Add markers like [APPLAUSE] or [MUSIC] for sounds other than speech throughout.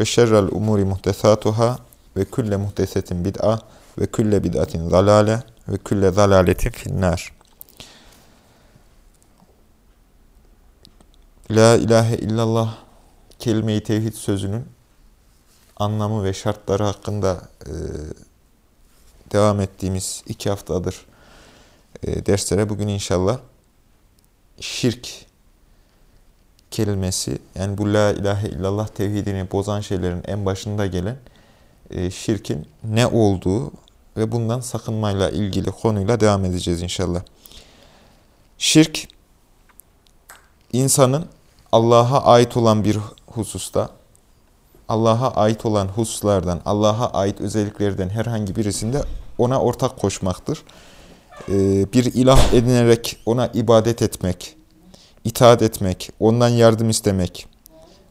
ve şerrel umuri muhtesatuhâ ve külle muhtesetin bid'a ve külle bid'atin zalale ve külle zalaletin finnâr. La ilahe illallah kelime-i tevhid sözünün anlamı ve şartları hakkında e, devam ettiğimiz iki haftadır e, derslere bugün inşallah şirk kelimesi yani bu la ilahe illallah tevhidini bozan şeylerin en başında gelen e, şirkin ne olduğu ve bundan sakınmayla ilgili konuyla devam edeceğiz inşallah. Şirk insanın Allah'a ait olan bir hususta Allah'a ait olan hususlardan, Allah'a ait özelliklerden herhangi birisinde ona ortak koşmaktır. Ee, bir ilah edinerek ona ibadet etmek, itaat etmek, ondan yardım istemek,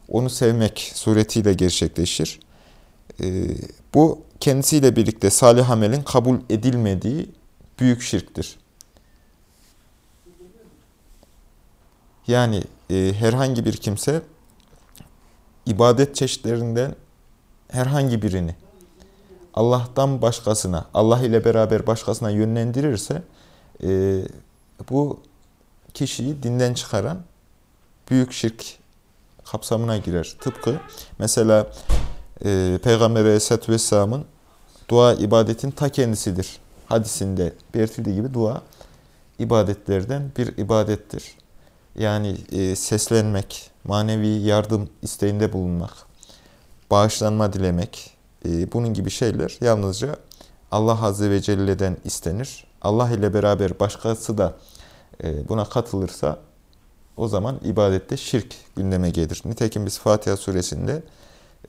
onu sevmek suretiyle gerçekleşir. Ee, bu kendisiyle birlikte salih amelin kabul edilmediği büyük şirktir. Yani e, herhangi bir kimse ibadet çeşitlerinden herhangi birini Allah'tan başkasına, Allah ile beraber başkasına yönlendirirse e, bu kişiyi dinden çıkaran büyük şirk kapsamına girer. Tıpkı mesela e, Peygamber Aleyhisselatü Vesselam'ın dua ibadetin ta kendisidir. Hadisinde belirtildiği gibi dua ibadetlerden bir ibadettir. Yani e, seslenmek, manevi yardım isteğinde bulunmak, bağışlanma dilemek, e, bunun gibi şeyler yalnızca Allah Azze ve Celle'den istenir. Allah ile beraber başkası da buna katılırsa o zaman ibadette şirk gündeme gelir. Nitekim biz Fatiha suresinde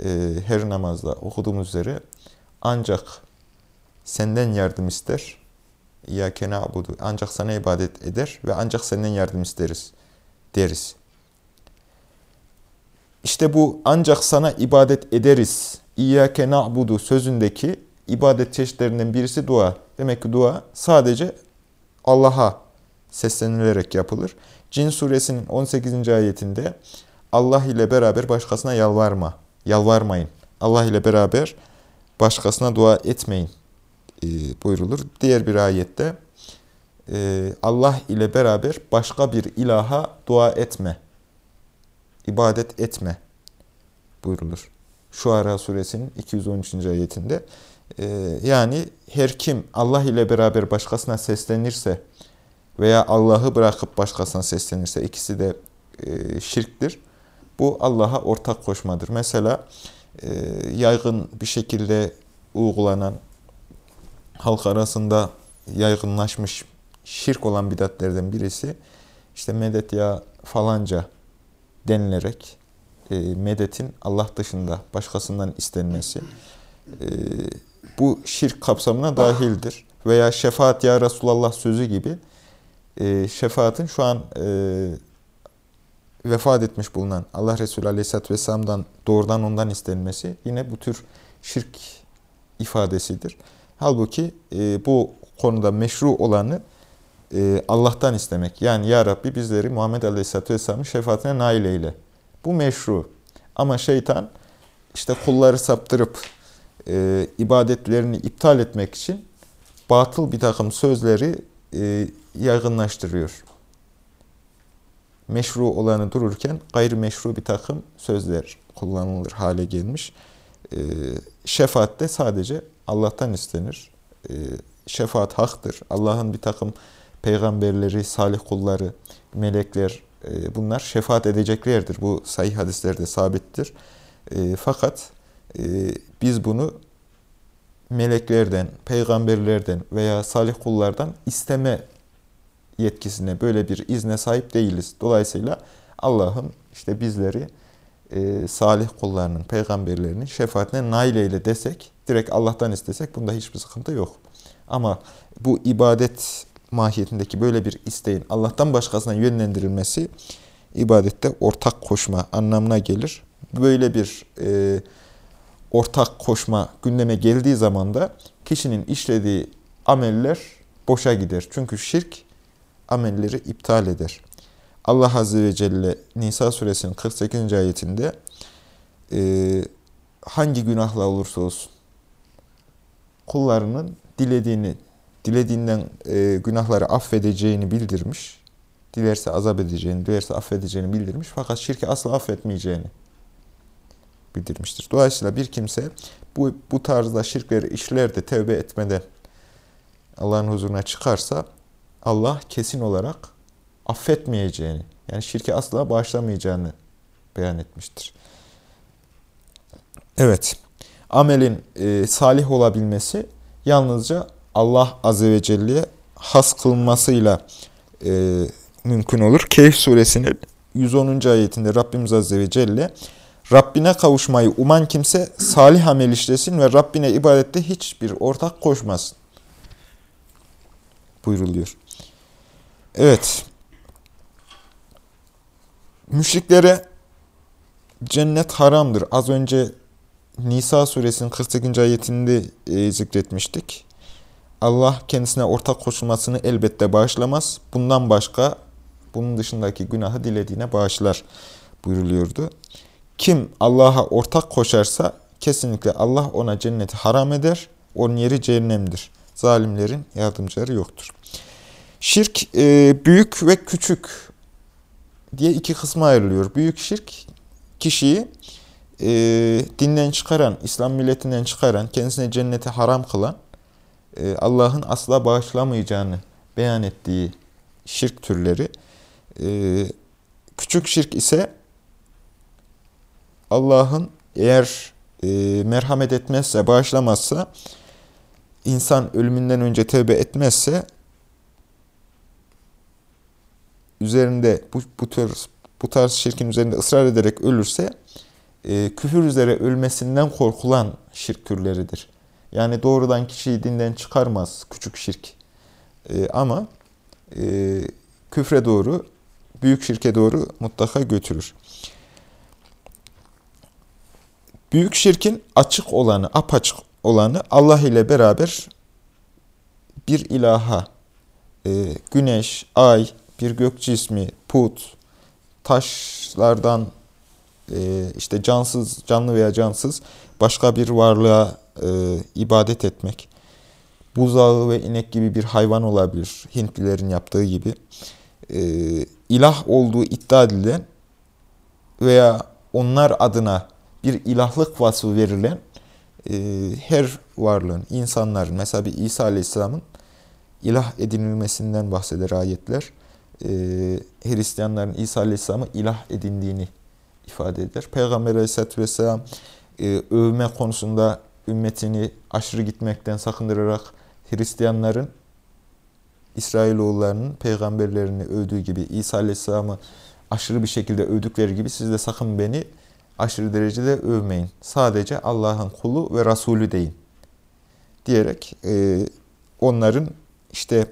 e, her namazda okuduğumuz üzere ancak senden yardım ister. İyyâke na'budu. Ancak sana ibadet eder ve ancak senden yardım isteriz deriz. İşte bu ancak sana ibadet ederiz İyyâke na'budu sözündeki ibadet çeşitlerinden birisi dua. Demek ki dua sadece Allah'a seslenilerek yapılır. Cin suresinin 18. ayetinde Allah ile beraber başkasına yalvarma, yalvarmayın. Allah ile beraber başkasına dua etmeyin e, buyrulur. Diğer bir ayette e, Allah ile beraber başka bir ilaha dua etme, ibadet etme buyrulur. Şuara suresinin 213. ayetinde. Ee, yani her kim Allah ile beraber başkasına seslenirse veya Allah'ı bırakıp başkasına seslenirse ikisi de e, şirktir. Bu Allah'a ortak koşmadır. Mesela e, yaygın bir şekilde uygulanan halk arasında yaygınlaşmış şirk olan bidatlerden birisi işte medet ya falanca denilerek e, medetin Allah dışında başkasından istenmesi e, bu şirk kapsamına dahildir. Veya şefaat ya Resulallah sözü gibi e, şefaatin şu an e, vefat etmiş bulunan Allah Resulü Aleyhisselatü Vesselam'dan doğrudan ondan istenmesi yine bu tür şirk ifadesidir. Halbuki e, bu konuda meşru olanı e, Allah'tan istemek. Yani Ya Rabbi bizleri Muhammed Aleyhisselatü Vesselam'ın şefaatine nail eyle. Bu meşru. Ama şeytan işte kulları saptırıp e, ibadetlerini iptal etmek için batıl bir takım sözleri e, yaygınlaştırıyor. Meşru olanı dururken gayrimeşru bir takım sözler kullanılır hale gelmiş. E, şefaat de sadece Allah'tan istenir. E, şefaat haktır. Allah'ın bir takım peygamberleri, salih kulları, melekler, e, bunlar şefaat edeceklerdir. Bu sahih hadislerde sabittir. E, fakat e, biz bunu meleklerden, peygamberlerden veya salih kullardan isteme yetkisine, böyle bir izne sahip değiliz. Dolayısıyla Allah'ın işte bizleri e, salih kullarının, peygamberlerinin şefaatine nail eyle desek, direkt Allah'tan istesek bunda hiçbir sıkıntı yok. Ama bu ibadet mahiyetindeki böyle bir isteğin Allah'tan başkasına yönlendirilmesi ibadette ortak koşma anlamına gelir. Böyle bir e, ortak koşma gündeme geldiği zaman da kişinin işlediği ameller boşa gider. Çünkü şirk amelleri iptal eder. Allah Azze ve Celle Nisa suresinin 48. ayetinde e, hangi günahla olursa olsun kullarının dilediğini, dilediğinden e, günahları affedeceğini bildirmiş. Dilerse azap edeceğini, dilerse affedeceğini bildirmiş. Fakat şirki asla affetmeyeceğini bildirmiştir. Dolayısıyla bir kimse bu, bu tarzda şirkleri işler de tevbe etmeden Allah'ın huzuruna çıkarsa Allah kesin olarak affetmeyeceğini, yani şirki asla bağışlamayacağını beyan etmiştir. Evet, amelin e, salih olabilmesi yalnızca Allah Azze ve Celle'ye has kılmasıyla e, mümkün olur. Keyif suresinin 110. ayetinde Rabbimiz Azze ve Celle Rabbine kavuşmayı uman kimse salih amel işlesin ve Rabbine ibadette hiçbir ortak koşmasın. Buyruluyor. Evet. Müşriklere cennet haramdır. Az önce Nisa suresinin 48. ayetinde e, zikretmiştik. Allah kendisine ortak koşulmasını elbette bağışlamaz. Bundan başka, bunun dışındaki günahı dilediğine bağışlar buyuruluyordu. Kim Allah'a ortak koşarsa kesinlikle Allah ona cenneti haram eder. Onun yeri cehennemdir. Zalimlerin yardımcıları yoktur. Şirk e, büyük ve küçük diye iki kısma ayrılıyor. Büyük şirk kişiyi e, dinden çıkaran, İslam milletinden çıkaran, kendisine cenneti haram kılan, e, Allah'ın asla bağışlamayacağını beyan ettiği şirk türleri. E, küçük şirk ise Allah'ın eğer e, merhamet etmezse, bağışlamazsa, insan ölümünden önce tövbe etmezse, üzerinde bu, bu tür bu tarz şirkin üzerinde ısrar ederek ölürse e, küfür üzere ölmesinden korkulan şirk türleridir. Yani doğrudan kişiyi dinden çıkarmaz küçük şirk. E, ama e, küfre doğru, büyük şirke doğru mutlaka götürür. Büyük şirkin açık olanı, apaçık olanı Allah ile beraber bir ilaha, e, güneş, ay, bir gök cismi, put, taşlardan e, işte cansız, canlı veya cansız başka bir varlığa e, ibadet etmek. Buzağı ve inek gibi bir hayvan olabilir. Hintlilerin yaptığı gibi. E, ilah olduğu iddia edilen veya onlar adına bir ilahlık vasfı verilen e, her varlığın, insanların, mesela bir İsa Aleyhisselam'ın ilah edinilmesinden bahseder ayetler. E, Hristiyanların İsa Aleyhisselam'ı ilah edindiğini ifade eder. Peygamber Aleyhisselatü Vesselam e, övme konusunda ümmetini aşırı gitmekten sakındırarak Hristiyanların İsrailoğullarının peygamberlerini övdüğü gibi İsa Aleyhisselam'ı aşırı bir şekilde övdükleri gibi siz de sakın beni aşırı derecede övmeyin. Sadece Allah'ın kulu ve Resulü deyin. Diyerek e, onların işte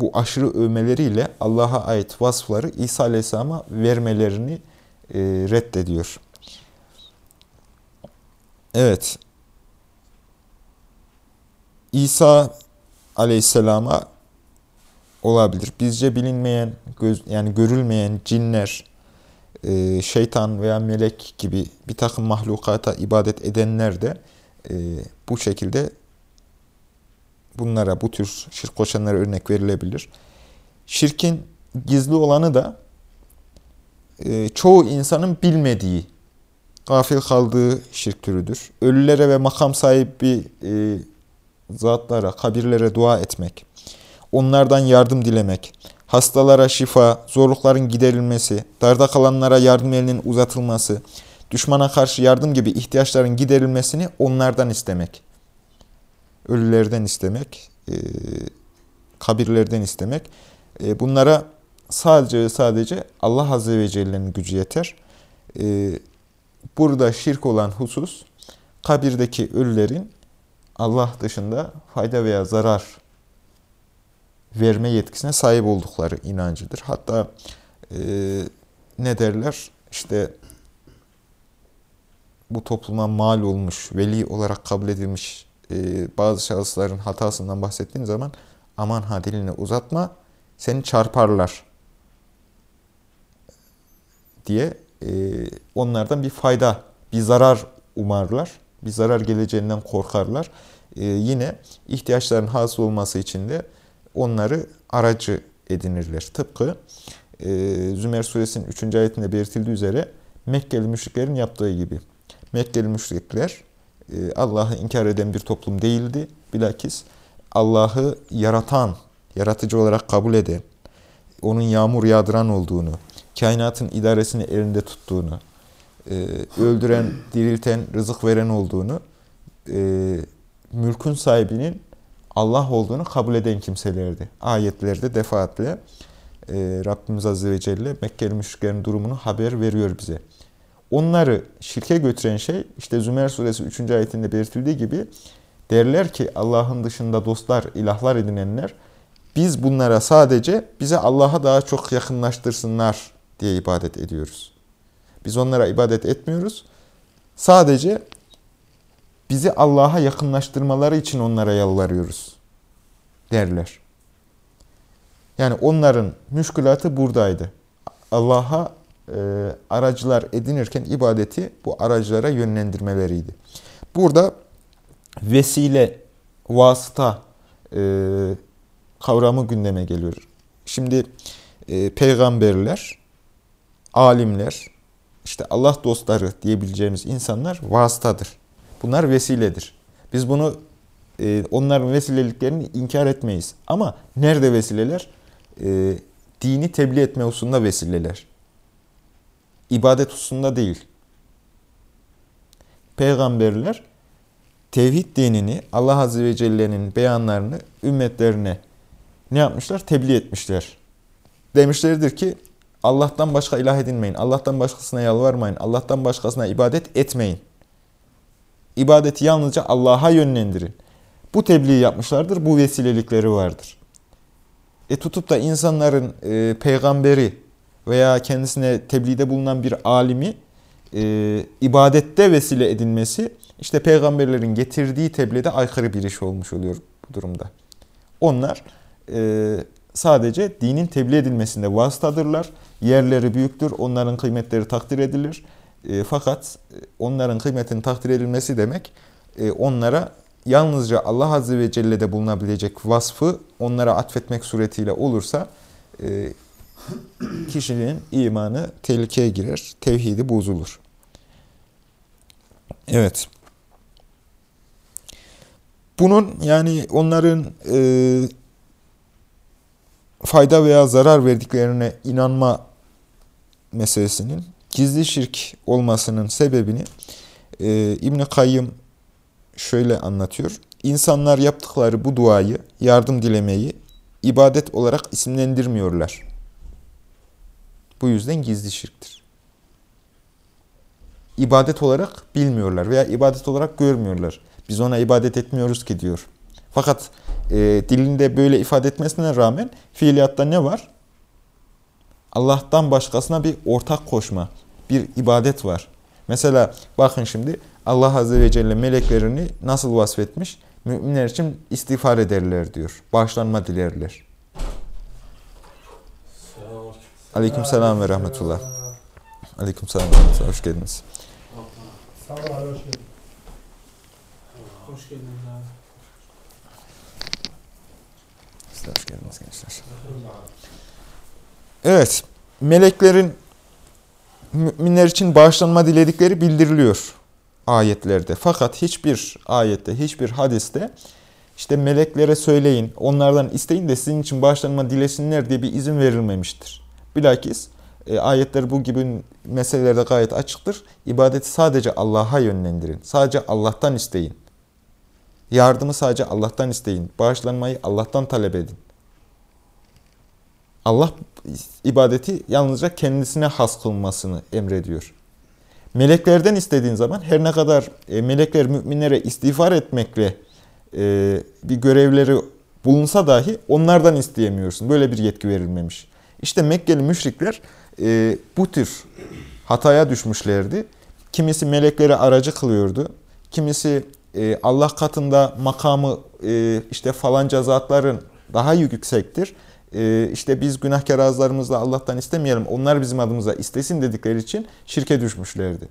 bu aşırı övmeleriyle Allah'a ait vasıfları İsa Aleyhisselam'a vermelerini e, reddediyor. Evet. İsa Aleyhisselam'a olabilir. Bizce bilinmeyen, göz, yani görülmeyen cinler, e, şeytan veya melek gibi bir takım mahlukata ibadet edenler de e, bu şekilde bunlara, bu tür şirk koşanlara örnek verilebilir. Şirkin gizli olanı da e, çoğu insanın bilmediği, gafil kaldığı şirk türüdür. Ölülere ve makam sahibi e, zatlara, kabirlere dua etmek, onlardan yardım dilemek, hastalara şifa, zorlukların giderilmesi, darda kalanlara yardım elinin uzatılması, düşmana karşı yardım gibi ihtiyaçların giderilmesini onlardan istemek. Ölülerden istemek, e, kabirlerden istemek. E, bunlara sadece sadece Allah Azze ve Celle'nin gücü yeter. e, burada şirk olan husus kabirdeki ölülerin Allah dışında fayda veya zarar verme yetkisine sahip oldukları inancıdır. Hatta ne derler? İşte bu topluma mal olmuş, veli olarak kabul edilmiş e, bazı şahısların hatasından bahsettiğin zaman aman ha dilini uzatma, seni çarparlar diye e, onlardan bir fayda, bir zarar umarlar. Bir zarar geleceğinden korkarlar. E, yine ihtiyaçların hasıl olması için de onları aracı edinirler. Tıpkı e, Zümer suresinin 3. ayetinde belirtildiği üzere Mekkeli müşriklerin yaptığı gibi. Mekkeli müşrikler Allah'ı inkar eden bir toplum değildi. Bilakis Allah'ı yaratan, yaratıcı olarak kabul eden, onun yağmur yağdıran olduğunu, kainatın idaresini elinde tuttuğunu, e, öldüren, dirilten, rızık veren olduğunu, e, mülkün sahibinin Allah olduğunu kabul eden kimselerdi. Ayetlerde defaatle Rabbimiz Azze ve Celle Mekkeli müşriklerin durumunu haber veriyor bize. Onları şirke götüren şey işte Zümer suresi 3. ayetinde belirtildiği gibi derler ki Allah'ın dışında dostlar, ilahlar edinenler biz bunlara sadece bize Allah'a daha çok yakınlaştırsınlar diye ibadet ediyoruz. Biz onlara ibadet etmiyoruz. Sadece bizi Allah'a yakınlaştırmaları için onlara yalvarıyoruz derler. Yani onların müşkülatı buradaydı. Allah'a aracılar edinirken ibadeti bu aracılara yönlendirmeleriydi. Burada vesile, vasıta e, kavramı gündeme geliyor. Şimdi e, peygamberler, alimler, işte Allah dostları diyebileceğimiz insanlar vasıtadır. Bunlar vesiledir. Biz bunu e, onların vesileliklerini inkar etmeyiz. Ama nerede vesileler? E, dini tebliğ etme hususunda vesileler ibadet hususunda değil. Peygamberler tevhid dinini, Allah Azze ve Celle'nin beyanlarını ümmetlerine ne yapmışlar? Tebliğ etmişler. Demişlerdir ki Allah'tan başka ilah edinmeyin, Allah'tan başkasına yalvarmayın, Allah'tan başkasına ibadet etmeyin. İbadeti yalnızca Allah'a yönlendirin. Bu tebliği yapmışlardır, bu vesilelikleri vardır. E tutup da insanların e, peygamberi, veya kendisine tebliğde bulunan bir alimi e, ibadette vesile edinmesi işte peygamberlerin getirdiği tebliğde aykırı bir iş olmuş oluyor bu durumda. Onlar e, sadece dinin tebliğ edilmesinde vasıtadırlar. Yerleri büyüktür, onların kıymetleri takdir edilir. E, fakat onların kıymetinin takdir edilmesi demek e, onlara yalnızca Allah Azze ve Celle'de bulunabilecek vasfı onlara atfetmek suretiyle olursa e, kişinin imanı tehlikeye girer, tevhidi bozulur. Evet. Bunun yani onların e, fayda veya zarar verdiklerine inanma meselesinin gizli şirk olmasının sebebini e, İbn-i Kayyım şöyle anlatıyor. İnsanlar yaptıkları bu duayı, yardım dilemeyi ibadet olarak isimlendirmiyorlar. Bu yüzden gizli şirktir. İbadet olarak bilmiyorlar veya ibadet olarak görmüyorlar. Biz ona ibadet etmiyoruz ki diyor. Fakat e, dilinde böyle ifade etmesine rağmen fiiliyatta ne var? Allah'tan başkasına bir ortak koşma, bir ibadet var. Mesela bakın şimdi Allah Azze ve Celle meleklerini nasıl vasfetmiş? Müminler için istiğfar ederler diyor. Bağışlanma dilerler. Aleyküm selam ve rahmetullah. Aleyküm selam ve rahmetullah. Hoş geldiniz. Sağ ol, hoş geldin. Hoş geldin abi. Siz de hoş geldiniz gençler. Evet, meleklerin müminler için bağışlanma diledikleri bildiriliyor ayetlerde. Fakat hiçbir ayette, hiçbir hadiste işte meleklere söyleyin, onlardan isteyin de sizin için bağışlanma dilesinler diye bir izin verilmemiştir. Bilakis e, ayetler bu gibi meselelerde gayet açıktır. İbadeti sadece Allah'a yönlendirin. Sadece Allah'tan isteyin. Yardımı sadece Allah'tan isteyin. Bağışlanmayı Allah'tan talep edin. Allah ibadeti yalnızca kendisine has kılmasını emrediyor. Meleklerden istediğin zaman her ne kadar e, melekler müminlere istiğfar etmekle e, bir görevleri bulunsa dahi onlardan isteyemiyorsun. Böyle bir yetki verilmemiş. İşte Mekkeli müşrikler e, bu tür hataya düşmüşlerdi. Kimisi melekleri aracı kılıyordu. Kimisi e, Allah katında makamı e, işte falanca zatların daha yüksektir. E, işte biz günahkar ağızlarımızla Allah'tan istemeyelim, onlar bizim adımıza istesin dedikleri için şirke düşmüşlerdi.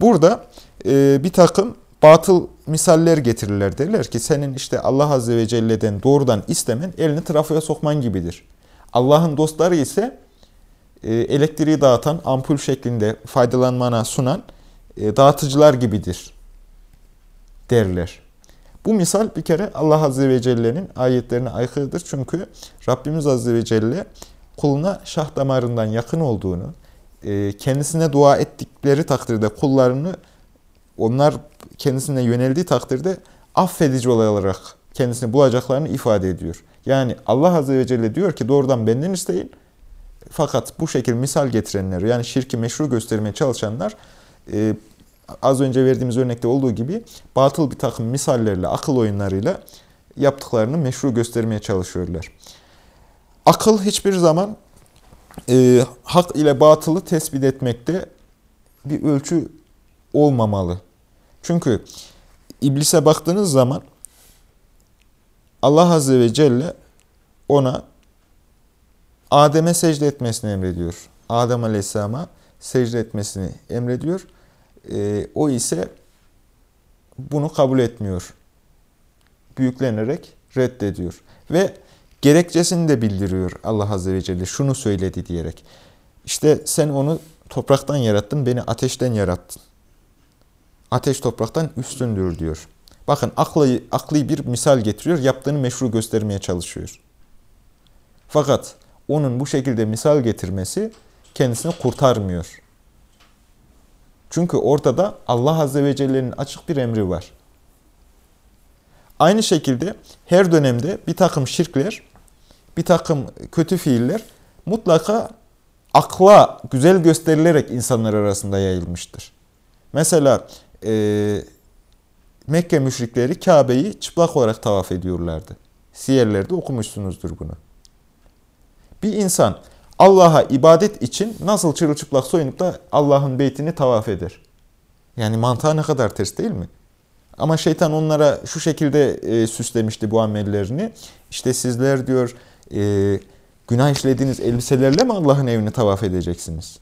Burada e, bir takım batıl misaller getirirler. Derler ki senin işte Allah Azze ve Celle'den doğrudan istemen elini trafoya sokman gibidir. Allah'ın dostları ise e, elektriği dağıtan, ampul şeklinde faydalanmana sunan e, dağıtıcılar gibidir derler. Bu misal bir kere Allah Azze ve Celle'nin ayetlerine aykırıdır. Çünkü Rabbimiz Azze ve Celle kuluna şah damarından yakın olduğunu, e, kendisine dua ettikleri takdirde kullarını onlar kendisine yöneldiği takdirde affedici olarak kendisini bulacaklarını ifade ediyor. Yani Allah Azze ve Celle diyor ki doğrudan benden isteyin. Fakat bu şekilde misal getirenler yani şirki meşru göstermeye çalışanlar e, az önce verdiğimiz örnekte olduğu gibi batıl bir takım misallerle, akıl oyunlarıyla yaptıklarını meşru göstermeye çalışıyorlar. Akıl hiçbir zaman e, hak ile batılı tespit etmekte bir ölçü olmamalı. Çünkü iblise baktığınız zaman Allah Azze ve Celle ona Adem'e secde etmesini emrediyor. Adem Aleyhisselam'a secde etmesini emrediyor. E, o ise bunu kabul etmiyor. Büyüklenerek reddediyor. Ve gerekçesini de bildiriyor Allah Azze ve Celle. Şunu söyledi diyerek. İşte sen onu topraktan yarattın, beni ateşten yarattın. Ateş topraktan üstündür diyor. Bakın aklı, akli bir misal getiriyor, yaptığını meşru göstermeye çalışıyor. Fakat onun bu şekilde misal getirmesi kendisini kurtarmıyor. Çünkü ortada Allah Azze ve Celle'nin açık bir emri var. Aynı şekilde her dönemde bir takım şirkler, bir takım kötü fiiller mutlaka akla güzel gösterilerek insanlar arasında yayılmıştır. Mesela e, Mekke müşrikleri Kabe'yi çıplak olarak tavaf ediyorlardı. Siyerlerde okumuşsunuzdur bunu. Bir insan Allah'a ibadet için nasıl çırılçıplak soyunup da Allah'ın beytini tavaf eder? Yani mantığa ne kadar ters değil mi? Ama şeytan onlara şu şekilde e, süslemişti bu amellerini. İşte sizler diyor e, günah işlediğiniz elbiselerle mi Allah'ın evini tavaf edeceksiniz?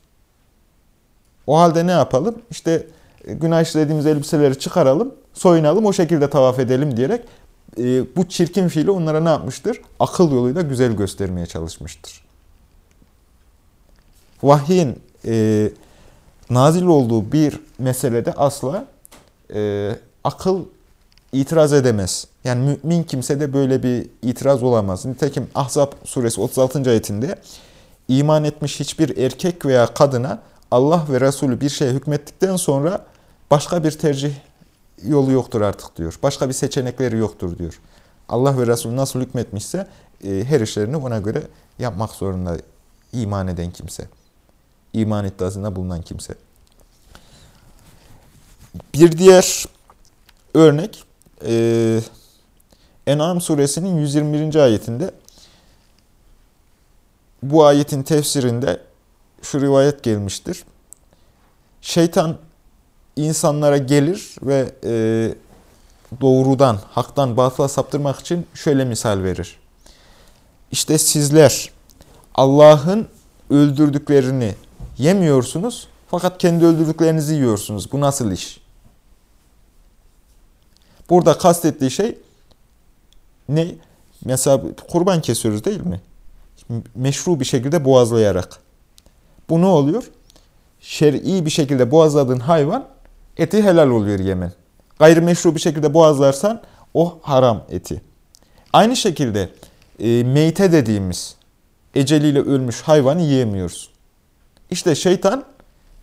O halde ne yapalım? İşte günah işlediğimiz elbiseleri çıkaralım, soyunalım, o şekilde tavaf edelim diyerek e, bu çirkin fiili onlara ne yapmıştır? Akıl yoluyla güzel göstermeye çalışmıştır vahyin e, nazil olduğu bir meselede asla e, akıl itiraz edemez. Yani mümin kimse de böyle bir itiraz olamaz. Nitekim Ahzab suresi 36. ayetinde iman etmiş hiçbir erkek veya kadına Allah ve Resulü bir şeye hükmettikten sonra başka bir tercih yolu yoktur artık diyor. Başka bir seçenekleri yoktur diyor. Allah ve Resulü nasıl hükmetmişse e, her işlerini ona göre yapmak zorunda iman eden kimse iman iddiasında bulunan kimse. Bir diğer örnek e, En'am suresinin 121. ayetinde bu ayetin tefsirinde şu rivayet gelmiştir. Şeytan insanlara gelir ve e, doğrudan, haktan batıla saptırmak için şöyle misal verir. İşte sizler Allah'ın öldürdüklerini Yemiyorsunuz fakat kendi öldürdüklerinizi yiyorsunuz. Bu nasıl iş? Burada kastettiği şey ne? Mesela kurban kesiyoruz değil mi? Meşru bir şekilde boğazlayarak. Bu ne oluyor? Şer'i bir şekilde boğazladığın hayvan eti helal oluyor yemen. Gayrimeşru bir şekilde boğazlarsan o haram eti. Aynı şekilde e, meyte dediğimiz eceliyle ölmüş hayvanı yiyemiyoruz. İşte şeytan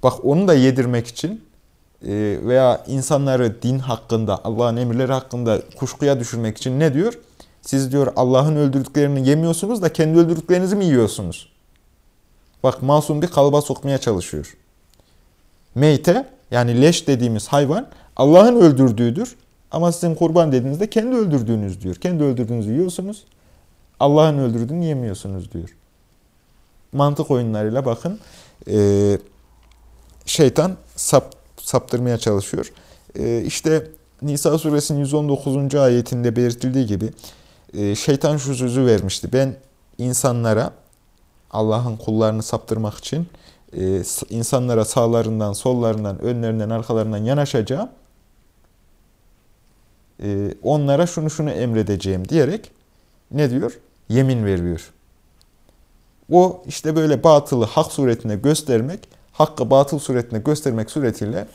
bak onu da yedirmek için e, veya insanları din hakkında, Allah'ın emirleri hakkında kuşkuya düşürmek için ne diyor? Siz diyor Allah'ın öldürdüklerini yemiyorsunuz da kendi öldürdüklerinizi mi yiyorsunuz? Bak masum bir kalıba sokmaya çalışıyor. Meyte yani leş dediğimiz hayvan Allah'ın öldürdüğüdür. Ama sizin kurban dediğinizde kendi öldürdüğünüz diyor. Kendi öldürdüğünüzü yiyorsunuz. Allah'ın öldürdüğünü yemiyorsunuz diyor. Mantık oyunlarıyla bakın e, şeytan sap, saptırmaya çalışıyor. E, işte Nisa suresinin 119. ayetinde belirtildiği gibi e, şeytan şu sözü vermişti. Ben insanlara Allah'ın kullarını saptırmak için e, insanlara sağlarından, sollarından, önlerinden, arkalarından yanaşacağım. E, onlara şunu şunu emredeceğim diyerek ne diyor? Yemin veriyor. O işte böyle batılı hak suretine göstermek, hakkı batıl suretine göstermek suretiyle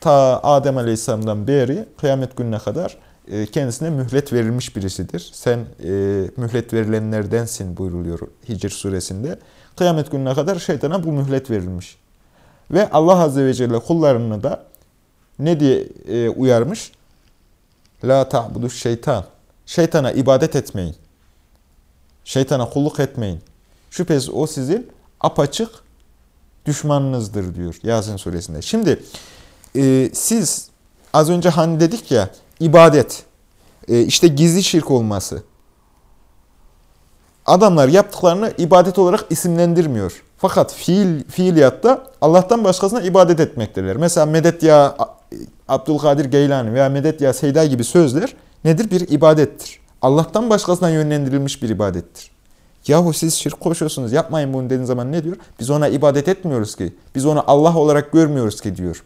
ta Adem Aleyhisselam'dan beri kıyamet gününe kadar e, kendisine mühlet verilmiş birisidir. Sen e, mühlet verilenlerdensin buyruluyor Hicr suresinde. Kıyamet gününe kadar şeytana bu mühlet verilmiş. Ve Allah Azze ve Celle kullarını da ne diye e, uyarmış? La ta'budu şeytan. Şeytana ibadet etmeyin. Şeytana kulluk etmeyin. Şüphesiz o sizin apaçık düşmanınızdır diyor Yasin suresinde. Şimdi e, siz az önce hani dedik ya ibadet, e, işte gizli şirk olması. Adamlar yaptıklarını ibadet olarak isimlendirmiyor. Fakat fiil, fiiliyatta Allah'tan başkasına ibadet etmektedirler. Mesela medet ya Abdülkadir Geylani veya medet ya Seyda gibi sözler nedir? Bir ibadettir. Allah'tan başkasına yönlendirilmiş bir ibadettir. Yahu siz şirk koşuyorsunuz yapmayın bunu dediğin zaman ne diyor? Biz ona ibadet etmiyoruz ki. Biz onu Allah olarak görmüyoruz ki diyor.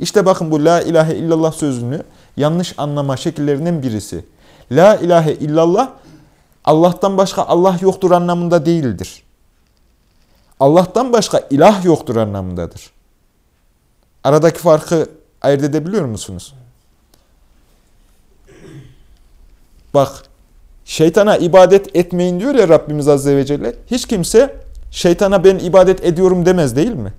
İşte bakın bu la ilahe illallah sözünü yanlış anlama şekillerinden birisi. La ilahe illallah Allah'tan başka Allah yoktur anlamında değildir. Allah'tan başka ilah yoktur anlamındadır. Aradaki farkı ayırt edebiliyor musunuz? Bak şeytana ibadet etmeyin diyor ya Rabbimiz Azze ve Celle. Hiç kimse şeytana ben ibadet ediyorum demez değil mi?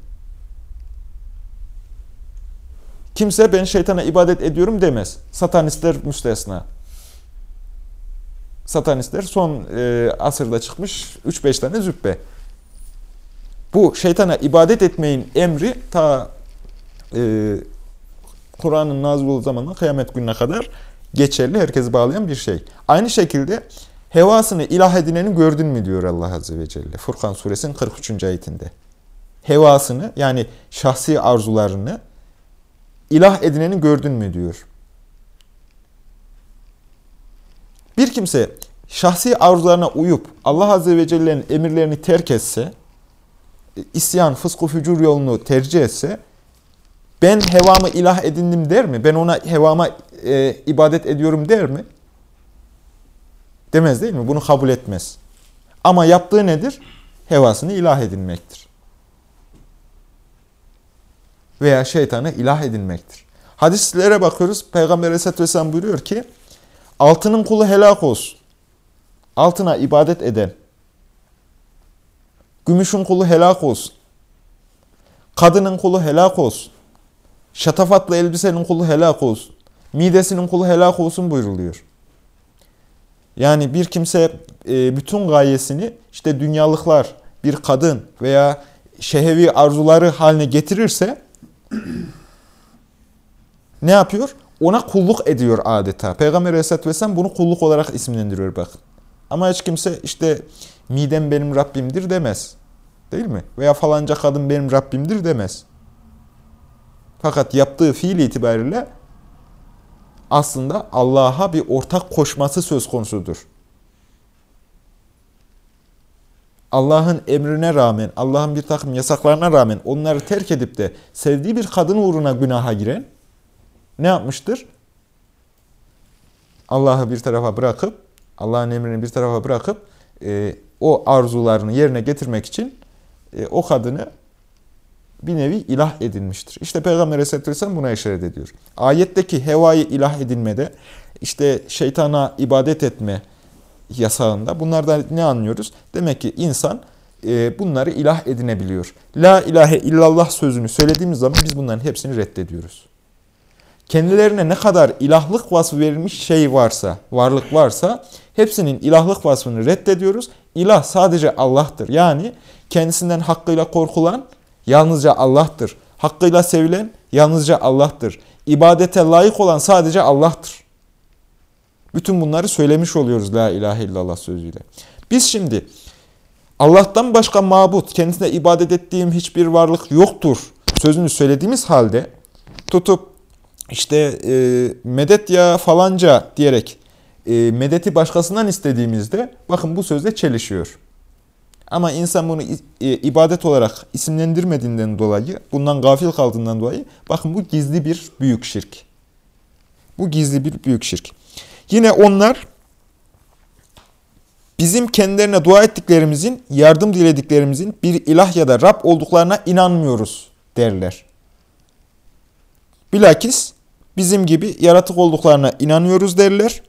Kimse ben şeytana ibadet ediyorum demez. Satanistler müstesna. Satanistler son e, asırda çıkmış 3-5 tane züppe. Bu şeytana ibadet etmeyin emri ta e, Kur'an'ın nazil olduğu kıyamet gününe kadar geçerli, herkesi bağlayan bir şey. Aynı şekilde hevasını ilah edineni gördün mü diyor Allah Azze ve Celle. Furkan suresinin 43. ayetinde. Hevasını yani şahsi arzularını ilah edineni gördün mü diyor. Bir kimse şahsi arzularına uyup Allah Azze ve Celle'nin emirlerini terk etse, isyan, fısku, fücur yolunu tercih etse, ben hevamı ilah edindim der mi? Ben ona hevama e, ibadet ediyorum der mi? Demez değil mi? Bunu kabul etmez. Ama yaptığı nedir? Hevasını ilah edinmektir. Veya şeytanı ilah edinmektir. Hadislere bakıyoruz. Peygamber Aleyhisselatü Vesselam buyuruyor ki, altının kulu helak olsun. Altına ibadet eden. Gümüşün kulu helak olsun. Kadının kulu helak olsun. Şatafatlı elbisenin kulu helak olsun. Midesinin kulu helak olsun buyruluyor. Yani bir kimse e, bütün gayesini işte dünyalıklar, bir kadın veya şehevi arzuları haline getirirse [CLEARS THROAT] ne yapıyor? Ona kulluk ediyor adeta. Peygamber Aleyhisselatü Vesselam bunu kulluk olarak isimlendiriyor bakın. Ama hiç kimse işte midem benim Rabbimdir demez. Değil mi? Veya falanca kadın benim Rabbimdir demez. Fakat yaptığı fiil itibariyle aslında Allah'a bir ortak koşması söz konusudur. Allah'ın emrine rağmen, Allah'ın bir takım yasaklarına rağmen onları terk edip de sevdiği bir kadın uğruna günaha giren ne yapmıştır? Allah'ı bir tarafa bırakıp, Allah'ın emrini bir tarafa bırakıp e, o arzularını yerine getirmek için e, o kadını bir nevi ilah edinmiştir. İşte Peygamber Aleyhisselatü Vesselam buna işaret ediyor. Ayetteki hevayı ilah edinmede, işte şeytana ibadet etme yasağında bunlardan ne anlıyoruz? Demek ki insan e, bunları ilah edinebiliyor. La ilahe illallah sözünü söylediğimiz zaman biz bunların hepsini reddediyoruz. Kendilerine ne kadar ilahlık vasfı verilmiş şey varsa, varlık varsa hepsinin ilahlık vasfını reddediyoruz. İlah sadece Allah'tır. Yani kendisinden hakkıyla korkulan, Yalnızca Allah'tır. Hakkıyla sevilen yalnızca Allah'tır. İbadete layık olan sadece Allah'tır. Bütün bunları söylemiş oluyoruz La ilahe illallah sözüyle. Biz şimdi Allah'tan başka mabut, kendisine ibadet ettiğim hiçbir varlık yoktur sözünü söylediğimiz halde tutup işte e, medet ya falanca diyerek e, medeti başkasından istediğimizde bakın bu sözle çelişiyor. Ama insan bunu e, ibadet olarak isimlendirmediğinden dolayı, bundan gafil kaldığından dolayı bakın bu gizli bir büyük şirk. Bu gizli bir büyük şirk. Yine onlar bizim kendilerine dua ettiklerimizin, yardım dilediklerimizin bir ilah ya da Rab olduklarına inanmıyoruz derler. Bilakis bizim gibi yaratık olduklarına inanıyoruz derler.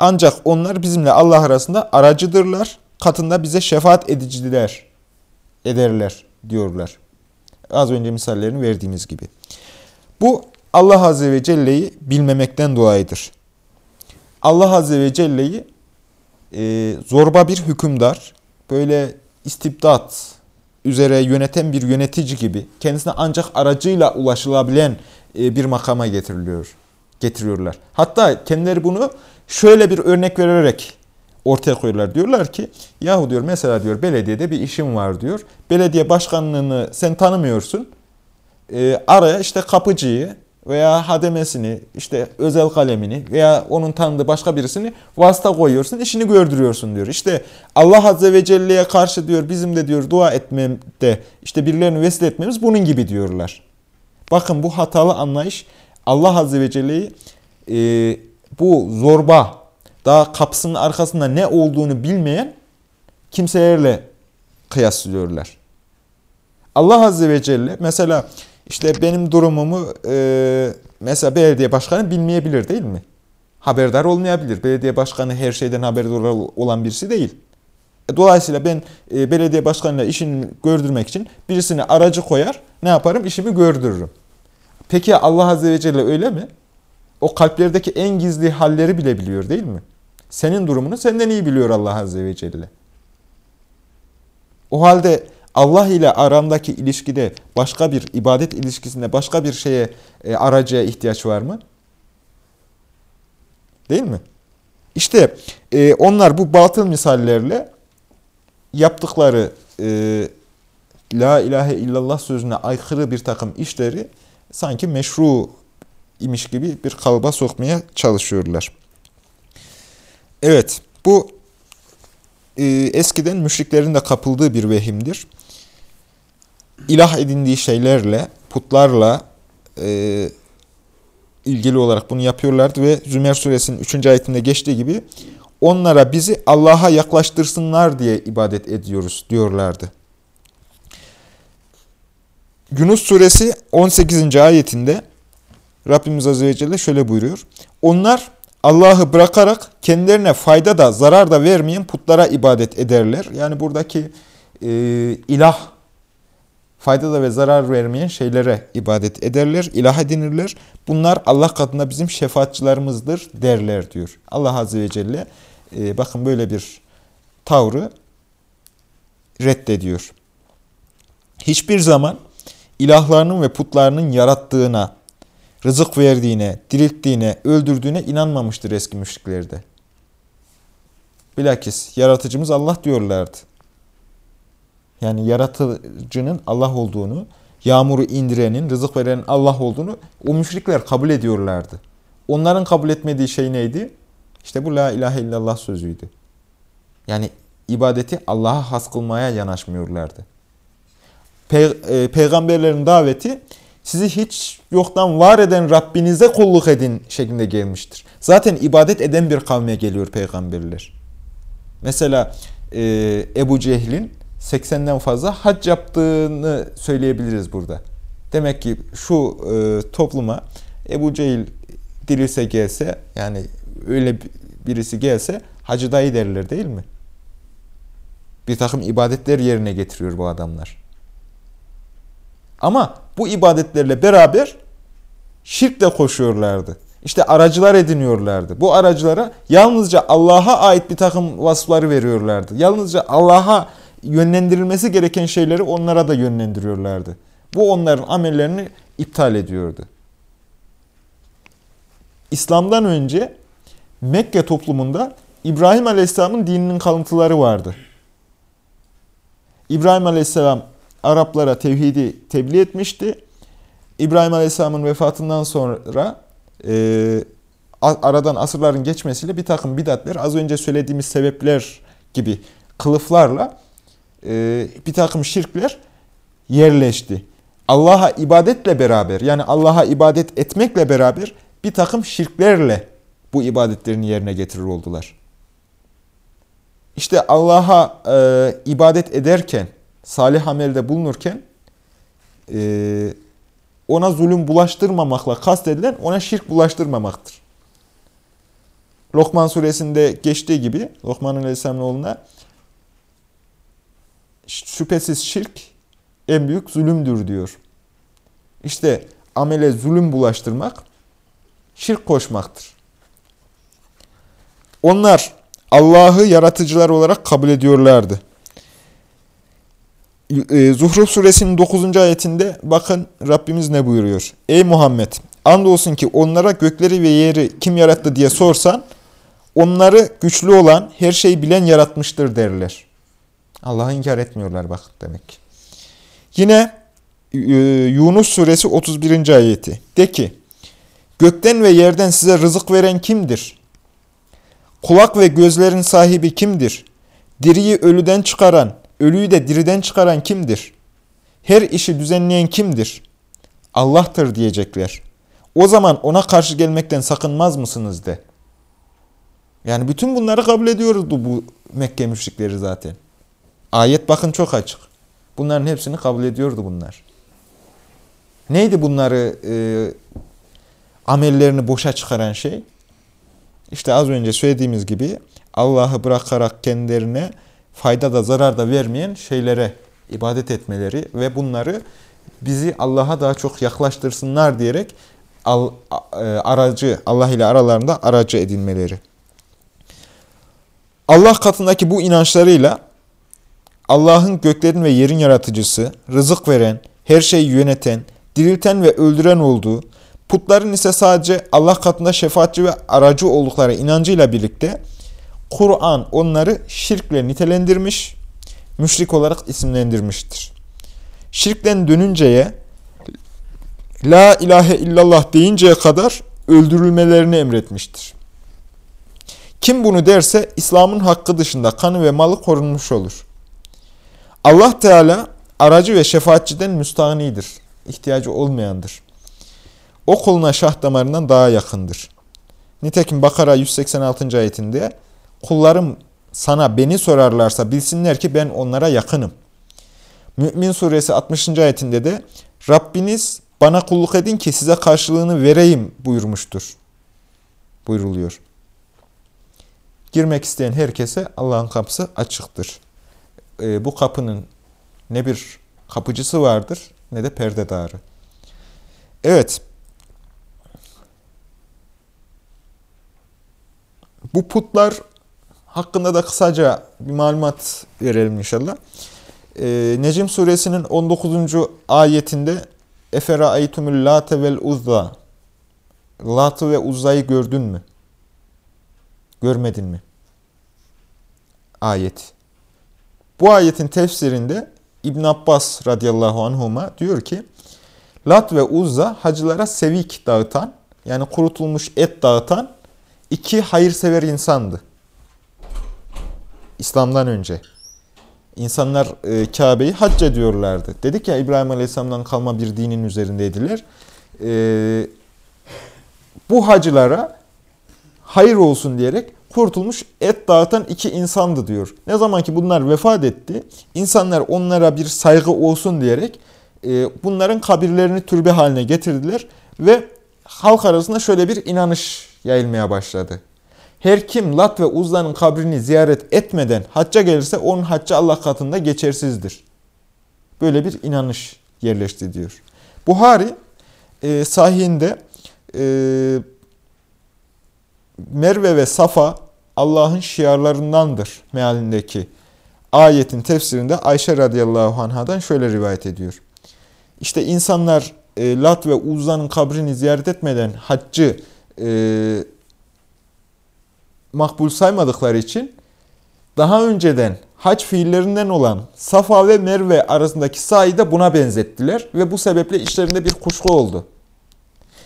Ancak onlar bizimle Allah arasında aracıdırlar. Katında bize şefaat ediciler ederler diyorlar. Az önce misallerini verdiğimiz gibi. Bu Allah Azze ve Celle'yi bilmemekten dolayıdır. Allah Azze ve Celle'yi e, zorba bir hükümdar, böyle istibdat üzere yöneten bir yönetici gibi kendisine ancak aracıyla ulaşılabilen e, bir makama getiriliyor, getiriyorlar. Hatta kendileri bunu şöyle bir örnek vererek ortaya koyuyorlar. Diyorlar ki yahu diyor mesela diyor belediyede bir işim var diyor. Belediye başkanlığını sen tanımıyorsun. E, araya işte kapıcıyı veya hademesini, işte özel kalemini veya onun tanıdığı başka birisini vasıta koyuyorsun, işini gördürüyorsun diyor. İşte Allah Azze ve Celle'ye karşı diyor bizim de diyor dua etmemde işte birilerini vesile etmemiz bunun gibi diyorlar. Bakın bu hatalı anlayış Allah Azze ve Celle'yi e, bu zorba daha kapısının arkasında ne olduğunu bilmeyen kimselerle kıyaslıyorlar. Allah Azze ve Celle mesela işte benim durumumu e, mesela belediye başkanı bilmeyebilir değil mi? Haberdar olmayabilir. Belediye başkanı her şeyden haberdar olan birisi değil. E, dolayısıyla ben e, belediye başkanıyla işini gördürmek için birisini aracı koyar, ne yaparım? İşimi gördürürüm. Peki Allah Azze ve Celle öyle mi? O kalplerdeki en gizli halleri bile biliyor değil mi? Senin durumunu senden iyi biliyor Allah Azze ve Celle. O halde Allah ile aramdaki ilişkide başka bir ibadet ilişkisinde başka bir şeye e, aracıya ihtiyaç var mı? Değil mi? İşte e, onlar bu batıl misallerle yaptıkları e, La ilahe illallah sözüne aykırı bir takım işleri sanki meşru imiş gibi bir kalıba sokmaya çalışıyorlar. Evet, bu e, eskiden müşriklerin de kapıldığı bir vehimdir. İlah edindiği şeylerle, putlarla e, ilgili olarak bunu yapıyorlardı ve Zümer suresinin 3. ayetinde geçtiği gibi onlara bizi Allah'a yaklaştırsınlar diye ibadet ediyoruz diyorlardı. Yunus suresi 18. ayetinde Rabbimiz Azze ve Celle şöyle buyuruyor. Onlar Allah'ı bırakarak kendilerine fayda da zarar da vermeyen putlara ibadet ederler. Yani buradaki e, ilah fayda da ve zarar vermeyen şeylere ibadet ederler, ilah edinirler. Bunlar Allah katında bizim şefaatçılarımızdır derler diyor. Allah Azze ve Celle e, bakın böyle bir tavrı reddediyor. Hiçbir zaman ilahlarının ve putlarının yarattığına, rızık verdiğine, dirilttiğine, öldürdüğüne inanmamıştır eski müşriklerde. Bilakis yaratıcımız Allah diyorlardı. Yani yaratıcının Allah olduğunu, yağmuru indirenin, rızık verenin Allah olduğunu o müşrikler kabul ediyorlardı. Onların kabul etmediği şey neydi? İşte bu la ilahe illallah sözüydü. Yani ibadeti Allah'a has kılmaya yanaşmıyorlardı. Pe e, peygamberlerin daveti sizi hiç yoktan var eden Rabbinize kulluk edin şeklinde gelmiştir. Zaten ibadet eden bir kavme geliyor peygamberler. Mesela e, Ebu Cehil'in 80'den fazla hac yaptığını söyleyebiliriz burada. Demek ki şu e, topluma Ebu Cehil dirilse gelse yani öyle birisi gelse hacı dayı derler değil mi? Bir takım ibadetler yerine getiriyor bu adamlar. Ama bu ibadetlerle beraber şirk de koşuyorlardı. İşte aracılar ediniyorlardı. Bu aracılara yalnızca Allah'a ait bir takım vasıfları veriyorlardı. Yalnızca Allah'a yönlendirilmesi gereken şeyleri onlara da yönlendiriyorlardı. Bu onların amellerini iptal ediyordu. İslam'dan önce Mekke toplumunda İbrahim Aleyhisselam'ın dininin kalıntıları vardı. İbrahim Aleyhisselam Araplara tevhidi tebliğ etmişti. İbrahim Aleyhisselam'ın vefatından sonra e, aradan asırların geçmesiyle bir takım bidatler az önce söylediğimiz sebepler gibi kılıflarla e, bir takım şirkler yerleşti. Allah'a ibadetle beraber yani Allah'a ibadet etmekle beraber bir takım şirklerle bu ibadetlerini yerine getirir oldular. İşte Allah'a e, ibadet ederken, salih amelde bulunurken e, ona zulüm bulaştırmamakla kastedilen ona şirk bulaştırmamaktır. Lokman suresinde geçtiği gibi Lokman Aleyhisselam'ın oğluna şüphesiz şirk en büyük zulümdür diyor. İşte amele zulüm bulaştırmak şirk koşmaktır. Onlar Allah'ı yaratıcılar olarak kabul ediyorlardı. E, Zuhruf suresinin 9. ayetinde bakın Rabbimiz ne buyuruyor. Ey Muhammed! Andolsun ki onlara gökleri ve yeri kim yarattı diye sorsan, onları güçlü olan, her şeyi bilen yaratmıştır derler. Allah'ı inkar etmiyorlar bak demek. Yine e, Yunus suresi 31. ayeti. De ki, gökten ve yerden size rızık veren kimdir? Kulak ve gözlerin sahibi kimdir? Diriyi ölüden çıkaran, ölüyü de diriden çıkaran kimdir? Her işi düzenleyen kimdir? Allah'tır diyecekler. O zaman ona karşı gelmekten sakınmaz mısınız de. Yani bütün bunları kabul ediyordu bu Mekke müşrikleri zaten. Ayet bakın çok açık. Bunların hepsini kabul ediyordu bunlar. Neydi bunları e, amellerini boşa çıkaran şey? İşte az önce söylediğimiz gibi Allah'ı bırakarak kendilerine fayda da zarar da vermeyen şeylere ibadet etmeleri ve bunları bizi Allah'a daha çok yaklaştırsınlar diyerek e, aracı, Allah ile aralarında aracı edinmeleri. Allah katındaki bu inançlarıyla Allah'ın göklerin ve yerin yaratıcısı, rızık veren, her şeyi yöneten, dirilten ve öldüren olduğu, putların ise sadece Allah katında şefaatçi ve aracı oldukları inancıyla birlikte Kur'an onları şirkle nitelendirmiş, müşrik olarak isimlendirmiştir. Şirkten dönünceye, La ilahe illallah deyinceye kadar öldürülmelerini emretmiştir. Kim bunu derse İslam'ın hakkı dışında kanı ve malı korunmuş olur. Allah Teala aracı ve şefaatçiden müstahanidir. İhtiyacı olmayandır. O kuluna şah damarından daha yakındır. Nitekim Bakara 186. ayetinde kullarım sana beni sorarlarsa bilsinler ki ben onlara yakınım. Mü'min suresi 60. ayetinde de Rabbiniz bana kulluk edin ki size karşılığını vereyim buyurmuştur. Buyruluyor. Girmek isteyen herkese Allah'ın kapısı açıktır. E, bu kapının ne bir kapıcısı vardır ne de perdedarı. Evet. Bu putlar hakkında da kısaca bir malumat verelim inşallah. Ee, Necim suresinin 19. ayetinde Efera aytumul late vel uzza Lat'ı ve Uzza'yı gördün mü? Görmedin mi? Ayet. Bu ayetin tefsirinde İbn Abbas radıyallahu anhuma diyor ki Lat ve Uzza hacılara sevik dağıtan yani kurutulmuş et dağıtan iki hayırsever insandı. İslam'dan önce. İnsanlar e, Kabe'yi hac ediyorlardı. Dedik ya İbrahim Aleyhisselam'dan kalma bir dinin üzerindeydiler. E, bu hacılara hayır olsun diyerek kurtulmuş et dağıtan iki insandı diyor. Ne zaman ki bunlar vefat etti, insanlar onlara bir saygı olsun diyerek e, bunların kabirlerini türbe haline getirdiler ve halk arasında şöyle bir inanış yayılmaya başladı. Her kim Lat ve Uzza'nın kabrini ziyaret etmeden hacca gelirse onun haccı Allah katında geçersizdir. Böyle bir inanış yerleşti diyor. Buhari e, sahihinde e, Merve ve Safa Allah'ın şiarlarındandır mealindeki ayetin tefsirinde Ayşe radıyallahu anhadan şöyle rivayet ediyor. işte insanlar e, Lat ve Uzza'nın kabrini ziyaret etmeden haccı e, makbul saymadıkları için daha önceden hac fiillerinden olan Safa ve Merve arasındaki sayı da buna benzettiler ve bu sebeple işlerinde bir kuşku oldu.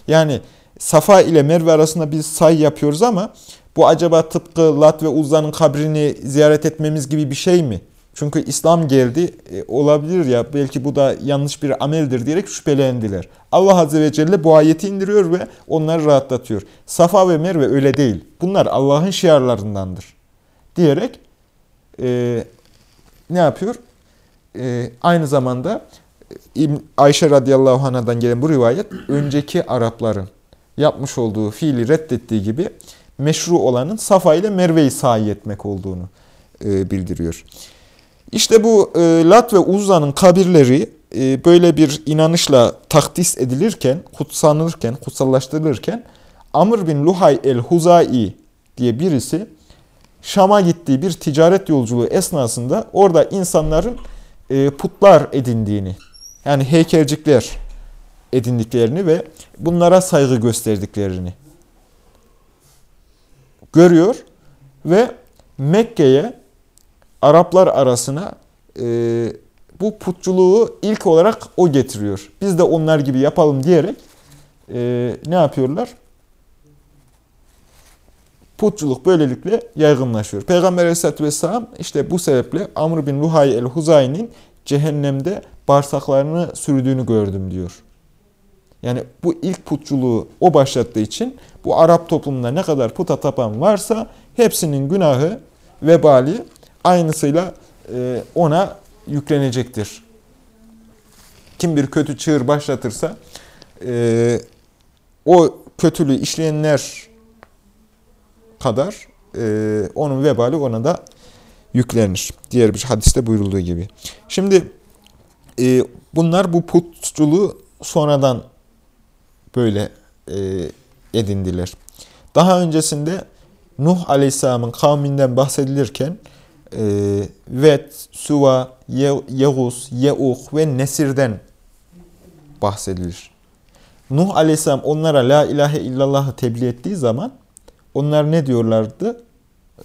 Yani Safa ile Merve arasında biz say yapıyoruz ama bu acaba tıpkı Lat ve Uzza'nın kabrini ziyaret etmemiz gibi bir şey mi? Çünkü İslam geldi e, olabilir ya belki bu da yanlış bir ameldir diyerek şüphelendiler. Allah Azze ve Celle bu ayeti indiriyor ve onları rahatlatıyor. Safa ve Merve öyle değil. Bunlar Allah'ın şiarlarındandır. Diyerek e, ne yapıyor? E, aynı zamanda Ayşe radıyallahu anh'dan gelen bu rivayet önceki Arapların yapmış olduğu fiili reddettiği gibi meşru olanın Safa ile Merve'yi sahi etmek olduğunu e, bildiriyor. İşte bu e, Lat ve Uzza'nın kabirleri e, böyle bir inanışla takdis edilirken, kutsanırken, kutsallaştırılırken Amr bin Luhay el-Huzai diye birisi Şam'a gittiği bir ticaret yolculuğu esnasında orada insanların e, putlar edindiğini, yani heykelcikler edindiklerini ve bunlara saygı gösterdiklerini görüyor ve Mekke'ye Araplar arasına e, bu putçuluğu ilk olarak o getiriyor. Biz de onlar gibi yapalım diyerek e, ne yapıyorlar? Putçuluk böylelikle yaygınlaşıyor. Peygamber Aleyhisselatü Vesselam işte bu sebeple Amr bin Luhay el-Huzay'nin cehennemde bağırsaklarını sürdüğünü gördüm diyor. Yani bu ilk putçuluğu o başlattığı için bu Arap toplumunda ne kadar puta tapan varsa hepsinin günahı, vebali aynısıyla e, ona yüklenecektir. Kim bir kötü çığır başlatırsa e, o kötülüğü işleyenler kadar e, onun vebali ona da yüklenir. Diğer bir hadiste buyurulduğu gibi. Şimdi bunlar bu putçuluğu sonradan böyle edindiler. Daha öncesinde Nuh Aleyhisselam'ın kavminden bahsedilirken e, Vet, Suva, Yehus, Yeuk ve Nesir'den bahsedilir. Nuh aleyhisselam onlara la ilahe illallah'ı tebliğ ettiği zaman onlar ne diyorlardı?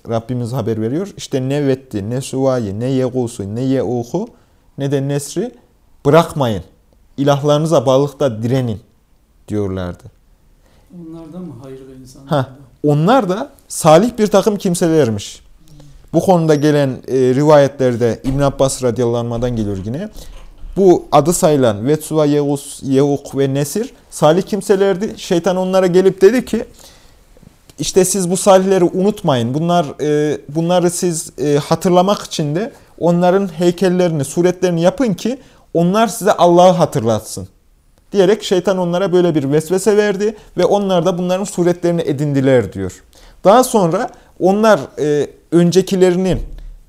Rabbimiz haber veriyor. İşte ne Vet'ti, ne Suva'yı, ne Yegus'u, ne Yeuk'u, ne de Nesri bırakmayın. İlahlarınıza bağlılıkta direnin diyorlardı. Onlar da mı hayır ve insanlar? Ha, onlar da salih bir takım kimselermiş. Bu konuda gelen e, rivayetlerde İbn Abbas radıyallahu geliyor yine. Bu adı sayılan Vetsuva, Yevus, Yevuk ve Nesir salih kimselerdi. Şeytan onlara gelip dedi ki işte siz bu salihleri unutmayın. Bunlar e, bunları siz e, hatırlamak için de onların heykellerini, suretlerini yapın ki onlar size Allah'ı hatırlatsın. Diyerek şeytan onlara böyle bir vesvese verdi ve onlar da bunların suretlerini edindiler diyor. Daha sonra onlar e, öncekilerinin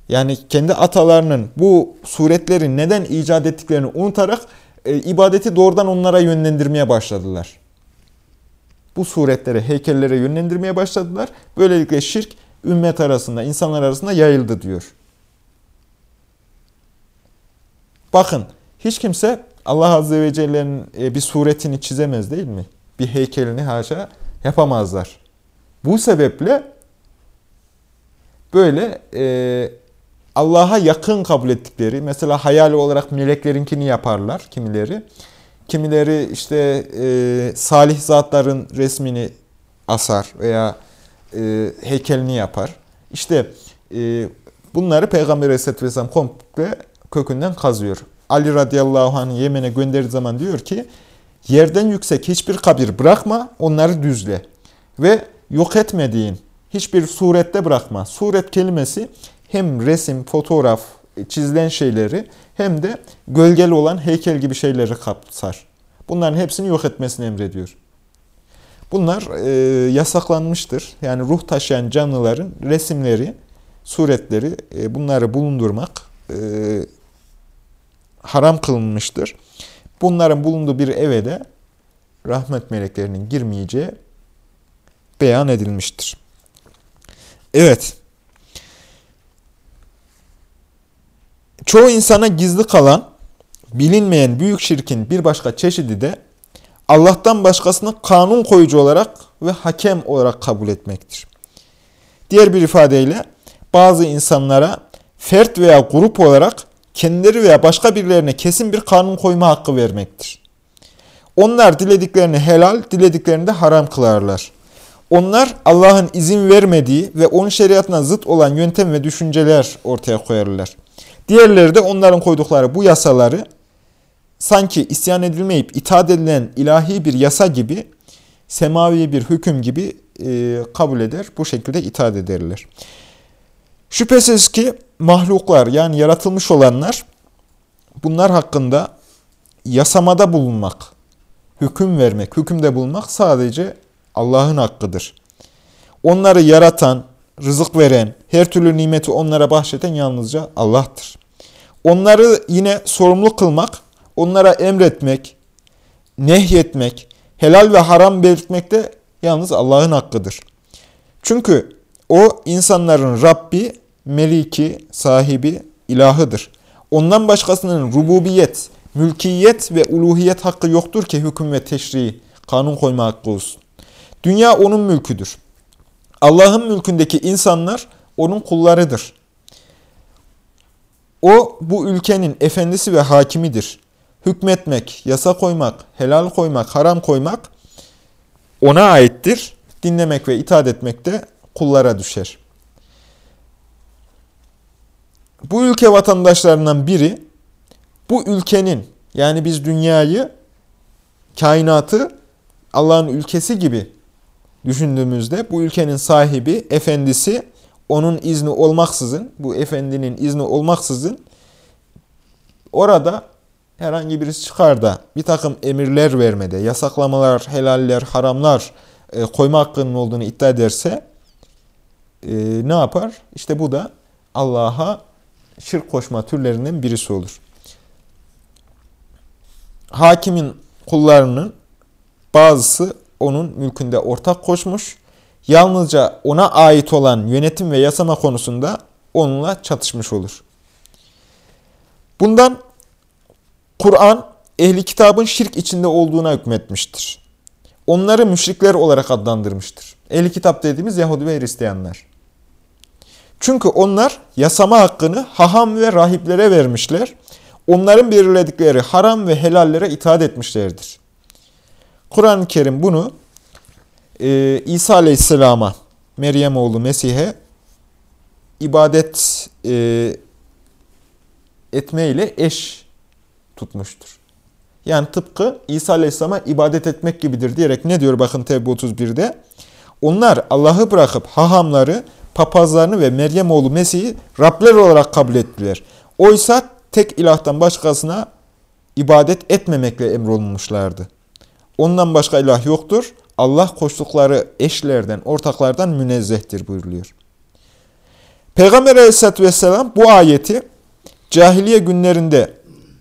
yani kendi atalarının bu suretleri neden icat ettiklerini unutarak e, ibadeti doğrudan onlara yönlendirmeye başladılar. Bu suretlere, heykellere yönlendirmeye başladılar. Böylelikle şirk ümmet arasında, insanlar arasında yayıldı diyor. Bakın hiç kimse Allah Azze ve Celle'nin e, bir suretini çizemez değil mi? Bir heykelini haşa yapamazlar. Bu sebeple böyle e, Allah'a yakın kabul ettikleri, mesela hayali olarak meleklerinkini yaparlar kimileri. Kimileri işte e, salih zatların resmini asar veya e, heykelini yapar. İşte e, bunları Peygamber Aleyhisselatü Vesselam komple kökünden kazıyor. Ali radıyallahu anh Yemen'e gönderdiği zaman diyor ki, yerden yüksek hiçbir kabir bırakma, onları düzle. Ve yok etmediğin hiçbir surette bırakma. Suret kelimesi hem resim, fotoğraf, çizilen şeyleri hem de gölgeli olan heykel gibi şeyleri kapsar. Bunların hepsini yok etmesini emrediyor. Bunlar e, yasaklanmıştır. Yani ruh taşıyan canlıların resimleri, suretleri e, bunları bulundurmak e, haram kılınmıştır. Bunların bulunduğu bir eve de rahmet meleklerinin girmeyeceği beyan edilmiştir. Evet. Çoğu insana gizli kalan bilinmeyen büyük şirkin bir başka çeşidi de Allah'tan başkasını kanun koyucu olarak ve hakem olarak kabul etmektir. Diğer bir ifadeyle bazı insanlara fert veya grup olarak kendileri veya başka birilerine kesin bir kanun koyma hakkı vermektir. Onlar dilediklerini helal, dilediklerini de haram kılarlar. Onlar Allah'ın izin vermediği ve onun şeriatına zıt olan yöntem ve düşünceler ortaya koyarlar. Diğerleri de onların koydukları bu yasaları sanki isyan edilmeyip itaat edilen ilahi bir yasa gibi, semavi bir hüküm gibi e, kabul eder. Bu şekilde itaat ederler. Şüphesiz ki mahluklar yani yaratılmış olanlar bunlar hakkında yasamada bulunmak, hüküm vermek, hükümde bulunmak sadece Allah'ın hakkıdır. Onları yaratan, rızık veren, her türlü nimeti onlara bahşeden yalnızca Allah'tır. Onları yine sorumlu kılmak, onlara emretmek, nehyetmek, helal ve haram belirtmek de yalnız Allah'ın hakkıdır. Çünkü o insanların Rabbi, Meliki, sahibi, ilahıdır. Ondan başkasının rububiyet, mülkiyet ve uluhiyet hakkı yoktur ki hüküm ve teşri, kanun koyma hakkı olsun. Dünya onun mülküdür. Allah'ın mülkündeki insanlar onun kullarıdır. O bu ülkenin efendisi ve hakimidir. Hükmetmek, yasa koymak, helal koymak, haram koymak ona aittir. Dinlemek ve itaat etmek de kullara düşer. Bu ülke vatandaşlarından biri bu ülkenin yani biz dünyayı, kainatı Allah'ın ülkesi gibi düşündüğümüzde bu ülkenin sahibi, efendisi onun izni olmaksızın, bu efendinin izni olmaksızın orada herhangi birisi çıkar da bir takım emirler vermede, yasaklamalar, helaller, haramlar e, koyma hakkının olduğunu iddia ederse e, ne yapar? İşte bu da Allah'a şirk koşma türlerinden birisi olur. Hakimin kullarının bazısı onun mülkünde ortak koşmuş, yalnızca ona ait olan yönetim ve yasama konusunda onunla çatışmış olur. Bundan Kur'an ehli kitabın şirk içinde olduğuna hükmetmiştir. Onları müşrikler olarak adlandırmıştır. Ehli kitap dediğimiz Yahudi ve Hristiyanlar. Çünkü onlar yasama hakkını haham ve rahiplere vermişler. Onların belirledikleri haram ve helallere itaat etmişlerdir. Kur'an-ı Kerim bunu e, İsa Aleyhisselam'a, Meryem oğlu Mesih'e ibadet e, etme ile eş tutmuştur. Yani tıpkı İsa Aleyhisselam'a ibadet etmek gibidir diyerek ne diyor bakın Tevbe 31'de? Onlar Allah'ı bırakıp hahamları, papazlarını ve Meryem oğlu Mesih'i Rabler olarak kabul ettiler. Oysa tek ilahtan başkasına ibadet etmemekle emrolunmuşlardı. Ondan başka ilah yoktur. Allah koştukları eşlerden, ortaklardan münezzehtir buyuruluyor. Peygamber aleyhissalatü vesselam bu ayeti cahiliye günlerinde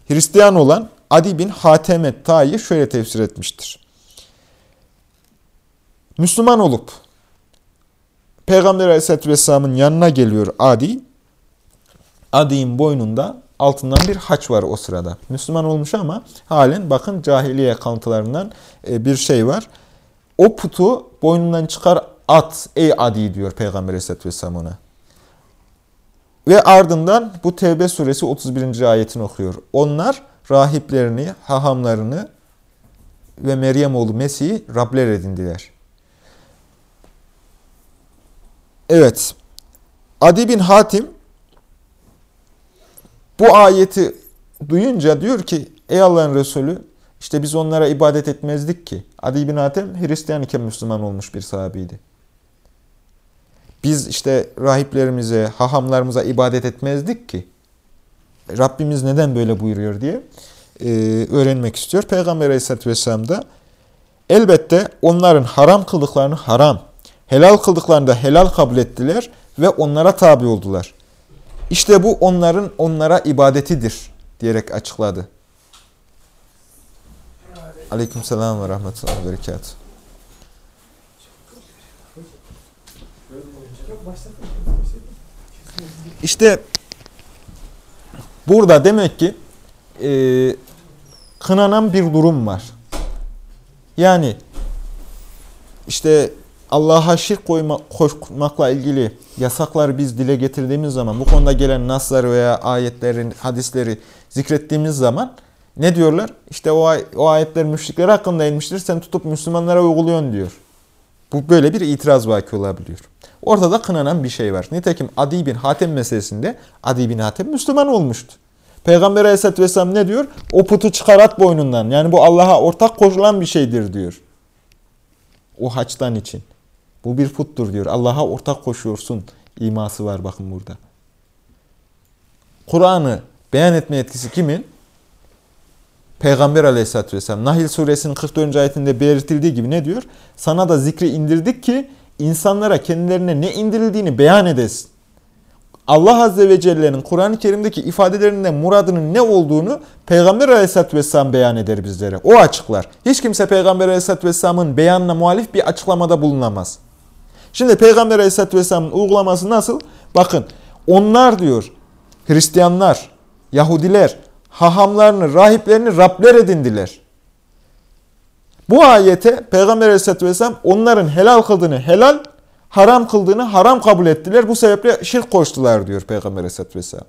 Hristiyan olan Adi bin Hatemet Ta'yı şöyle tefsir etmiştir. Müslüman olup Peygamber aleyhissalatü vesselamın yanına geliyor Adi. Adi'nin boynunda altından bir haç var o sırada. Müslüman olmuş ama halen bakın cahiliye kalıntılarından e, bir şey var. O putu boynundan çıkar at ey adi diyor Peygamber Aleyhisselatü Vesselam ona. Ve ardından bu Tevbe suresi 31. ayetini okuyor. Onlar rahiplerini, hahamlarını ve Meryem oğlu Mesih'i Rabler edindiler. Evet. Adi bin Hatim bu ayeti duyunca diyor ki ey Allah'ın Resulü işte biz onlara ibadet etmezdik ki. Adi bin Hatem Hristiyan iken Müslüman olmuş bir sahabiydi. Biz işte rahiplerimize, hahamlarımıza ibadet etmezdik ki. Rabbimiz neden böyle buyuruyor diye e, öğrenmek istiyor. Peygamber Aleyhisselatü Vesselam da elbette onların haram kıldıklarını haram, helal kıldıklarını da helal kabul ettiler ve onlara tabi oldular. İşte bu onların onlara ibadetidir diyerek açıkladı. Aleyküm selam ve rahmetullahi ve berekat. İşte burada demek ki e, kınanan bir durum var. Yani işte Allah'a şirk koyma, koşmakla ilgili yasakları biz dile getirdiğimiz zaman, bu konuda gelen nasları veya ayetlerin, hadisleri zikrettiğimiz zaman ne diyorlar? İşte o, o ayetler müşrikler hakkında inmiştir, sen tutup Müslümanlara uyguluyorsun diyor. Bu böyle bir itiraz vaki olabiliyor. Ortada kınanan bir şey var. Nitekim Adi bin Hatem meselesinde Adi bin Hatem Müslüman olmuştu. Peygamber aleyhissalatü vesselam ne diyor? O putu çıkarat boynundan. Yani bu Allah'a ortak koşulan bir şeydir diyor. O haçtan için. Bu bir puttur diyor. Allah'a ortak koşuyorsun iması var bakın burada. Kur'an'ı beyan etme etkisi kimin? Peygamber aleyhissalatü vesselam. Nahil suresinin 44. ayetinde belirtildiği gibi ne diyor? Sana da zikri indirdik ki insanlara kendilerine ne indirildiğini beyan edesin. Allah Azze ve Celle'nin Kur'an-ı Kerim'deki ifadelerinden muradının ne olduğunu Peygamber Aleyhisselatü Vesselam beyan eder bizlere. O açıklar. Hiç kimse Peygamber Aleyhisselatü Vesselam'ın beyanına muhalif bir açıklamada bulunamaz. Şimdi Peygamber Aleyhisselatü Vesselam'ın uygulaması nasıl? Bakın onlar diyor Hristiyanlar, Yahudiler hahamlarını, rahiplerini Rabler edindiler. Bu ayete Peygamber Aleyhisselatü Vesselam onların helal kıldığını helal, haram kıldığını haram kabul ettiler. Bu sebeple şirk koştular diyor Peygamber Aleyhisselatü Vesselam.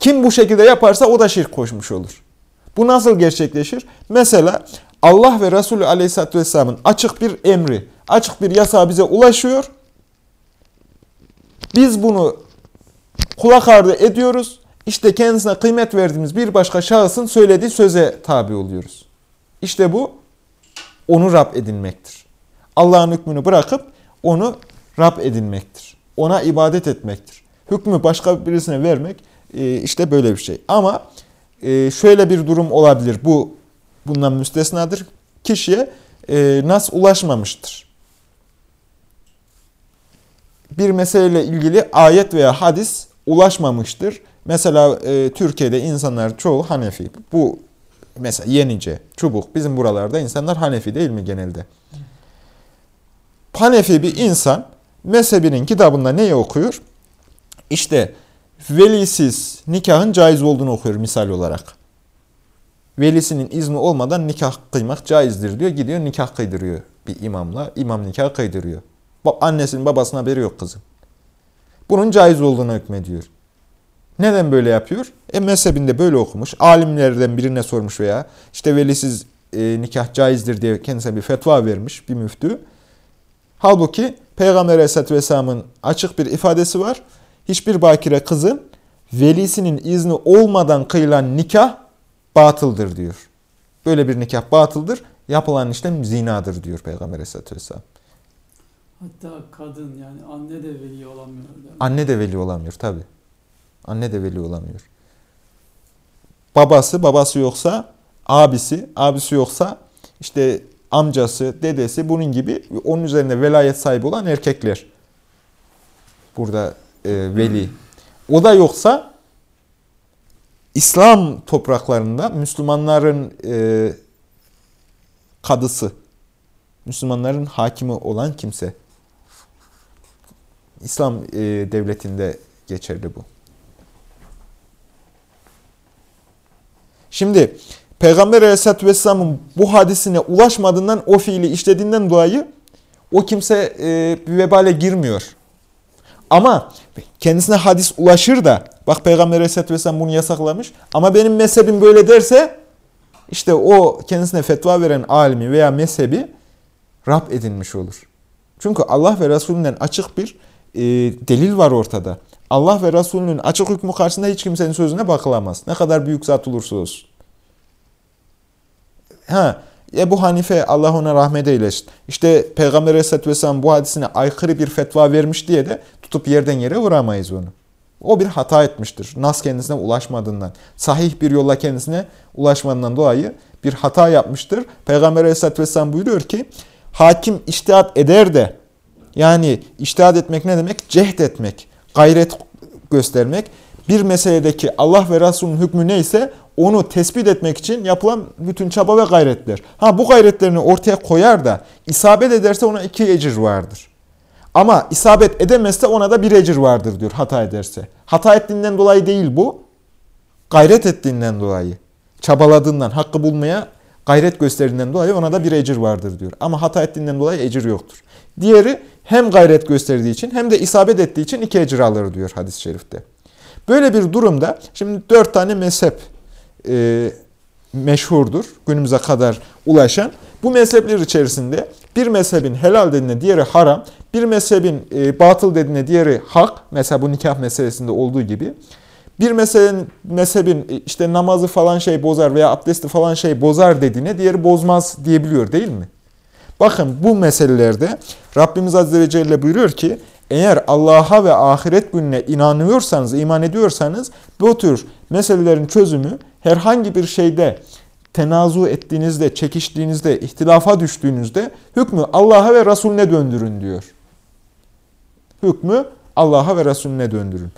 Kim bu şekilde yaparsa o da şirk koşmuş olur. Bu nasıl gerçekleşir? Mesela Allah ve Resulü Aleyhisselatü Vesselam'ın açık bir emri, açık bir yasağı bize ulaşıyor. Biz bunu kulak ardı ediyoruz. İşte kendisine kıymet verdiğimiz bir başka şahısın söylediği söze tabi oluyoruz. İşte bu onu Rab edinmektir. Allah'ın hükmünü bırakıp onu Rab edinmektir. Ona ibadet etmektir. Hükmü başka birisine vermek e, işte böyle bir şey. Ama şöyle bir durum olabilir. Bu bundan müstesnadır. Kişiye e, nas ulaşmamıştır. Bir meseleyle ilgili ayet veya hadis ulaşmamıştır. Mesela Türkiye'de insanlar çoğu Hanefi. Bu Mesela Yenice, Çubuk. Bizim buralarda insanlar Hanefi değil mi genelde? Hanefi bir insan mezhebinin kitabında neyi okuyor? İşte velisiz nikahın caiz olduğunu okuyor misal olarak. Velisinin izni olmadan nikah kıymak caizdir diyor. Gidiyor nikah kıydırıyor bir imamla. İmam nikah kıydırıyor. Annesinin babasına haberi yok kızın. Bunun caiz olduğunu hükmediyor. Neden böyle yapıyor? E mezhebinde böyle okumuş. Alimlerden birine sormuş veya işte velisiz e, nikah caizdir diye kendisine bir fetva vermiş bir müftü. Halbuki Peygamber Aleyhisselatü Vesselam'ın açık bir ifadesi var. Hiçbir bakire kızın velisinin izni olmadan kıyılan nikah batıldır diyor. Böyle bir nikah batıldır. Yapılan işlem zinadır diyor Peygamber Aleyhisselatü Vesselam. Hatta kadın yani anne de veli olamıyor. Anne de veli olamıyor tabi. Anne de veli olamıyor. Babası, babası yoksa abisi, abisi yoksa işte amcası, dedesi bunun gibi onun üzerinde velayet sahibi olan erkekler. Burada veli. O da yoksa İslam topraklarında Müslümanların e, kadısı, Müslümanların hakimi olan kimse. İslam e, devletinde geçerli bu. Şimdi Peygamber Aleyhisselatü Vesselam'ın bu hadisine ulaşmadığından, o fiili işlediğinden dolayı o kimse e, bir vebale girmiyor. Ama kendisine hadis ulaşır da, bak Peygamber Aleyhisselatü Vesselam bunu yasaklamış ama benim mezhebim böyle derse, işte o kendisine fetva veren alimi veya mezhebi Rab edinmiş olur. Çünkü Allah ve Resulünden açık bir e, delil var ortada. Allah ve Resulünün açık hükmü karşısında hiç kimsenin sözüne bakılamaz. Ne kadar büyük zat olursa olsun. Ha, Ebu Hanife Allah ona rahmet eylesin. İşte Peygamber Aleyhisselatü Vesselam bu hadisine aykırı bir fetva vermiş diye de tutup yerden yere vuramayız onu. O bir hata etmiştir. Nas kendisine ulaşmadığından, sahih bir yolla kendisine ulaşmadığından dolayı bir hata yapmıştır. Peygamber Aleyhisselatü Vesselam buyuruyor ki, hakim iştihat eder de, yani iştihat etmek ne demek? Cehd etmek gayret göstermek, bir meseledeki Allah ve Resulünün hükmü neyse onu tespit etmek için yapılan bütün çaba ve gayretler. Ha bu gayretlerini ortaya koyar da isabet ederse ona iki ecir vardır. Ama isabet edemezse ona da bir ecir vardır diyor hata ederse. Hata ettiğinden dolayı değil bu. Gayret ettiğinden dolayı. Çabaladığından, hakkı bulmaya gayret gösterdiğinden dolayı ona da bir ecir vardır diyor. Ama hata ettiğinden dolayı ecir yoktur. Diğeri hem gayret gösterdiği için hem de isabet ettiği için iki ecir alır diyor hadis-i şerifte. Böyle bir durumda şimdi dört tane mezhep e, meşhurdur. Günümüze kadar ulaşan. Bu mezhepler içerisinde bir mezhebin helal dediğine diğeri haram, bir mezhebin e, batıl dediğine diğeri hak. Mesela bu nikah meselesinde olduğu gibi. Bir mezhebin, mezhebin e, işte namazı falan şey bozar veya abdesti falan şey bozar dediğine diğeri bozmaz diyebiliyor değil mi? Bakın bu meselelerde Rabbimiz Azze ve Celle buyuruyor ki eğer Allah'a ve ahiret gününe inanıyorsanız, iman ediyorsanız bu tür meselelerin çözümü herhangi bir şeyde tenazu ettiğinizde, çekiştiğinizde, ihtilafa düştüğünüzde hükmü Allah'a ve Resulüne döndürün diyor. Hükmü Allah'a ve Resulüne döndürün.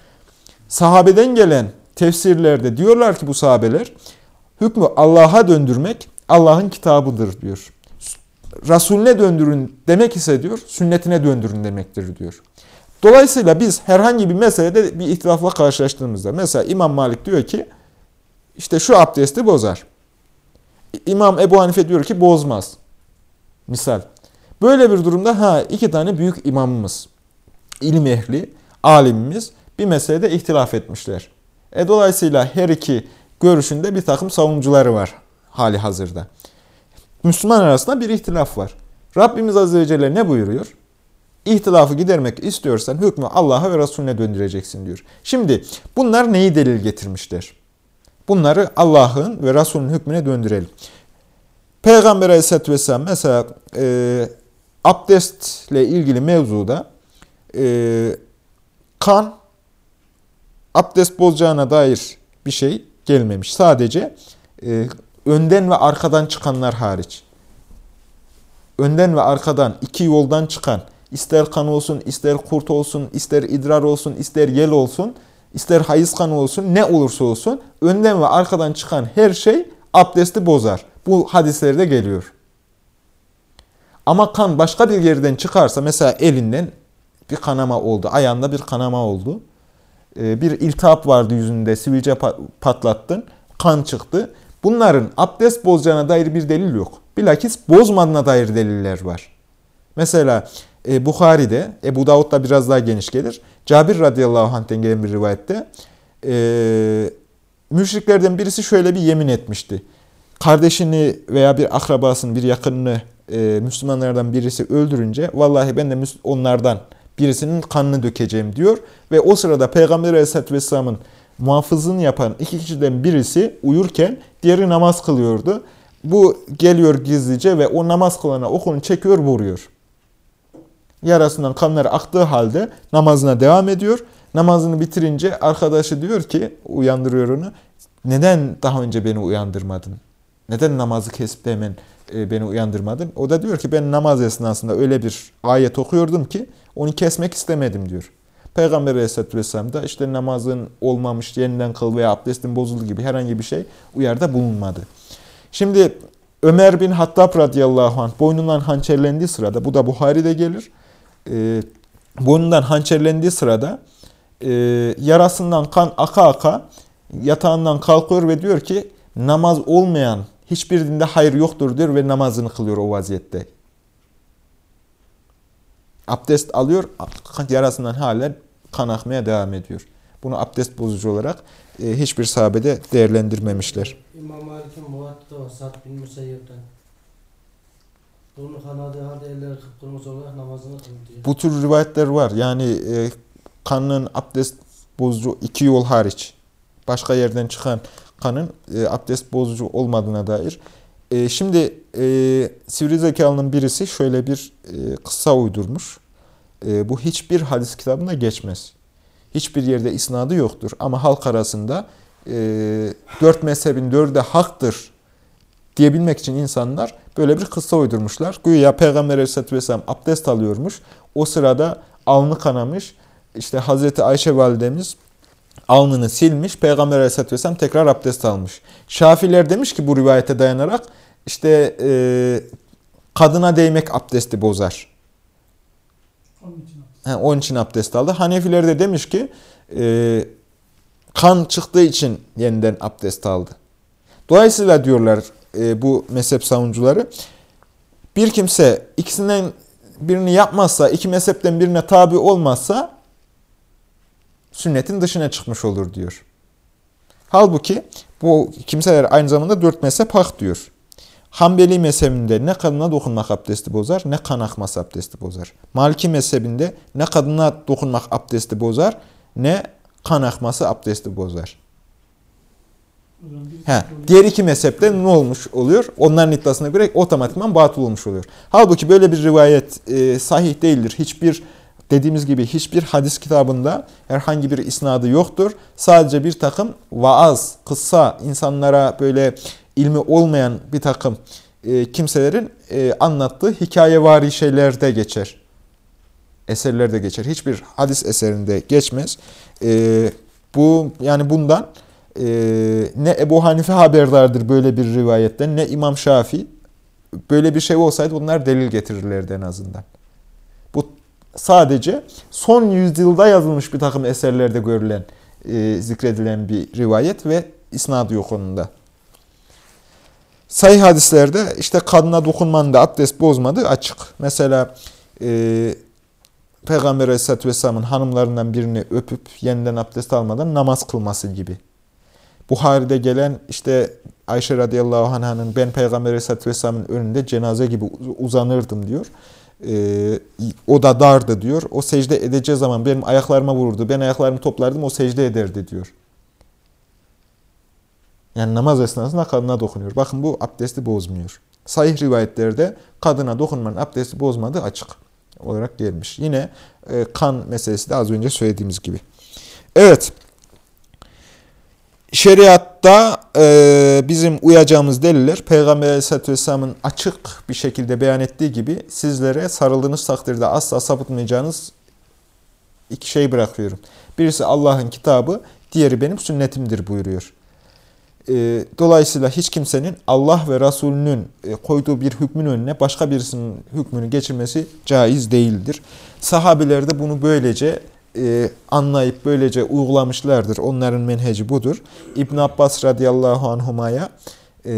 Sahabeden gelen tefsirlerde diyorlar ki bu sahabeler, hükmü Allah'a döndürmek Allah'ın kitabıdır diyor. Resulüne döndürün demek ise diyor, sünnetine döndürün demektir diyor. Dolayısıyla biz herhangi bir meselede bir ihtilafla karşılaştığımızda, mesela İmam Malik diyor ki, işte şu abdesti bozar. İmam Ebu Hanife diyor ki bozmaz. Misal. Böyle bir durumda ha iki tane büyük imamımız, ilim ehli, alimimiz bir meselede ihtilaf etmişler. E dolayısıyla her iki görüşünde bir takım savunucuları var hali hazırda. Müslüman arasında bir ihtilaf var. Rabbimiz Azze ve Celle ne buyuruyor? İhtilafı gidermek istiyorsan hükmü Allah'a ve Resulüne döndüreceksin diyor. Şimdi bunlar neyi delil getirmişler? Bunları Allah'ın ve Resulünün hükmüne döndürelim. Peygamber Aleyhisselatü Vesselam mesela e, abdestle ilgili mevzuda e, kan abdest bozacağına dair bir şey gelmemiş. Sadece e, önden ve arkadan çıkanlar hariç. Önden ve arkadan iki yoldan çıkan, ister kan olsun, ister kurt olsun, ister idrar olsun, ister yel olsun, ister hayız kanı olsun, ne olursa olsun önden ve arkadan çıkan her şey abdesti bozar. Bu hadislerde geliyor. Ama kan başka bir yerden çıkarsa mesela elinden bir kanama oldu, ayağında bir kanama oldu. Ee, bir iltihap vardı yüzünde, sivilce patlattın, kan çıktı. Bunların abdest bozacağına dair bir delil yok. Bilakis bozmadığına dair deliller var. Mesela e, Bukhari'de, Ebu Davud'da biraz daha geniş gelir. Cabir radıyallahu anh'ten gelen bir rivayette e, müşriklerden birisi şöyle bir yemin etmişti. Kardeşini veya bir akrabasını, bir yakınını e, Müslümanlardan birisi öldürünce vallahi ben de onlardan birisinin kanını dökeceğim diyor. Ve o sırada Peygamber aleyhisselatü vesselamın muhafızını yapan iki kişiden birisi uyurken diğeri namaz kılıyordu. Bu geliyor gizlice ve o namaz kılana okunu çekiyor vuruyor. Yarasından kanları aktığı halde namazına devam ediyor. Namazını bitirince arkadaşı diyor ki uyandırıyor onu. Neden daha önce beni uyandırmadın? Neden namazı kesip hemen e, beni uyandırmadın? O da diyor ki ben namaz esnasında öyle bir ayet okuyordum ki onu kesmek istemedim diyor. Peygamber Aleyhisselatü Vesselam da işte namazın olmamış, yeniden kıl veya abdestin bozuldu gibi herhangi bir şey uyarda bulunmadı. Şimdi Ömer bin Hattab radıyallahu anh boynundan hançerlendiği sırada, bu da Buhari'de gelir, e, boynundan hançerlendiği sırada e, yarasından kan aka aka yatağından kalkıyor ve diyor ki namaz olmayan hiçbir dinde hayır yoktur diyor ve namazını kılıyor o vaziyette. Abdest alıyor, yarasından halen kan akmaya devam ediyor. Bunu abdest bozucu olarak e, hiçbir sahabede değerlendirmemişler. İmam Malik'in muvatta var, Sa'd bin Musayyib'den. Bu tür rivayetler var. Yani e, kanın abdest bozucu iki yol hariç başka yerden çıkan kanın e, abdest bozucu olmadığına dair. E, şimdi e, sivri zekalının birisi şöyle bir e, kısa uydurmuş. E, bu hiçbir hadis kitabında geçmez. Hiçbir yerde isnadı yoktur. Ama halk arasında e, dört mezhebin dördü de haktır diyebilmek için insanlar böyle bir kıssa uydurmuşlar. Güya Peygamber Aleyhisselatü Vesselam abdest alıyormuş. O sırada alnı kanamış. İşte Hazreti Ayşe validemiz alnını silmiş. Peygamber Aleyhisselatü Vesselam tekrar abdest almış. Şafiler demiş ki bu rivayete dayanarak işte e, kadına değmek abdesti bozar. Onun için He, onun için abdest aldı. Hanefiler de demiş ki e, kan çıktığı için yeniden abdest aldı. Dolayısıyla diyorlar e, bu mezhep savunucuları bir kimse ikisinden birini yapmazsa, iki mezhepten birine tabi olmazsa sünnetin dışına çıkmış olur diyor. Halbuki bu kimseler aynı zamanda dört mezhep hak diyor. Hanbeli mezhebinde ne kadına dokunmak abdesti bozar ne kan akması abdesti bozar. Maliki mezhebinde ne kadına dokunmak abdesti bozar ne kan akması abdesti bozar. He, diğer iki mezhepte ne olmuş oluyor? Onların iddiasına göre otomatikman batıl olmuş oluyor. Halbuki böyle bir rivayet e, sahih değildir. Hiçbir dediğimiz gibi hiçbir hadis kitabında herhangi bir isnadı yoktur. Sadece bir takım vaaz, kıssa, insanlara böyle ilmi olmayan bir takım e, kimselerin e, anlattığı hikayevari şeylerde geçer. Eserlerde geçer. Hiçbir hadis eserinde geçmez. E, bu yani bundan e, ne Ebu Hanife haberdardır böyle bir rivayetten ne İmam Şafii. Böyle bir şey olsaydı onlar delil getirirlerdi en azından. Bu sadece son yüzyılda yazılmış bir takım eserlerde görülen, e, zikredilen bir rivayet ve isnadı yok onun da. Sayı hadislerde işte kadına dokunmanın da abdest bozmadığı açık. Mesela e, Peygamber Aleyhisselatü Vesselam'ın hanımlarından birini öpüp yeniden abdest almadan namaz kılması gibi. Buhari'de gelen işte Ayşe radıyallahu anh'ın ben Peygamber Aleyhisselatü Vesselam'ın önünde cenaze gibi uzanırdım diyor. Ee, o da dardı diyor. O secde edeceği zaman benim ayaklarıma vururdu. Ben ayaklarımı toplardım o secde ederdi diyor. Yani namaz esnasında kadına dokunuyor. Bakın bu abdesti bozmuyor. Sahih rivayetlerde kadına dokunmanın abdesti bozmadığı açık olarak gelmiş. Yine e, kan meselesi de az önce söylediğimiz gibi. Evet. Şeriatta e, bizim uyacağımız deliller Peygamber Aleyhisselatü Vesselam'ın açık bir şekilde beyan ettiği gibi sizlere sarıldığınız takdirde asla sapıtmayacağınız iki şey bırakıyorum. Birisi Allah'ın kitabı, diğeri benim sünnetimdir buyuruyor. E, dolayısıyla hiç kimsenin Allah ve Resulünün e, koyduğu bir hükmün önüne başka birisinin hükmünü geçirmesi caiz değildir. Sahabeler de bunu böylece e, anlayıp böylece uygulamışlardır. Onların menheci budur. İbn Abbas radıyallahu anhumaya e,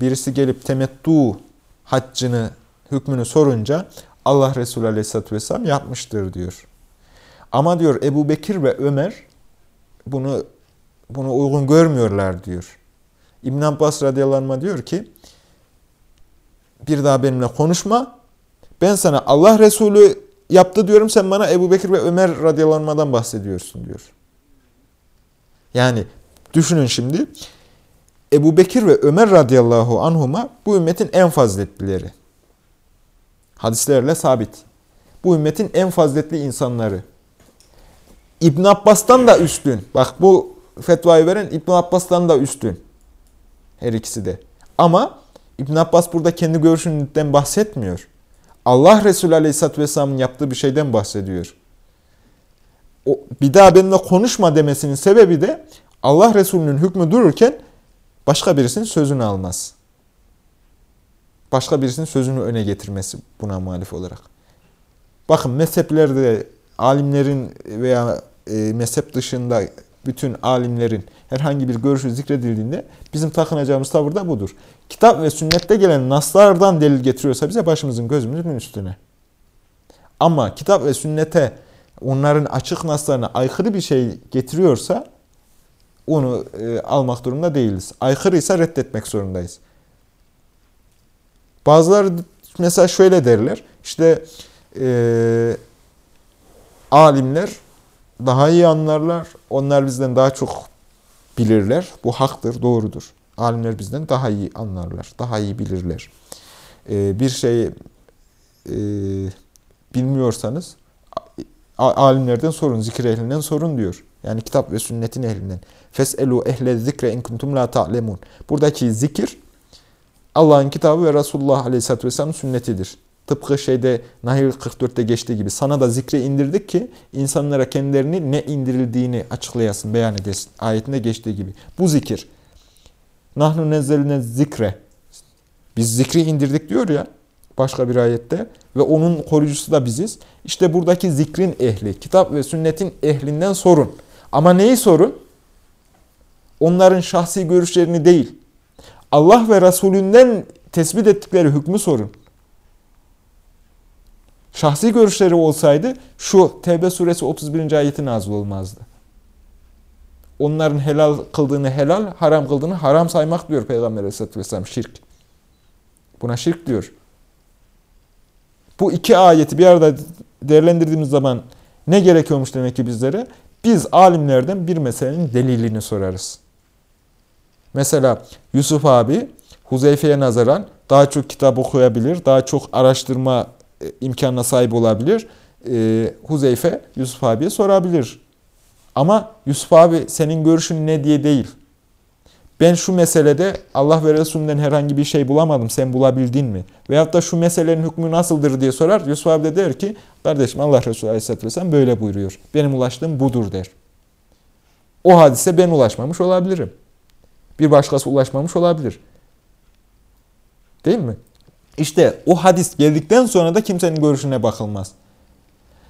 birisi gelip temettu haccını, hükmünü sorunca Allah Resulü aleyhisselatü vesselam yapmıştır diyor. Ama diyor Ebu Bekir ve Ömer bunu bunu uygun görmüyorlar diyor. İbn Abbas radıyallahu diyor ki bir daha benimle konuşma. Ben sana Allah Resulü yaptı diyorum sen bana Ebu Bekir ve Ömer radıyallahu anh'dan bahsediyorsun diyor. Yani düşünün şimdi Ebu Bekir ve Ömer radıyallahu anhuma bu ümmetin en faziletlileri. Hadislerle sabit. Bu ümmetin en faziletli insanları. İbn Abbas'tan da üstün. Bak bu fetvayı veren İbn Abbas'tan da üstün. Her ikisi de. Ama İbn Abbas burada kendi görüşünden bahsetmiyor. Allah Resulü Aleyhisselatü Vesselam'ın yaptığı bir şeyden bahsediyor. O, bir daha benimle konuşma demesinin sebebi de Allah Resulü'nün hükmü dururken başka birisinin sözünü almaz. Başka birisinin sözünü öne getirmesi buna muhalif olarak. Bakın mezheplerde alimlerin veya e, mezhep dışında bütün alimlerin herhangi bir görüşü zikredildiğinde bizim takınacağımız tavır da budur. Kitap ve sünnette gelen naslardan delil getiriyorsa bize başımızın gözümüzün üstüne. Ama kitap ve sünnete onların açık naslarına aykırı bir şey getiriyorsa onu e, almak durumunda değiliz. Aykırıysa reddetmek zorundayız. Bazıları mesela şöyle derler. İşte e, alimler daha iyi anlarlar. Onlar bizden daha çok bilirler. Bu haktır, doğrudur. Alimler bizden daha iyi anlarlar, daha iyi bilirler. Ee, bir şeyi e, bilmiyorsanız alimlerden sorun, zikir ehlinden sorun diyor. Yani kitap ve sünnetin ehlinden. Feselu ehle zikre in kuntum la ta'lemun. Buradaki zikir Allah'ın kitabı ve Resulullah Aleyhisselatü Vesselam'ın sünnetidir. Tıpkı şeyde Nahil 44'te geçtiği gibi sana da zikre indirdik ki insanlara kendilerini ne indirildiğini açıklayasın, beyan edesin. Ayetinde geçtiği gibi. Bu zikir. Nahnu nezzeline zikre. Biz zikri indirdik diyor ya başka bir ayette ve onun koruyucusu da biziz. İşte buradaki zikrin ehli, kitap ve sünnetin ehlinden sorun. Ama neyi sorun? Onların şahsi görüşlerini değil. Allah ve Resulünden tespit ettikleri hükmü sorun. Şahsi görüşleri olsaydı şu Tevbe suresi 31. ayeti nazil olmazdı. Onların helal kıldığını helal, haram kıldığını haram saymak diyor Peygamber Aleyhisselatü Vesselam. Şirk. Buna şirk diyor. Bu iki ayeti bir arada değerlendirdiğimiz zaman ne gerekiyormuş demek ki bizlere? Biz alimlerden bir meselenin delilini sorarız. Mesela Yusuf abi Huzeyfe'ye nazaran daha çok kitap okuyabilir, daha çok araştırma imkanına sahip olabilir. E, Huzeyfe Yusuf abiye sorabilir. Ama Yusuf abi senin görüşün ne diye değil. Ben şu meselede Allah ve Resulünden herhangi bir şey bulamadım. Sen bulabildin mi? Veyahut da şu meselenin hükmü nasıldır diye sorar. Yusuf abi de der ki kardeşim Allah Resulü Aleyhisselatü Vesselam böyle buyuruyor. Benim ulaştığım budur der. O hadise ben ulaşmamış olabilirim. Bir başkası ulaşmamış olabilir. Değil mi? İşte o hadis geldikten sonra da kimsenin görüşüne bakılmaz.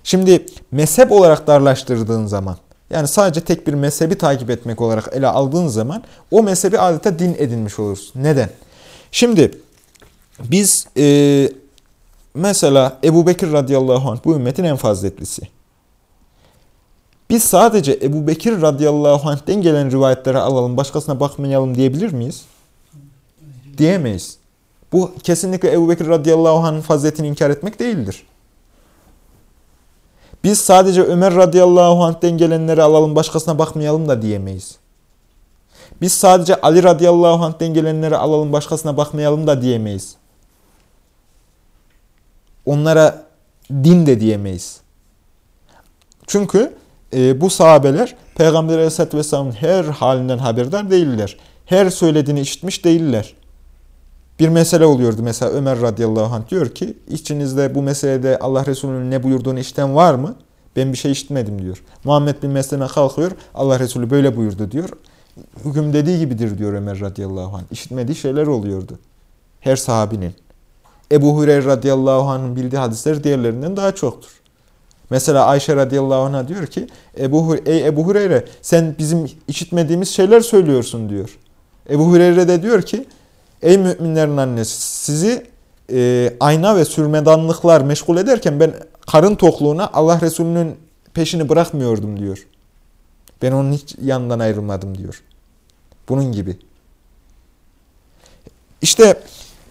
Şimdi mezhep olarak darlaştırdığın zaman yani sadece tek bir mezhebi takip etmek olarak ele aldığın zaman o mezhebi adeta din edinmiş olursun. Neden? Şimdi biz e, mesela Ebu Bekir radıyallahu anh bu ümmetin en faziletlisi. Biz sadece Ebu Bekir radıyallahu anh'ten gelen rivayetlere alalım, başkasına bakmayalım diyebilir miyiz? Diyemeyiz. Bu kesinlikle Ebu Bekir radıyallahu anh'ın faziletini inkar etmek değildir. Biz sadece Ömer radıyallahu anh'ten gelenleri alalım başkasına bakmayalım da diyemeyiz. Biz sadece Ali radıyallahu anh'ten gelenleri alalım başkasına bakmayalım da diyemeyiz. Onlara din de diyemeyiz. Çünkü e, bu sahabeler Peygamber aleyhisselatü vesselamın her halinden haberdar değiller. Her söylediğini işitmiş değiller. Bir mesele oluyordu mesela Ömer radıyallahu anh diyor ki içinizde bu meselede Allah Resulü'nün ne buyurduğunu işten var mı? Ben bir şey işitmedim diyor. Muhammed bin Meslem'e kalkıyor Allah Resulü böyle buyurdu diyor. Hüküm dediği gibidir diyor Ömer radıyallahu anh. İşitmediği şeyler oluyordu. Her sahabinin. Ebu Hureyre radıyallahu anh'ın bildiği hadisler diğerlerinden daha çoktur. Mesela Ayşe radıyallahu anh'a diyor ki Ebu, Ey Ebu Hureyre sen bizim işitmediğimiz şeyler söylüyorsun diyor. Ebu Hureyre de diyor ki Ey müminlerin annesi sizi e, ayna ve sürmedanlıklar meşgul ederken ben karın tokluğuna Allah Resulü'nün peşini bırakmıyordum diyor. Ben onun hiç yanından ayrılmadım diyor. Bunun gibi. İşte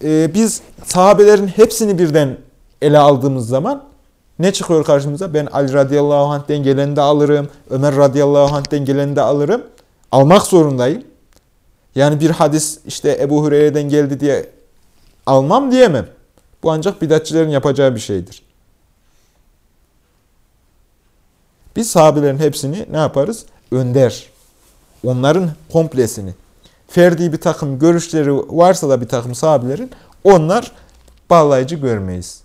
e, biz sahabelerin hepsini birden ele aldığımız zaman ne çıkıyor karşımıza? Ben Ali radıyallahu anh'ten geleni de alırım. Ömer radıyallahu anh'ten geleni de alırım. Almak zorundayım. Yani bir hadis işte Ebu Hureyre'den geldi diye almam diyemem. Bu ancak bidatçilerin yapacağı bir şeydir. Biz sahabelerin hepsini ne yaparız? Önder. Onların komplesini. Ferdi bir takım görüşleri varsa da bir takım sahabelerin onlar bağlayıcı görmeyiz.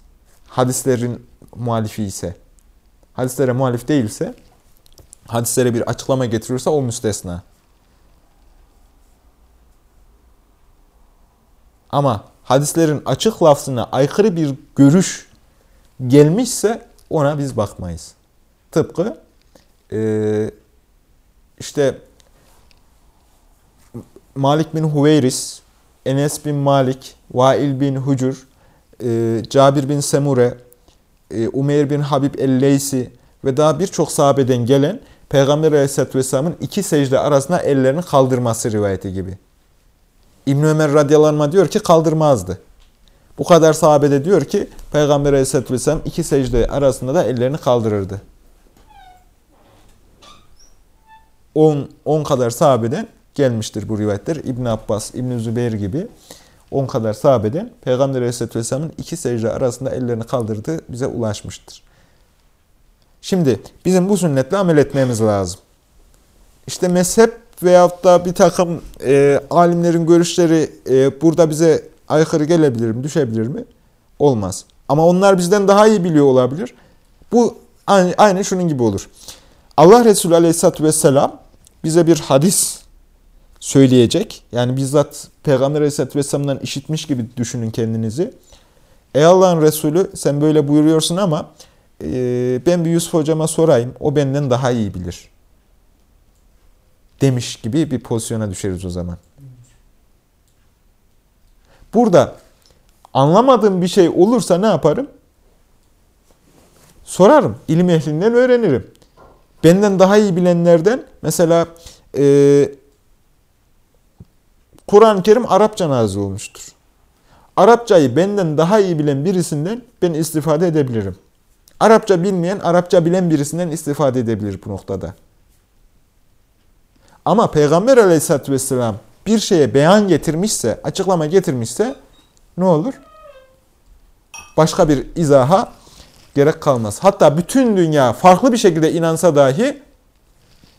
Hadislerin muhalifi ise. Hadislere muhalif değilse hadislere bir açıklama getirirse o müstesna. Ama hadislerin açık lafzına aykırı bir görüş gelmişse ona biz bakmayız. Tıpkı e, işte Malik bin Huveyris, Enes bin Malik, Vail bin Hucur, e, Cabir bin Semure, e, Umeyr bin Habib el-Leysi ve daha birçok sahabeden gelen Peygamber Aleyhisselatü Vesselam'ın iki secde arasında ellerini kaldırması rivayeti gibi. İbn Ömer radıyallahu anh diyor ki kaldırmazdı. Bu kadar sahabede diyor ki Peygamber aleyhisselatü vesselam iki secde arasında da ellerini kaldırırdı. 10 10 kadar sahabeden gelmiştir bu rivayetler. İbn Abbas, İbn Zübeyir gibi 10 kadar sahabeden Peygamber aleyhisselatü vesselamın iki secde arasında ellerini kaldırdığı bize ulaşmıştır. Şimdi bizim bu sünnetle amel etmemiz lazım. İşte mezhep veyahut da bir takım e, alimlerin görüşleri e, burada bize aykırı gelebilir mi, düşebilir mi? Olmaz. Ama onlar bizden daha iyi biliyor olabilir. Bu aynı, aynı şunun gibi olur. Allah Resulü Aleyhisselatü Vesselam bize bir hadis söyleyecek. Yani bizzat Peygamber Aleyhisselatü Vesselam'dan işitmiş gibi düşünün kendinizi. Ey Allah'ın Resulü sen böyle buyuruyorsun ama e, ben bir Yusuf hocama sorayım. O benden daha iyi bilir demiş gibi bir pozisyona düşeriz o zaman. Burada anlamadığım bir şey olursa ne yaparım? Sorarım. İlim ehlinden öğrenirim. Benden daha iyi bilenlerden mesela e, Kur'an-ı Kerim Arapça nazil olmuştur. Arapçayı benden daha iyi bilen birisinden ben istifade edebilirim. Arapça bilmeyen, Arapça bilen birisinden istifade edebilir bu noktada. Ama Peygamber aleyhissalatü vesselam bir şeye beyan getirmişse, açıklama getirmişse ne olur? Başka bir izaha gerek kalmaz. Hatta bütün dünya farklı bir şekilde inansa dahi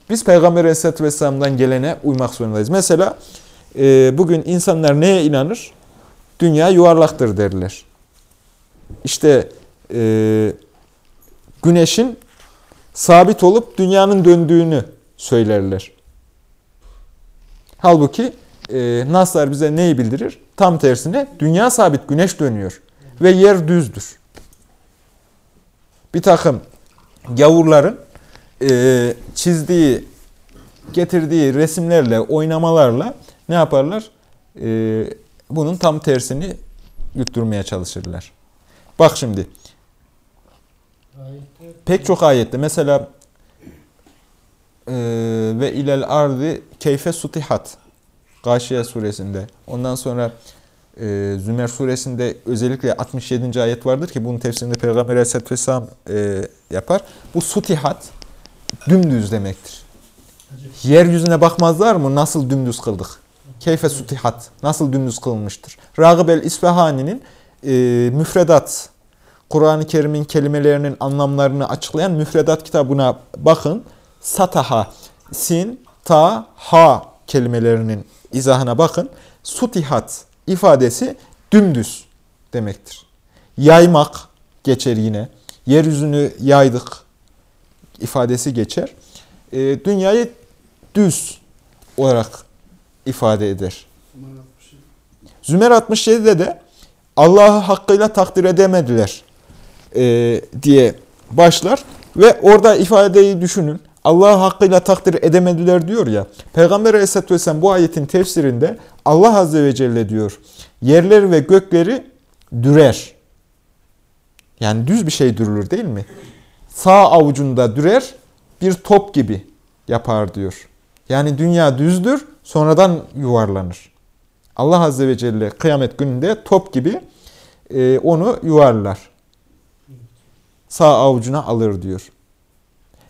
biz Peygamber aleyhissalatü vesselam'dan gelene uymak zorundayız. Mesela e, bugün insanlar neye inanır? Dünya yuvarlaktır derler. İşte e, güneşin sabit olup dünyanın döndüğünü söylerler. Halbuki e, Naslar bize neyi bildirir? Tam tersine dünya sabit, güneş dönüyor ve yer düzdür. Bir takım gavurların e, çizdiği, getirdiği resimlerle, oynamalarla ne yaparlar? E, bunun tam tersini yutturmaya çalışırlar. Bak şimdi. Pek çok ayette mesela e, ve ilel ardı keyfe sutihat Gâşiye suresinde. Ondan sonra e, Zümer suresinde özellikle 67. ayet vardır ki bunun tefsirinde Peygamber Aleyhisselatü Vesselam e, yapar. Bu sutihat dümdüz demektir. Yeryüzüne bakmazlar mı nasıl dümdüz kıldık? Keyfe sutihat nasıl dümdüz kılınmıştır? Ragıb el-İsfahani'nin e, müfredat Kur'an-ı Kerim'in kelimelerinin anlamlarını açıklayan müfredat kitabına bakın. Sataha, sin, ta, ha kelimelerinin izahına bakın. Sutihat ifadesi dümdüz demektir. Yaymak geçer yine. Yeryüzünü yaydık ifadesi geçer. E, dünyayı düz olarak ifade eder. Zümer 67'de de Allah'ı hakkıyla takdir edemediler e, diye başlar. Ve orada ifadeyi düşünün. Allah'ı hakkıyla takdir edemediler diyor ya. Peygamber Aleyhisselatü Vesselam bu ayetin tefsirinde Allah Azze ve Celle diyor. Yerleri ve gökleri dürer. Yani düz bir şey dürülür değil mi? Sağ avucunda dürer bir top gibi yapar diyor. Yani dünya düzdür sonradan yuvarlanır. Allah Azze ve Celle kıyamet gününde top gibi e, onu yuvarlar. Sağ avucuna alır diyor.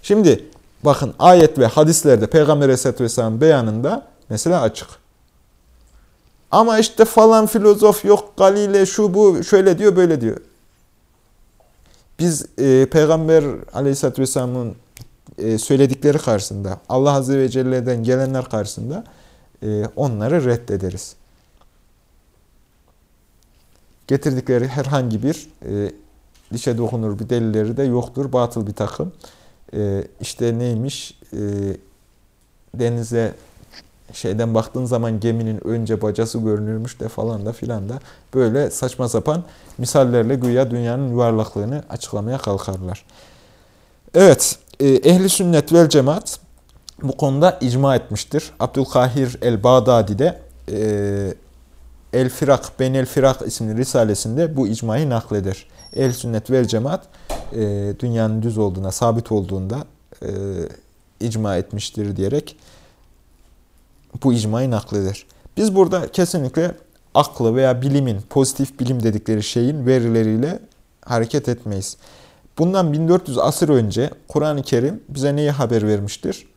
Şimdi bakın ayet ve hadislerde Peygamber Aleyhisselatü Vesselam beyanında mesela açık. Ama işte falan filozof yok Galile şu bu şöyle diyor böyle diyor. Biz e, Peygamber Aleyhisselatü Vesselam'ın e, söyledikleri karşısında Allah Azze ve Celle'den gelenler karşısında e, onları reddederiz. Getirdikleri herhangi bir e, dişe dokunur bir delilleri de yoktur. Batıl bir takım. E, işte neymiş? E, denize şeyden baktığın zaman geminin önce bacası görünürmüş de falan da filan da böyle saçma sapan misallerle güya dünyanın yuvarlaklığını açıklamaya kalkarlar. Evet, e, ehli sünnet vel cemaat bu konuda icma etmiştir. Abdülkahir el-Bağdadi de e, El Firak, Ben El Firak isimli risalesinde bu icmayı nakleder. El sünnet vel cemaat e, dünyanın düz olduğuna, sabit olduğunda e, icma etmiştir diyerek bu icmayı nakleder. Biz burada kesinlikle aklı veya bilimin, pozitif bilim dedikleri şeyin verileriyle hareket etmeyiz. Bundan 1400 asır önce Kur'an-ı Kerim bize neyi haber vermiştir?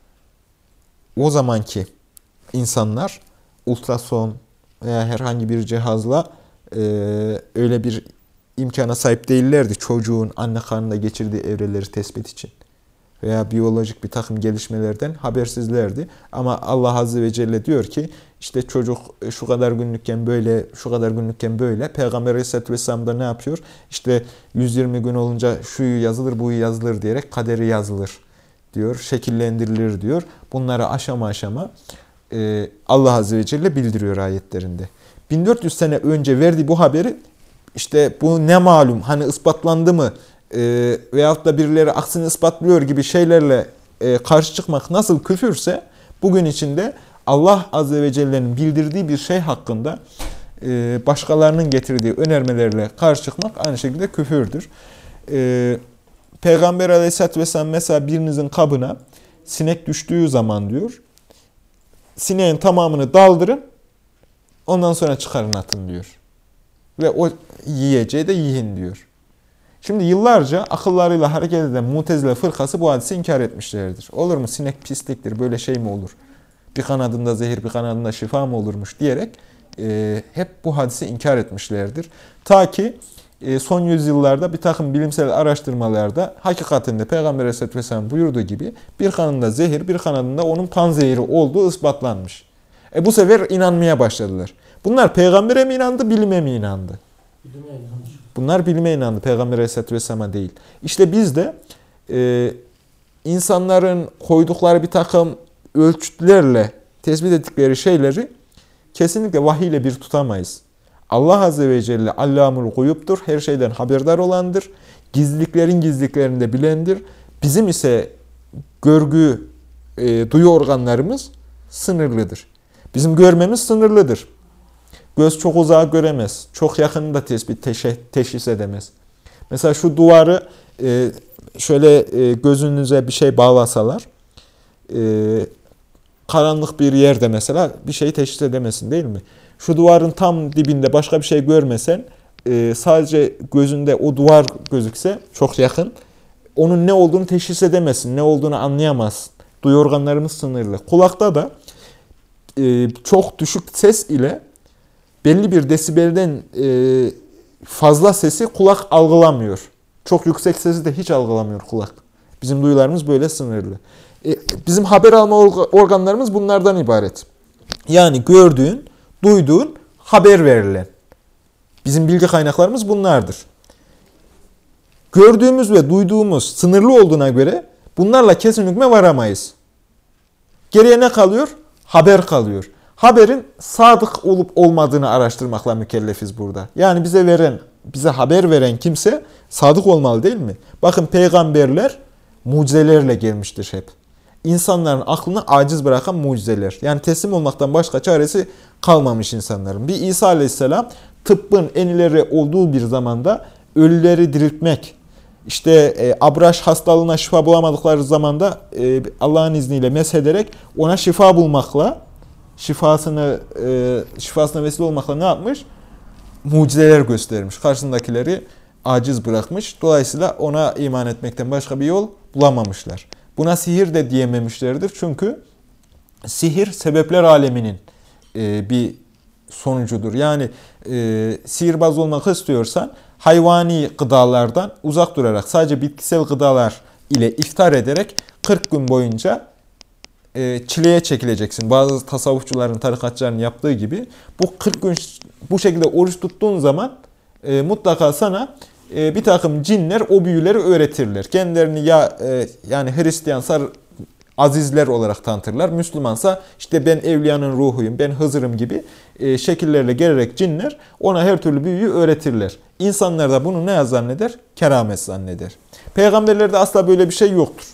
O zamanki insanlar ultrason veya herhangi bir cihazla e, öyle bir imkana sahip değillerdi çocuğun anne karnında geçirdiği evreleri tespit için. Veya biyolojik bir takım gelişmelerden habersizlerdi. Ama Allah Azze ve Celle diyor ki işte çocuk şu kadar günlükken böyle, şu kadar günlükken böyle. Peygamber Aleyhisselatü Vesselam da ne yapıyor? İşte 120 gün olunca şuyu yazılır, buyu yazılır diyerek kaderi yazılır diyor. Şekillendirilir diyor. Bunları aşama aşama e, Allah Azze ve Celle bildiriyor ayetlerinde. 1400 sene önce verdiği bu haberi işte bu ne malum hani ispatlandı mı e, veyahut da birileri aksini ispatlıyor gibi şeylerle e, karşı çıkmak nasıl küfürse Bugün içinde Allah Azze ve Celle'nin bildirdiği bir şey hakkında e, başkalarının getirdiği önermelerle karşı çıkmak aynı şekilde küfürdür. E, Peygamber Aleyhisselatü Vesselam mesela birinizin kabına sinek düştüğü zaman diyor, sineğin tamamını daldırın, ondan sonra çıkarın atın diyor. Ve o yiyeceği de yiyin diyor. Şimdi yıllarca akıllarıyla hareket eden mutezile fırkası bu hadisi inkar etmişlerdir. Olur mu sinek pisliktir böyle şey mi olur? Bir kanadında zehir bir kanadında şifa mı olurmuş diyerek e, hep bu hadisi inkar etmişlerdir. Ta ki e, son yüzyıllarda bir takım bilimsel araştırmalarda hakikatinde Peygamber Aleyhisselatü Vesselam buyurduğu gibi bir kanında zehir bir kanadında onun panzehiri olduğu ispatlanmış. E bu sefer inanmaya başladılar. Bunlar peygambere mi inandı, bilime mi inandı? Bilime. Bunlar bilime inandı. Peygamber Aleyhisselatü Vesselam'a değil. İşte biz de e, insanların koydukları bir takım ölçütlerle tespit ettikleri şeyleri kesinlikle vahiy ile bir tutamayız. Allah Azze ve Celle Allamul Guyup'tur. Her şeyden haberdar olandır. Gizliliklerin gizliliklerini de bilendir. Bizim ise görgü, e, duyu organlarımız sınırlıdır. Bizim görmemiz sınırlıdır. Göz çok uzağa göremez. Çok yakını da tespit, teşhis edemez. Mesela şu duvarı e, şöyle e, gözünüze bir şey bağlasalar, e, karanlık bir yerde mesela bir şeyi teşhis edemezsin değil mi? Şu duvarın tam dibinde başka bir şey görmesen, e, sadece gözünde o duvar gözükse çok yakın, onun ne olduğunu teşhis edemezsin, ne olduğunu anlayamazsın. Duyu organlarımız sınırlı. Kulakta da çok düşük ses ile belli bir desibelden e, fazla sesi kulak algılamıyor. Çok yüksek sesi de hiç algılamıyor kulak. Bizim duyularımız böyle sınırlı. E, bizim haber alma organlarımız bunlardan ibaret. Yani gördüğün, duyduğun, haber verilen. Bizim bilgi kaynaklarımız bunlardır. Gördüğümüz ve duyduğumuz sınırlı olduğuna göre bunlarla kesin hükme varamayız. Geriye ne kalıyor? Haber kalıyor. Haberin sadık olup olmadığını araştırmakla mükellefiz burada. Yani bize veren, bize haber veren kimse sadık olmalı değil mi? Bakın peygamberler mucizelerle gelmiştir hep. İnsanların aklını aciz bırakan mucizeler. Yani teslim olmaktan başka çaresi kalmamış insanların. Bir İsa Aleyhisselam tıbbın en ileri olduğu bir zamanda ölüleri diriltmek, işte e, abraş hastalığına şifa bulamadıkları zamanda e, Allah'ın izniyle meshederek ona şifa bulmakla şifasını e, şifasına vesile olmakla ne yapmış? Mucizeler göstermiş. Karşısındakileri aciz bırakmış. Dolayısıyla ona iman etmekten başka bir yol bulamamışlar. Buna sihir de diyememişlerdir. Çünkü sihir sebepler aleminin e, bir sonucudur. Yani e, sihirbaz olmak istiyorsan hayvani gıdalardan uzak durarak sadece bitkisel gıdalar ile iftar ederek 40 gün boyunca çileye çekileceksin. Bazı tasavvufçuların, tarikatçıların yaptığı gibi. Bu 40 gün bu şekilde oruç tuttuğun zaman e, mutlaka sana e, bir takım cinler o büyüleri öğretirler. Kendilerini ya yani Hristiyan sar azizler olarak tanıtırlar. Müslümansa işte ben evliyanın ruhuyum, ben Hızır'ım gibi şekillerle gelerek cinler ona her türlü büyüyü öğretirler. İnsanlar da bunu ne zanneder? Keramet zanneder. Peygamberlerde asla böyle bir şey yoktur.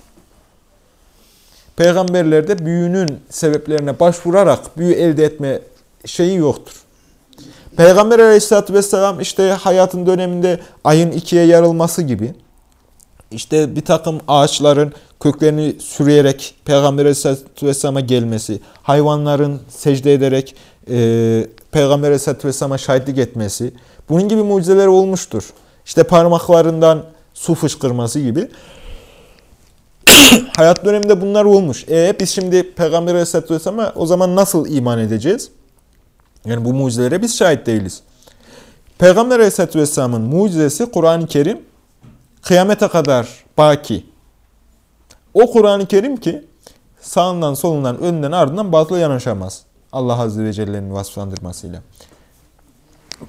Peygamberlerde büyünün sebeplerine başvurarak büyü elde etme şeyi yoktur. Peygamber aleyhissalatü vesselam işte hayatın döneminde ayın ikiye yarılması gibi, işte bir takım ağaçların köklerini sürüyerek Peygamber aleyhissalatü vesselama gelmesi, hayvanların secde ederek e, Peygamber aleyhissalatü vesselama şahitlik etmesi, bunun gibi mucizeler olmuştur. İşte parmaklarından su fışkırması gibi. [LAUGHS] Hayat döneminde bunlar olmuş. E biz şimdi Peygamber Aleyhisselatü Vesselam'a o zaman nasıl iman edeceğiz? Yani bu mucizelere biz şahit değiliz. Peygamber Aleyhisselatü Vesselam'ın mucizesi Kur'an-ı Kerim kıyamete kadar baki. O Kur'an-ı Kerim ki sağından solundan önünden ardından batıla yanaşamaz. Allah Azze ve Celle'nin vasıflandırmasıyla.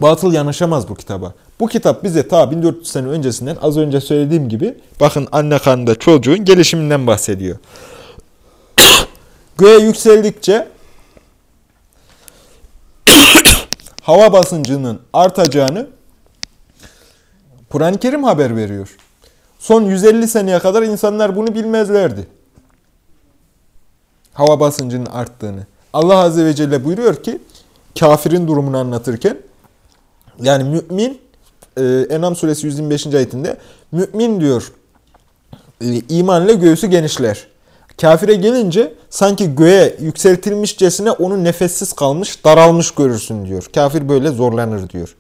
Batıl yanaşamaz bu kitaba. Bu kitap bize ta 1400 sene öncesinden az önce söylediğim gibi bakın anne karnında çocuğun gelişiminden bahsediyor. Göğe yükseldikçe hava basıncının artacağını Kur'an-ı Kerim haber veriyor. Son 150 seneye kadar insanlar bunu bilmezlerdi. Hava basıncının arttığını. Allah Azze ve Celle buyuruyor ki kafirin durumunu anlatırken yani mümin e, Enam suresi 125. ayetinde mümin diyor e, iman ile göğsü genişler. Kafire gelince sanki göğe yükseltilmişçesine onu nefessiz kalmış, daralmış görürsün diyor. Kafir böyle zorlanır diyor.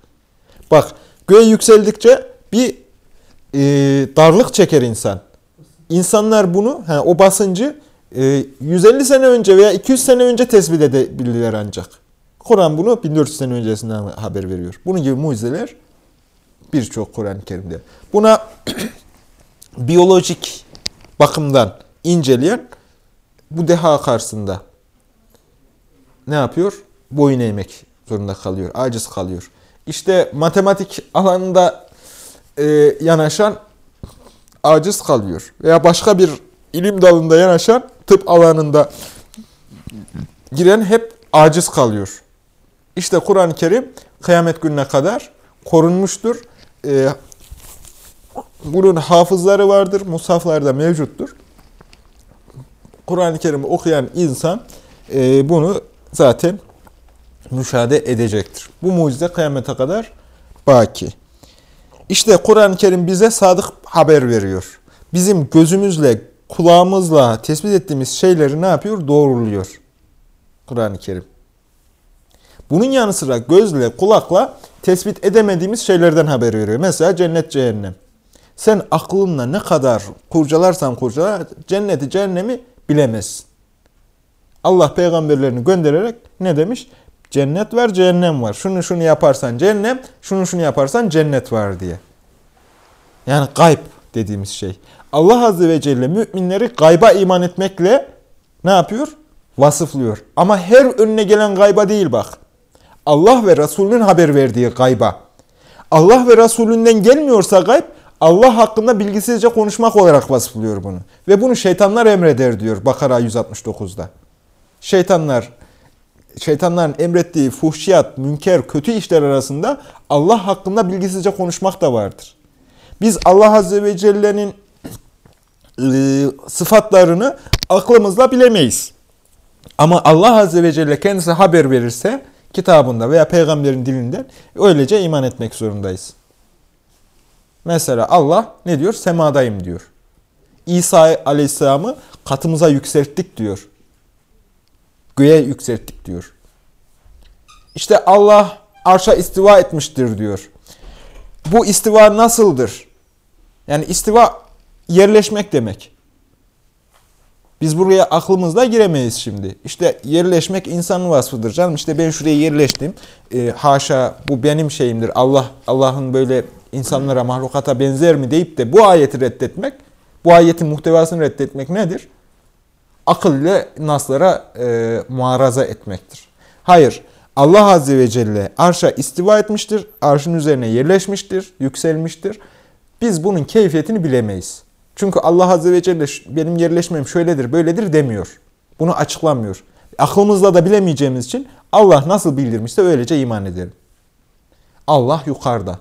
Bak göğe yükseldikçe bir e, darlık çeker insan. İnsanlar bunu, he, o basıncı e, 150 sene önce veya 200 sene önce tespit edebildiler ancak. Kur'an bunu 1400 sene öncesinden haber veriyor. Bunun gibi mucizeler birçok Kur'an-ı Kerim'de. Buna [CLEARS THROAT] biyolojik bakımdan inceleyen bu deha karşısında ne yapıyor? Boyun eğmek zorunda kalıyor, aciz kalıyor. İşte matematik alanında e, yanaşan aciz kalıyor. Veya başka bir ilim dalında yanaşan tıp alanında giren hep aciz kalıyor. İşte Kur'an-ı Kerim kıyamet gününe kadar korunmuştur. E, bunun hafızları vardır, musaflarda mevcuttur. Kur'an-ı Kerim'i okuyan insan e, bunu zaten müşahede edecektir. Bu mucize kıyamete kadar baki. İşte Kur'an-ı Kerim bize sadık haber veriyor. Bizim gözümüzle, kulağımızla tespit ettiğimiz şeyleri ne yapıyor? Doğruluyor. Kur'an-ı Kerim. Bunun yanı sıra gözle, kulakla tespit edemediğimiz şeylerden haber veriyor. Mesela cennet, cehennem. Sen aklınla ne kadar kurcalarsan kurcalar, cenneti, cehennemi bilemezsin. Allah peygamberlerini göndererek ne demiş? Cennet var, cehennem var. Şunu şunu yaparsan cehennem, şunu şunu yaparsan cennet var diye. Yani gayb dediğimiz şey. Allah Azze ve Celle müminleri gayba iman etmekle ne yapıyor? Vasıflıyor. Ama her önüne gelen gayba değil bak. Allah ve Resulünün haber verdiği gayba. Allah ve Resulünden gelmiyorsa gayb, Allah hakkında bilgisizce konuşmak olarak vasıflıyor bunu. Ve bunu şeytanlar emreder diyor Bakara 169'da. Şeytanlar, şeytanların emrettiği fuhşiyat, münker, kötü işler arasında Allah hakkında bilgisizce konuşmak da vardır. Biz Allah Azze ve Celle'nin e, sıfatlarını aklımızla bilemeyiz. Ama Allah Azze ve Celle kendisi haber verirse kitabında veya peygamberin dilinden öylece iman etmek zorundayız. Mesela Allah ne diyor? Semadayım diyor. İsa aleyhisselamı katımıza yükselttik diyor. Göğe yükselttik diyor. İşte Allah arşa istiva etmiştir diyor. Bu istiva nasıldır? Yani istiva yerleşmek demek. Biz buraya aklımızla giremeyiz şimdi. İşte yerleşmek insanın vasfıdır canım. İşte ben şuraya yerleştim. E, haşa bu benim şeyimdir. Allah Allah'ın böyle insanlara, mahlukata benzer mi deyip de bu ayeti reddetmek, bu ayetin muhtevasını reddetmek nedir? Akıl ile naslara e, muaraza etmektir. Hayır, Allah Azze ve Celle arşa istiva etmiştir, arşın üzerine yerleşmiştir, yükselmiştir. Biz bunun keyfiyetini bilemeyiz. Çünkü Allah Azze ve Celle benim yerleşmem şöyledir, böyledir demiyor. Bunu açıklamıyor. Aklımızla da bilemeyeceğimiz için Allah nasıl bildirmişse öylece iman edelim. Allah yukarıda.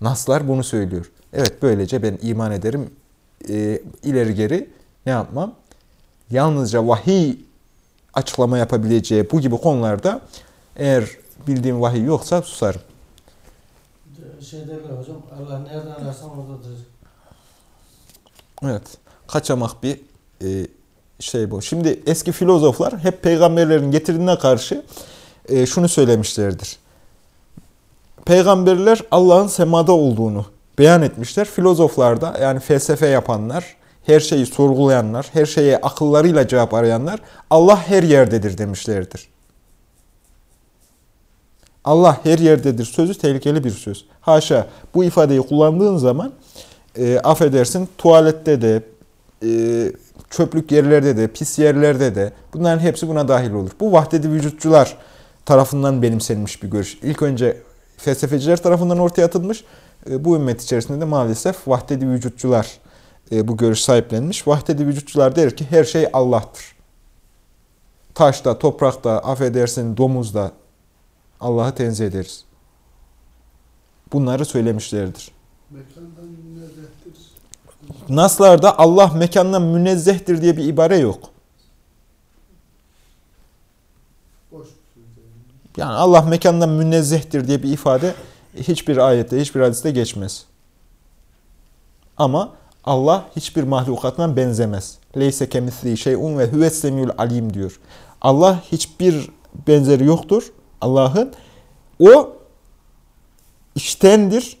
Naslar bunu söylüyor. Evet böylece ben iman ederim. E, ileri geri ne yapmam? Yalnızca vahiy açıklama yapabileceği bu gibi konularda eğer bildiğim vahiy yoksa susarım. Şey derler hocam, Allah nereden ararsan oradadır. Evet. Kaçamak bir e, şey bu. Şimdi eski filozoflar hep peygamberlerin getirdiğine karşı e, şunu söylemişlerdir. Peygamberler Allah'ın semada olduğunu beyan etmişler. Filozoflar da yani felsefe yapanlar, her şeyi sorgulayanlar, her şeye akıllarıyla cevap arayanlar Allah her yerdedir demişlerdir. Allah her yerdedir sözü tehlikeli bir söz. Haşa bu ifadeyi kullandığın zaman e, affedersin tuvalette de, e, çöplük yerlerde de, pis yerlerde de bunların hepsi buna dahil olur. Bu vahdedi vücutçular tarafından benimsenmiş bir görüş. İlk önce felsefeciler tarafından ortaya atılmış. E, bu ümmet içerisinde de maalesef vahdedi vücutçular e, bu görüş sahiplenmiş. Vahdedi vücutçular der ki her şey Allah'tır. Taşta, toprakta, affedersin domuzda Allah'ı tenzih ederiz. Bunları söylemişlerdir. Münezzehtir. Naslarda Allah mekandan münezzehtir diye bir ibare yok. Yani Allah mekandan münezzehtir diye bir ifade hiçbir ayette, hiçbir hadiste geçmez. Ama Allah hiçbir mahlukatına benzemez. Leyse kemisli şeyun ve hüvessemül alim diyor. Allah hiçbir benzeri yoktur. Allah'ın o iştendir,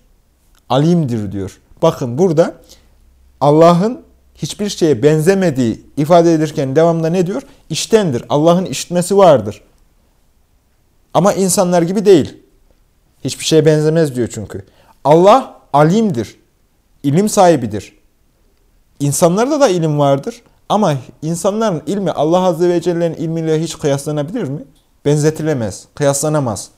alimdir diyor. Bakın burada Allah'ın hiçbir şeye benzemediği ifade edilirken devamında ne diyor? İştendir. Allah'ın işitmesi vardır. Ama insanlar gibi değil. Hiçbir şeye benzemez diyor çünkü. Allah alimdir. İlim sahibidir. İnsanlarda da ilim vardır. Ama insanların ilmi Allah Azze ve Celle'nin ilmiyle hiç kıyaslanabilir mi? Benzetilemez, kıyaslanamaz.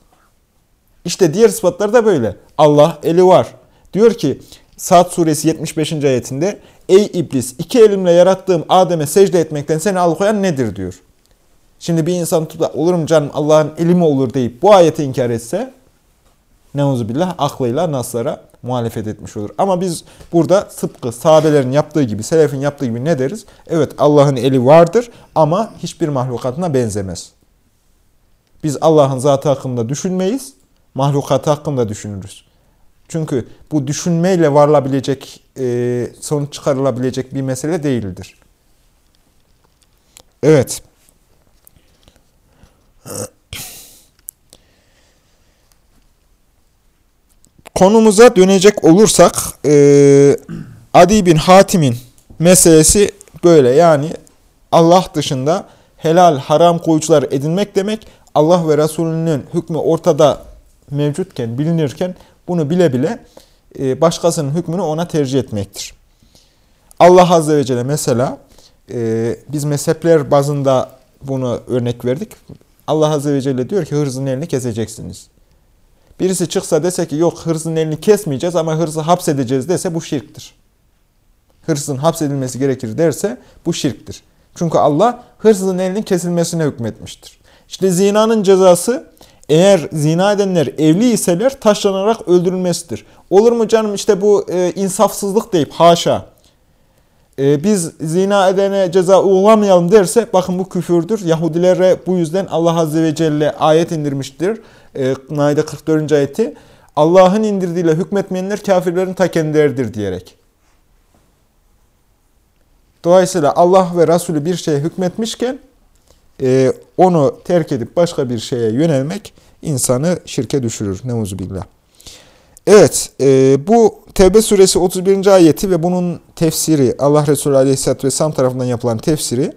İşte diğer sıfatlar da böyle. Allah eli var. Diyor ki Saat suresi 75. ayetinde Ey iblis iki elimle yarattığım Adem'e secde etmekten seni alıkoyan nedir diyor. Şimdi bir insan tutup olur mu canım Allah'ın eli mi olur deyip bu ayeti inkar etse neuzubillah aklıyla naslara muhalefet etmiş olur. Ama biz burada tıpkı sahabelerin yaptığı gibi, selefin yaptığı gibi ne deriz? Evet Allah'ın eli vardır ama hiçbir mahlukatına benzemez. Biz Allah'ın zatı hakkında düşünmeyiz, mahlukatı hakkında düşünürüz. Çünkü bu düşünmeyle varılabilecek, e, sonuç çıkarılabilecek bir mesele değildir. Evet. Konumuza dönecek olursak, e, Adi bin Hatim'in meselesi böyle. Yani Allah dışında helal, haram koyucular edinmek demek, Allah ve Resulünün hükmü ortada mevcutken, bilinirken bunu bile bile e, başkasının hükmünü ona tercih etmektir. Allah Azze ve Celle mesela e, biz mezhepler bazında bunu örnek verdik. Allah Azze ve Celle diyor ki hırzın elini keseceksiniz. Birisi çıksa dese ki yok hırsın elini kesmeyeceğiz ama hırsı hapsedeceğiz dese bu şirktir. Hırsın hapsedilmesi gerekir derse bu şirktir. Çünkü Allah hırsızın elinin kesilmesine hükmetmiştir. İşte zinanın cezası eğer zina edenler evli iseler taşlanarak öldürülmesidir. Olur mu canım işte bu e, insafsızlık deyip haşa. E, biz zina edene ceza uygulamayalım derse bakın bu küfürdür. Yahudilere bu yüzden Allah Azze ve Celle ayet indirmiştir. E, Naide 44. ayeti. Allah'ın indirdiğiyle hükmetmeyenler kafirlerin ta kendileridir diyerek. Dolayısıyla Allah ve Resulü bir şeye hükmetmişken e, onu terk edip başka bir şeye yönelmek insanı şirke düşürür. Neuzubillah. Evet, e, bu Tevbe suresi 31. ayeti ve bunun tefsiri, Allah Resulü aleyhisselatü vesselam tarafından yapılan tefsiri,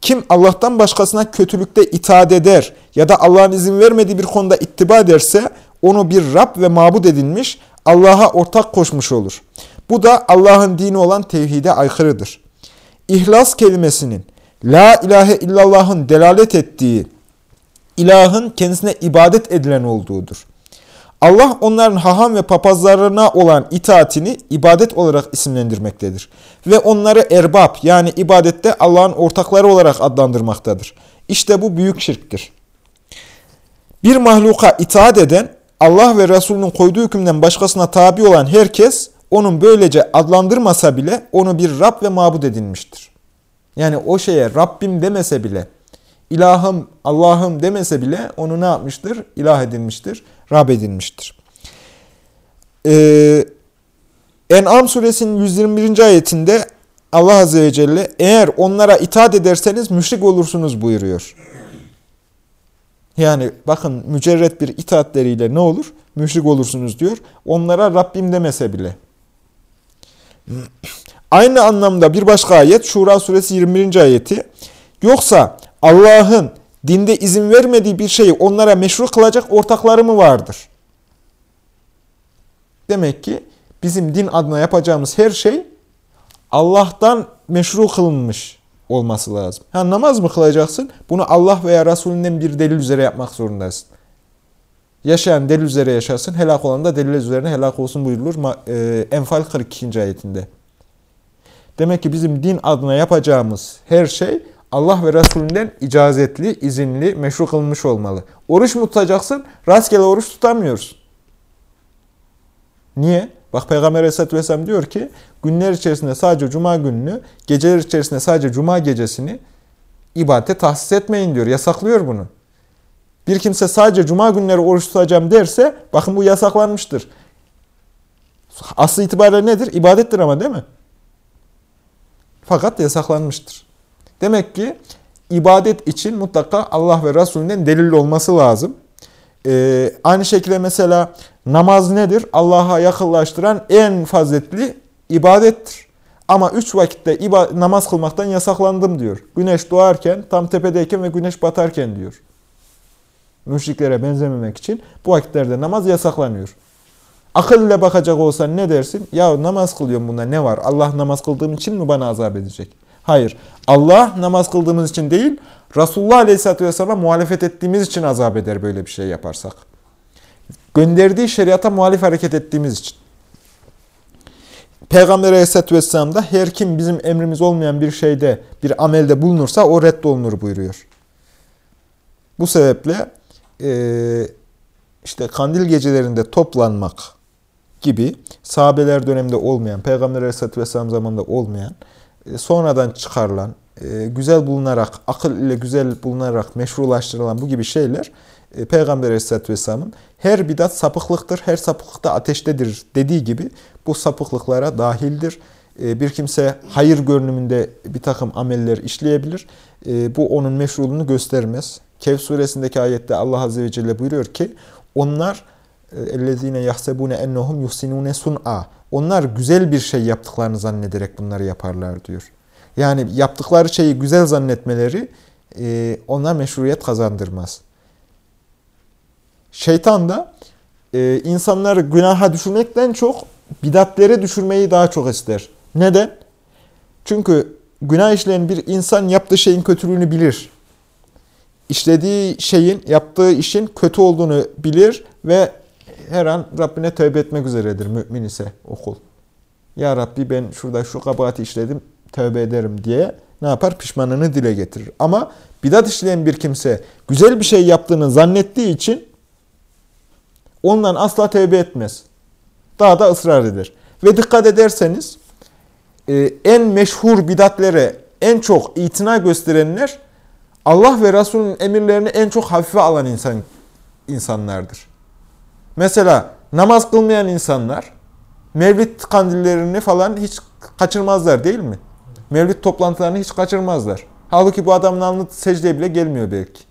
kim Allah'tan başkasına kötülükte itaat eder ya da Allah'ın izin vermediği bir konuda ittiba ederse, onu bir Rab ve mabud edinmiş, Allah'a ortak koşmuş olur. Bu da Allah'ın dini olan tevhide aykırıdır. İhlas kelimesinin, La ilahe illallah'ın delalet ettiği, ilahın kendisine ibadet edilen olduğudur. Allah onların haham ve papazlarına olan itaatini ibadet olarak isimlendirmektedir. Ve onları erbab yani ibadette Allah'ın ortakları olarak adlandırmaktadır. İşte bu büyük şirktir. Bir mahluka itaat eden, Allah ve Resulünün koyduğu hükümden başkasına tabi olan herkes, onun böylece adlandırmasa bile onu bir Rab ve mabud edinmiştir. Yani o şeye Rabbim demese bile, ilahım, Allah'ım demese bile onu ne yapmıştır? İlah edinmiştir, Rab edinmiştir. Ee, En'am suresinin 121. ayetinde Allah Azze ve Celle eğer onlara itaat ederseniz müşrik olursunuz buyuruyor. Yani bakın mücerret bir itaatleriyle ne olur? Müşrik olursunuz diyor. Onlara Rabbim demese bile. Aynı anlamda bir başka ayet Şura suresi 21. ayeti. Yoksa Allah'ın dinde izin vermediği bir şeyi onlara meşru kılacak ortakları mı vardır? Demek ki bizim din adına yapacağımız her şey Allah'tan meşru kılınmış olması lazım. Ha, namaz mı kılacaksın? Bunu Allah veya Resulünden bir delil üzere yapmak zorundasın. Yaşayan delil üzere yaşasın, helak olan da delil üzerine helak olsun buyurulur e, Enfal 42. ayetinde. Demek ki bizim din adına yapacağımız her şey Allah ve Resulünden icazetli, izinli, meşru kılınmış olmalı. Oruç mu tutacaksın? Rastgele oruç tutamıyoruz. Niye? Bak Peygamber Aleyhisselatü Vesselam diyor ki, günler içerisinde sadece cuma gününü, geceler içerisinde sadece cuma gecesini ibadete tahsis etmeyin diyor. Yasaklıyor bunu. Bir kimse sadece cuma günleri oruç tutacağım derse bakın bu yasaklanmıştır. Aslı itibariyle nedir? İbadettir ama değil mi? Fakat yasaklanmıştır. Demek ki ibadet için mutlaka Allah ve Resulünden delil olması lazım. Ee, aynı şekilde mesela namaz nedir? Allah'a yakınlaştıran en faziletli ibadettir. Ama üç vakitte namaz kılmaktan yasaklandım diyor. Güneş doğarken, tam tepedeyken ve güneş batarken diyor. Müşriklere benzememek için bu vakitlerde namaz yasaklanıyor. Akıl ile bakacak olsan ne dersin? Ya namaz kılıyorum bunda ne var? Allah namaz kıldığım için mi bana azap edecek? Hayır. Allah namaz kıldığımız için değil, Resulullah Aleyhisselatü Vesselam'a muhalefet ettiğimiz için azap eder böyle bir şey yaparsak. Gönderdiği şeriata muhalif hareket ettiğimiz için. Peygamber Aleyhisselatü Vesselam da her kim bizim emrimiz olmayan bir şeyde, bir amelde bulunursa o reddolunur buyuruyor. Bu sebeple işte kandil gecelerinde toplanmak gibi sahabeler döneminde olmayan, Peygamber Aleyhisselatü Vesselam zamanında olmayan, sonradan çıkarılan, güzel bulunarak, akıl ile güzel bulunarak meşrulaştırılan bu gibi şeyler Peygamber Aleyhisselatü Vesselam'ın her bidat sapıklıktır, her sapıklık da ateştedir dediği gibi bu sapıklıklara dahildir. Bir kimse hayır görünümünde bir takım ameller işleyebilir. Bu onun meşruluğunu göstermez. Kehf suresindeki ayette Allah Azze ve Celle buyuruyor ki onlar اَلَّذ۪ينَ يَحْسَبُونَ اَنَّهُمْ يُحْسِنُونَ sun'a. Onlar güzel bir şey yaptıklarını zannederek bunları yaparlar diyor. Yani yaptıkları şeyi güzel zannetmeleri e, ona meşruiyet kazandırmaz. Şeytan da e, insanları günaha düşürmekten çok bidatlere düşürmeyi daha çok ister. Neden? Çünkü günah işleyen bir insan yaptığı şeyin kötülüğünü bilir. İşlediği şeyin, yaptığı işin kötü olduğunu bilir ve her an Rabbine tövbe etmek üzeredir mümin ise okul. Ya Rabbi ben şurada şu kabahati işledim, tövbe ederim diye ne yapar? Pişmanlığını dile getirir. Ama bidat işleyen bir kimse güzel bir şey yaptığını zannettiği için ondan asla tövbe etmez. Daha da ısrar eder. Ve dikkat ederseniz e, en meşhur bidatlere en çok itina gösterenler Allah ve Resulünün emirlerini en çok hafife alan insan insanlardır. Mesela namaz kılmayan insanlar mevlid kandillerini falan hiç kaçırmazlar değil mi? Mevlid toplantılarını hiç kaçırmazlar. Halbuki bu adamın alnı secdeye bile gelmiyor belki.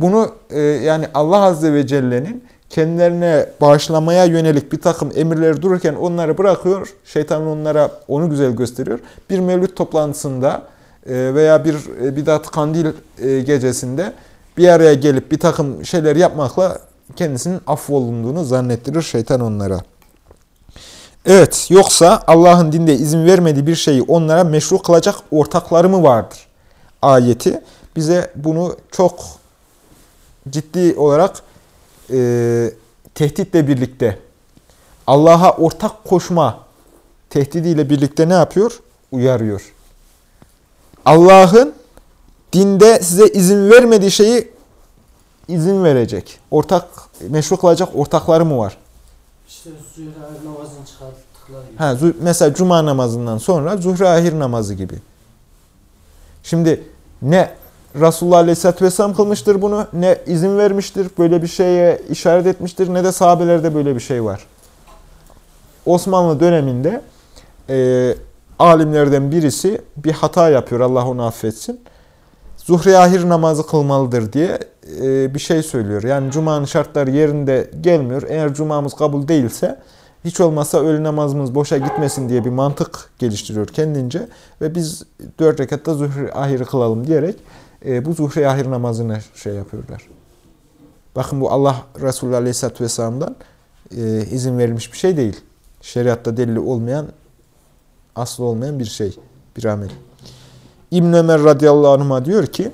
Bunu e, yani Allah Azze ve Celle'nin kendilerine bağışlamaya yönelik bir takım emirleri dururken onları bırakıyor. Şeytan onlara onu güzel gösteriyor. Bir mevlüt toplantısında e, veya bir e, bidat kandil e, gecesinde bir araya gelip bir takım şeyler yapmakla kendisinin affolunduğunu zannettirir şeytan onlara. Evet, yoksa Allah'ın dinde izin vermediği bir şeyi onlara meşru kılacak ortakları mı vardır? Ayeti bize bunu çok ciddi olarak e, tehditle birlikte Allah'a ortak koşma tehdidiyle birlikte ne yapıyor? Uyarıyor. Allah'ın dinde size izin vermediği şeyi izin verecek. Ortak, meşru kılacak ortakları mı var? İşte ahir namazını çıkarttıkları gibi. Ha, mesela cuma namazından sonra zuhre ahir namazı gibi. Şimdi ne Resulullah Aleyhisselatü Vesselam kılmıştır bunu, ne izin vermiştir, böyle bir şeye işaret etmiştir, ne de sahabelerde böyle bir şey var. Osmanlı döneminde e, alimlerden birisi bir hata yapıyor, Allah onu affetsin. Zuhre ahir namazı kılmalıdır diye e, bir şey söylüyor. Yani cumanın şartları yerinde gelmiyor. Eğer cumamız kabul değilse hiç olmazsa öğle namazımız boşa gitmesin diye bir mantık geliştiriyor kendince. Ve biz dört rekatta zuhre ahiri kılalım diyerek e, bu zuhre ahir namazını şey yapıyorlar. Bakın bu Allah Resulü Aleyhisselatü Vesselam'dan e, izin verilmiş bir şey değil. Şeriatta delili olmayan, aslı olmayan bir şey, bir amel. İbn Ömer radıyallahu anh'a diyor ki,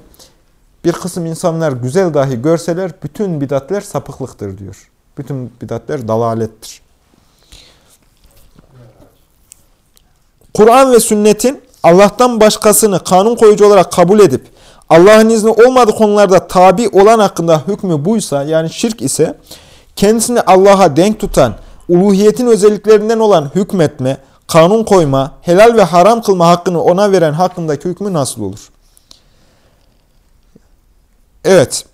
bir kısım insanlar güzel dahi görseler bütün bidatler sapıklıktır diyor. Bütün bidatler dalalettir. Kur'an ve sünnetin Allah'tan başkasını kanun koyucu olarak kabul edip Allah'ın izni olmadığı konularda tabi olan hakkında hükmü buysa yani şirk ise kendisini Allah'a denk tutan uluhiyetin özelliklerinden olan hükmetme, kanun koyma, helal ve haram kılma hakkını ona veren hakkındaki hükmü nasıl olur? Evet.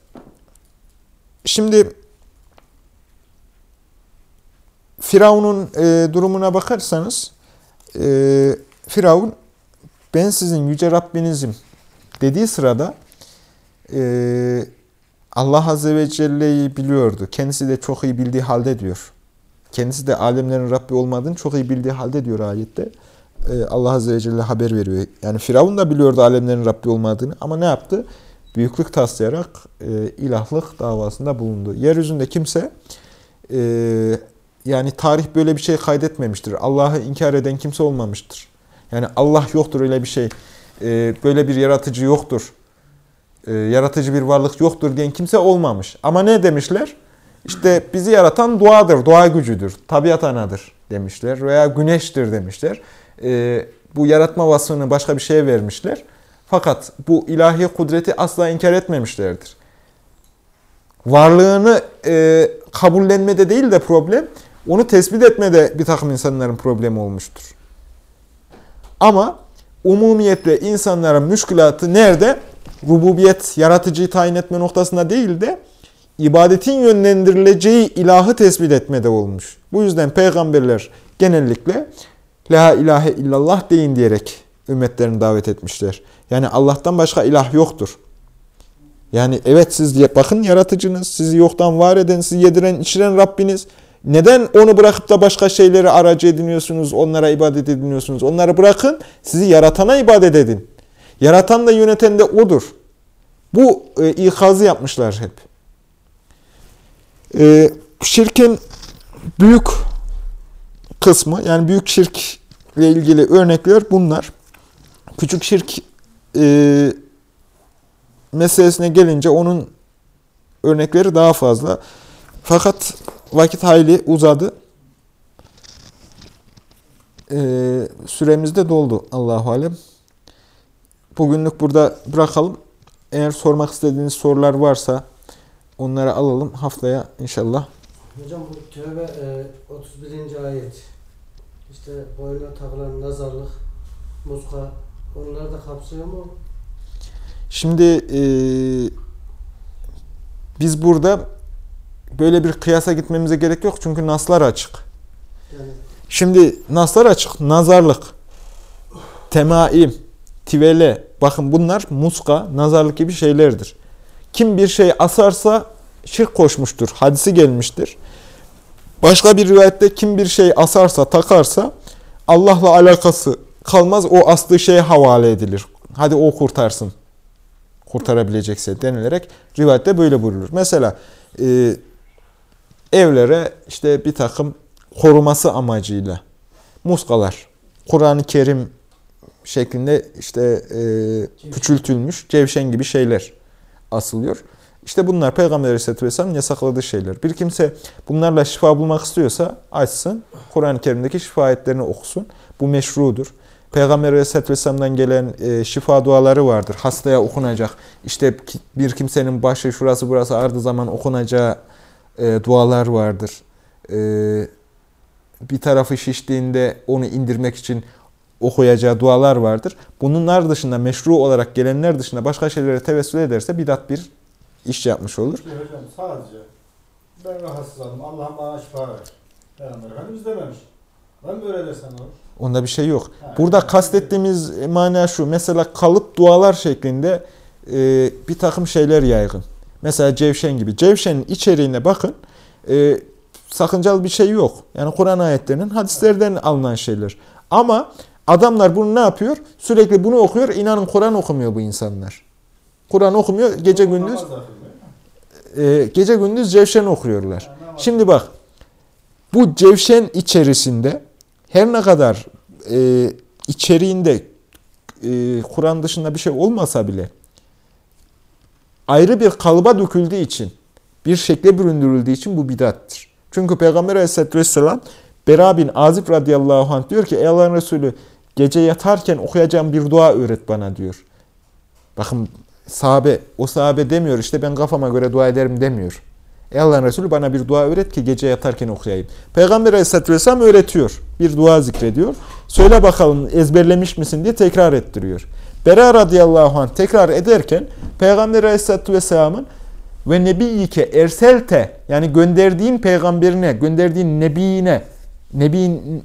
Şimdi Firavun'un e, durumuna bakarsanız e, Firavun ben sizin yüce Rabbinizim dediği sırada e, Allah Azze ve Celle'yi biliyordu. Kendisi de çok iyi bildiği halde diyor. Kendisi de alemlerin Rabbi olmadığını çok iyi bildiği halde diyor ayette. E, Allah Azze ve Celle haber veriyor. Yani Firavun da biliyordu alemlerin Rabbi olmadığını ama ne yaptı? Büyüklük taslayarak e, ilahlık davasında bulundu. Yeryüzünde kimse e, yani tarih böyle bir şey kaydetmemiştir. Allah'ı inkar eden kimse olmamıştır. Yani Allah yoktur öyle bir şey. E, böyle bir yaratıcı yoktur. Yaratıcı bir varlık yoktur diyen kimse olmamış. Ama ne demişler? İşte bizi yaratan doğadır, doğa gücüdür, tabiat anadır demişler. Veya güneştir demişler. E, bu yaratma vasfını başka bir şeye vermişler. Fakat bu ilahi kudreti asla inkar etmemişlerdir. Varlığını e, kabullenmede değil de problem, onu tespit etmede bir takım insanların problemi olmuştur. Ama umumiyetle insanların müşkülatı nerede? Rububiyet, yaratıcıyı tayin etme noktasında değil de ibadetin yönlendirileceği ilahı tespit etmede olmuş. Bu yüzden peygamberler genellikle La ilahe illallah deyin diyerek ümmetlerini davet etmişler. Yani Allah'tan başka ilah yoktur. Yani evet siz bakın yaratıcınız, sizi yoktan var eden, sizi yediren, içiren Rabbiniz. Neden onu bırakıp da başka şeyleri aracı ediniyorsunuz, onlara ibadet ediniyorsunuz? Onları bırakın, sizi yaratana ibadet edin. Yaratan da yöneten de O'dur. Bu e, ikazı yapmışlar hep. E, şirkin büyük kısmı, yani büyük şirkle ilgili örnekler bunlar. Küçük şirk e, meselesine gelince onun örnekleri daha fazla. Fakat vakit hayli uzadı. E, süremiz de doldu Allahu Alem. Bugünlük burada bırakalım. Eğer sormak istediğiniz sorular varsa onları alalım. Haftaya inşallah. Hocam bu tövbe e, 31. ayet. İşte boynuna takılan nazarlık, muska, onları da kapsıyor mu? Şimdi e, biz burada böyle bir kıyasa gitmemize gerek yok. Çünkü naslar açık. Yani Şimdi naslar açık. Nazarlık, temaim, tivele. Bakın bunlar muska, nazarlık gibi şeylerdir. Kim bir şey asarsa şirk koşmuştur. Hadisi gelmiştir. Başka bir rivayette kim bir şey asarsa, takarsa Allah'la alakası kalmaz. O astığı şeye havale edilir. Hadi o kurtarsın. Kurtarabilecekse denilerek rivayette böyle buyurulur. Mesela e, evlere işte bir takım koruması amacıyla muskalar, Kur'an-ı Kerim şeklinde işte e, küçültülmüş cevşen gibi şeyler asılıyor. İşte bunlar Peygamber Aleyhisselatü Vesselam'ın yasakladığı şeyler. Bir kimse bunlarla şifa bulmak istiyorsa açsın, Kur'an-ı Kerim'deki şifa ayetlerini okusun. Bu meşrudur. Peygamber Aleyhisselatü Vesselam'dan gelen e, şifa duaları vardır. Hastaya okunacak. İşte bir kimsenin başı şurası burası ağrıdığı zaman okunacağı e, dualar vardır. E, bir tarafı şiştiğinde onu indirmek için okuyacağı dualar vardır. Bunlar dışında meşru olarak gelenler dışında başka şeylere tevessül ederse bidat bir iş yapmış olur. Peki hocam sadece ben rahatsızlandım. Allah'ım bana şifa ver. Peygamber Efendimiz dememiş. Ben böyle desem olur. Onda bir şey yok. Ha, Burada evet. kastettiğimiz mana şu. Mesela kalıp dualar şeklinde e, bir takım şeyler yaygın. Mesela cevşen gibi. Cevşenin içeriğine bakın. E, sakıncalı bir şey yok. Yani Kur'an ayetlerinin hadislerden alınan şeyler. Ama adamlar bunu ne yapıyor? Sürekli bunu okuyor. İnanın Kur'an okumuyor bu insanlar. Kur'an okumuyor. Gece gündüz e, gece gündüz cevşen okuyorlar. Şimdi bak bu cevşen içerisinde her ne kadar e, içeriğinde e, Kur'an dışında bir şey olmasa bile ayrı bir kalıba döküldüğü için bir şekle büründürüldüğü için bu bidattır. Çünkü Peygamber Aleyhisselatü Vesselam Bera bin Azib radıyallahu anh diyor ki Ey Allah'ın Resulü gece yatarken okuyacağım bir dua öğret bana diyor. Bakın sahabe, o sahabe demiyor işte ben kafama göre dua ederim demiyor. Ey Allah'ın Resulü bana bir dua öğret ki gece yatarken okuyayım. Peygamber Aleyhisselatü Vesselam öğretiyor. Bir dua zikrediyor. Söyle bakalım ezberlemiş misin diye tekrar ettiriyor. Bera radıyallahu anh tekrar ederken Peygamber aleyhissalatü vesselamın ve nebiyyike erselte yani gönderdiğin peygamberine, gönderdiğin nebiyine, nebiyin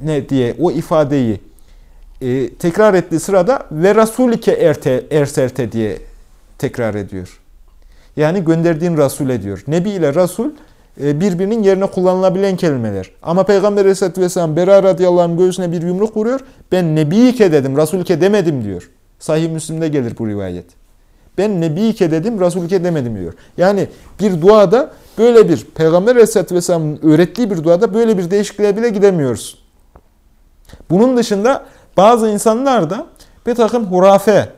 ne diye o ifadeyi e, tekrar ettiği sırada ve rasulike erte, erselte diye tekrar ediyor. Yani gönderdiğin Rasul diyor. Nebi ile Rasul e, birbirinin yerine kullanılabilen kelimeler. Ama Peygamber Aleyhisselatü Vesselam Bera radıyallahu anh göğsüne bir yumruk vuruyor. Ben Nebiyike dedim, Rasulke demedim diyor. Sahih Müslim'de gelir bu rivayet. Ben Nebiyike dedim, Rasulke demedim diyor. Yani bir duada böyle bir, Peygamber Aleyhisselatü Vesselam'ın öğrettiği bir duada böyle bir değişikliğe bile gidemiyoruz. Bunun dışında bazı insanlar da bir takım hurafe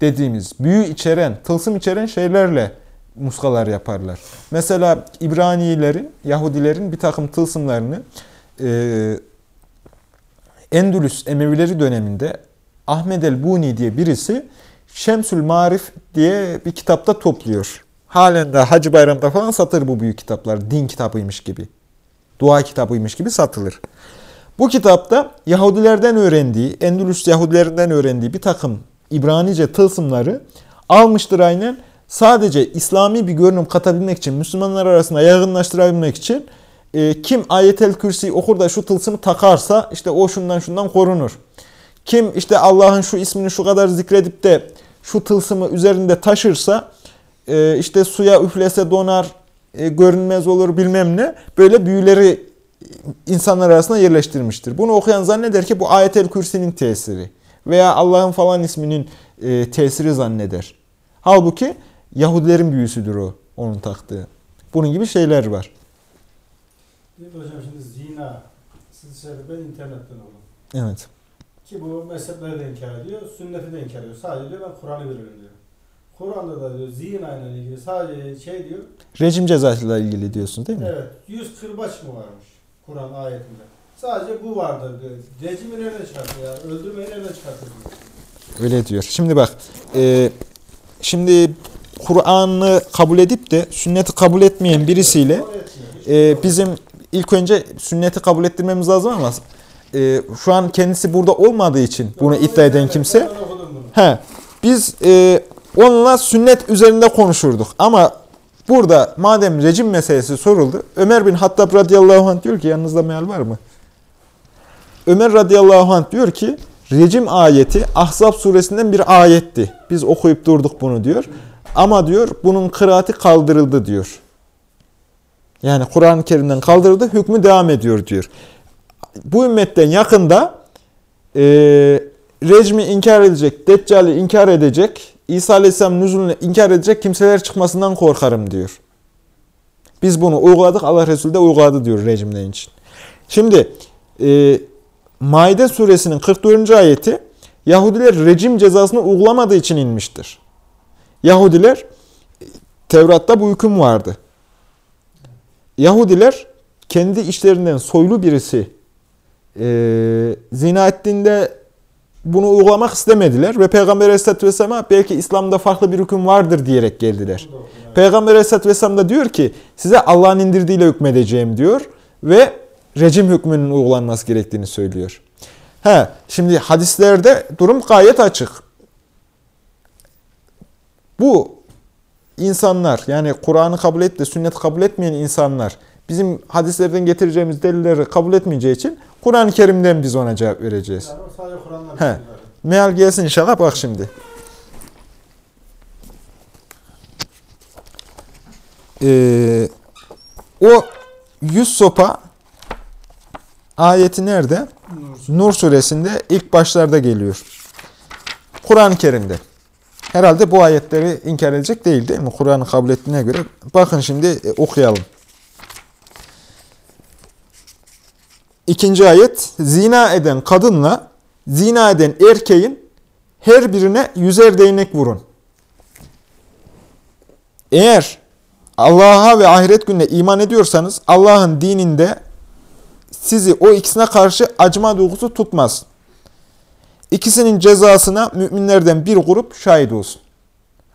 dediğimiz, büyü içeren, tılsım içeren şeylerle muskalar yaparlar. Mesela İbranilerin, Yahudilerin bir takım tılsımlarını e, Endülüs Emevileri döneminde Ahmed el-Buni diye birisi Şemsül Marif diye bir kitapta topluyor. Halen de Hacı Bayram'da falan satılır bu büyük kitaplar. Din kitabıymış gibi. Dua kitabıymış gibi satılır. Bu kitapta Yahudilerden öğrendiği, Endülüs Yahudilerinden öğrendiği bir takım İbranice tılsımları almıştır aynen. Sadece İslami bir görünüm katabilmek için, Müslümanlar arasında yaygınlaştırabilmek için e, kim ayetel kürsi okur da şu tılsımı takarsa işte o şundan şundan korunur. Kim işte Allah'ın şu ismini şu kadar zikredip de şu tılsımı üzerinde taşırsa e, işte suya üflese donar, e, görünmez olur bilmem ne. Böyle büyüleri insanlar arasında yerleştirmiştir. Bunu okuyan zanneder ki bu ayetel kürsinin tesiri veya Allah'ın falan isminin e, tesiri zanneder. Halbuki Yahudilerin büyüsüdür o, onun taktığı. Bunun gibi şeyler var. Mi hocam şimdi zina, siz ben internetten oldum. Evet. Ki bu mezhepleri de inkar ediyor, sünneti de inkar ediyor. Sadece diyor ben Kur'an'ı veririm diyor. Kur'an'da da diyor zina ile ilgili sadece şey diyor, Rejim cezasıyla ilgili diyorsun değil mi? evet 100 kırbaç mı varmış Kur'an ayetinde. Sadece bu vardır diyor. Rejimi nereden çıkartıyor ya? Öldürmeyi nereden çıkartıyor. Öyle diyor. Şimdi bak, e, şimdi Kur'an'ı kabul edip de sünneti kabul etmeyen birisiyle e, bizim ilk önce sünneti kabul ettirmemiz lazım ama e, şu an kendisi burada olmadığı için bunu iddia eden kimse. He, biz e, onunla sünnet üzerinde konuşurduk. Ama burada madem rejim meselesi soruldu, Ömer bin Hattab radıyallahu anh diyor ki, yanınızda meal var mı? Ömer radıyallahu anh diyor ki, rejim ayeti Ahzab suresinden bir ayetti. Biz okuyup durduk bunu diyor. Ama diyor bunun kıraati kaldırıldı diyor. Yani Kur'an-ı Kerim'den kaldırıldı, hükmü devam ediyor diyor. Bu ümmetten yakında e, rejimi inkar edecek, Deccal'i inkar edecek, İsa Aleyhisselam nüzulünü inkar edecek kimseler çıkmasından korkarım diyor. Biz bunu uyguladık, Allah Resulü de uyguladı diyor rejimden için. Şimdi e, Maide suresinin 44. ayeti Yahudiler rejim cezasını uygulamadığı için inmiştir. Yahudiler Tevrat'ta bu hüküm vardı. Yahudiler kendi işlerinden soylu birisi e, zina ettiğinde bunu uygulamak istemediler ve Peygamber Aleyhisselatü Vesselam'a belki İslam'da farklı bir hüküm vardır diyerek geldiler. Peygamber Aleyhisselatü Vesselam da diyor ki size Allah'ın indirdiğiyle hükmedeceğim diyor ve rejim hükmünün uygulanması gerektiğini söylüyor. He, şimdi hadislerde durum gayet açık. Bu insanlar yani Kur'an'ı kabul et de sünneti kabul etmeyen insanlar bizim hadislerden getireceğimiz delilleri kabul etmeyeceği için Kur'an-ı Kerim'den biz ona cevap vereceğiz. Yani He. Meal gelsin inşallah bak şimdi. Ee, o yüz sopa ayeti nerede? Nur suresinde ilk başlarda geliyor. Kur'an-ı Kerim'de. Herhalde bu ayetleri inkar edecek değil değil mi? Kur'an'ı kabul ettiğine göre. Bakın şimdi e, okuyalım. İkinci ayet. Zina eden kadınla zina eden erkeğin her birine yüzer değnek vurun. Eğer Allah'a ve ahiret gününe iman ediyorsanız Allah'ın dininde sizi o ikisine karşı acıma duygusu tutmaz. İkisinin cezasına müminlerden bir grup şahit olsun.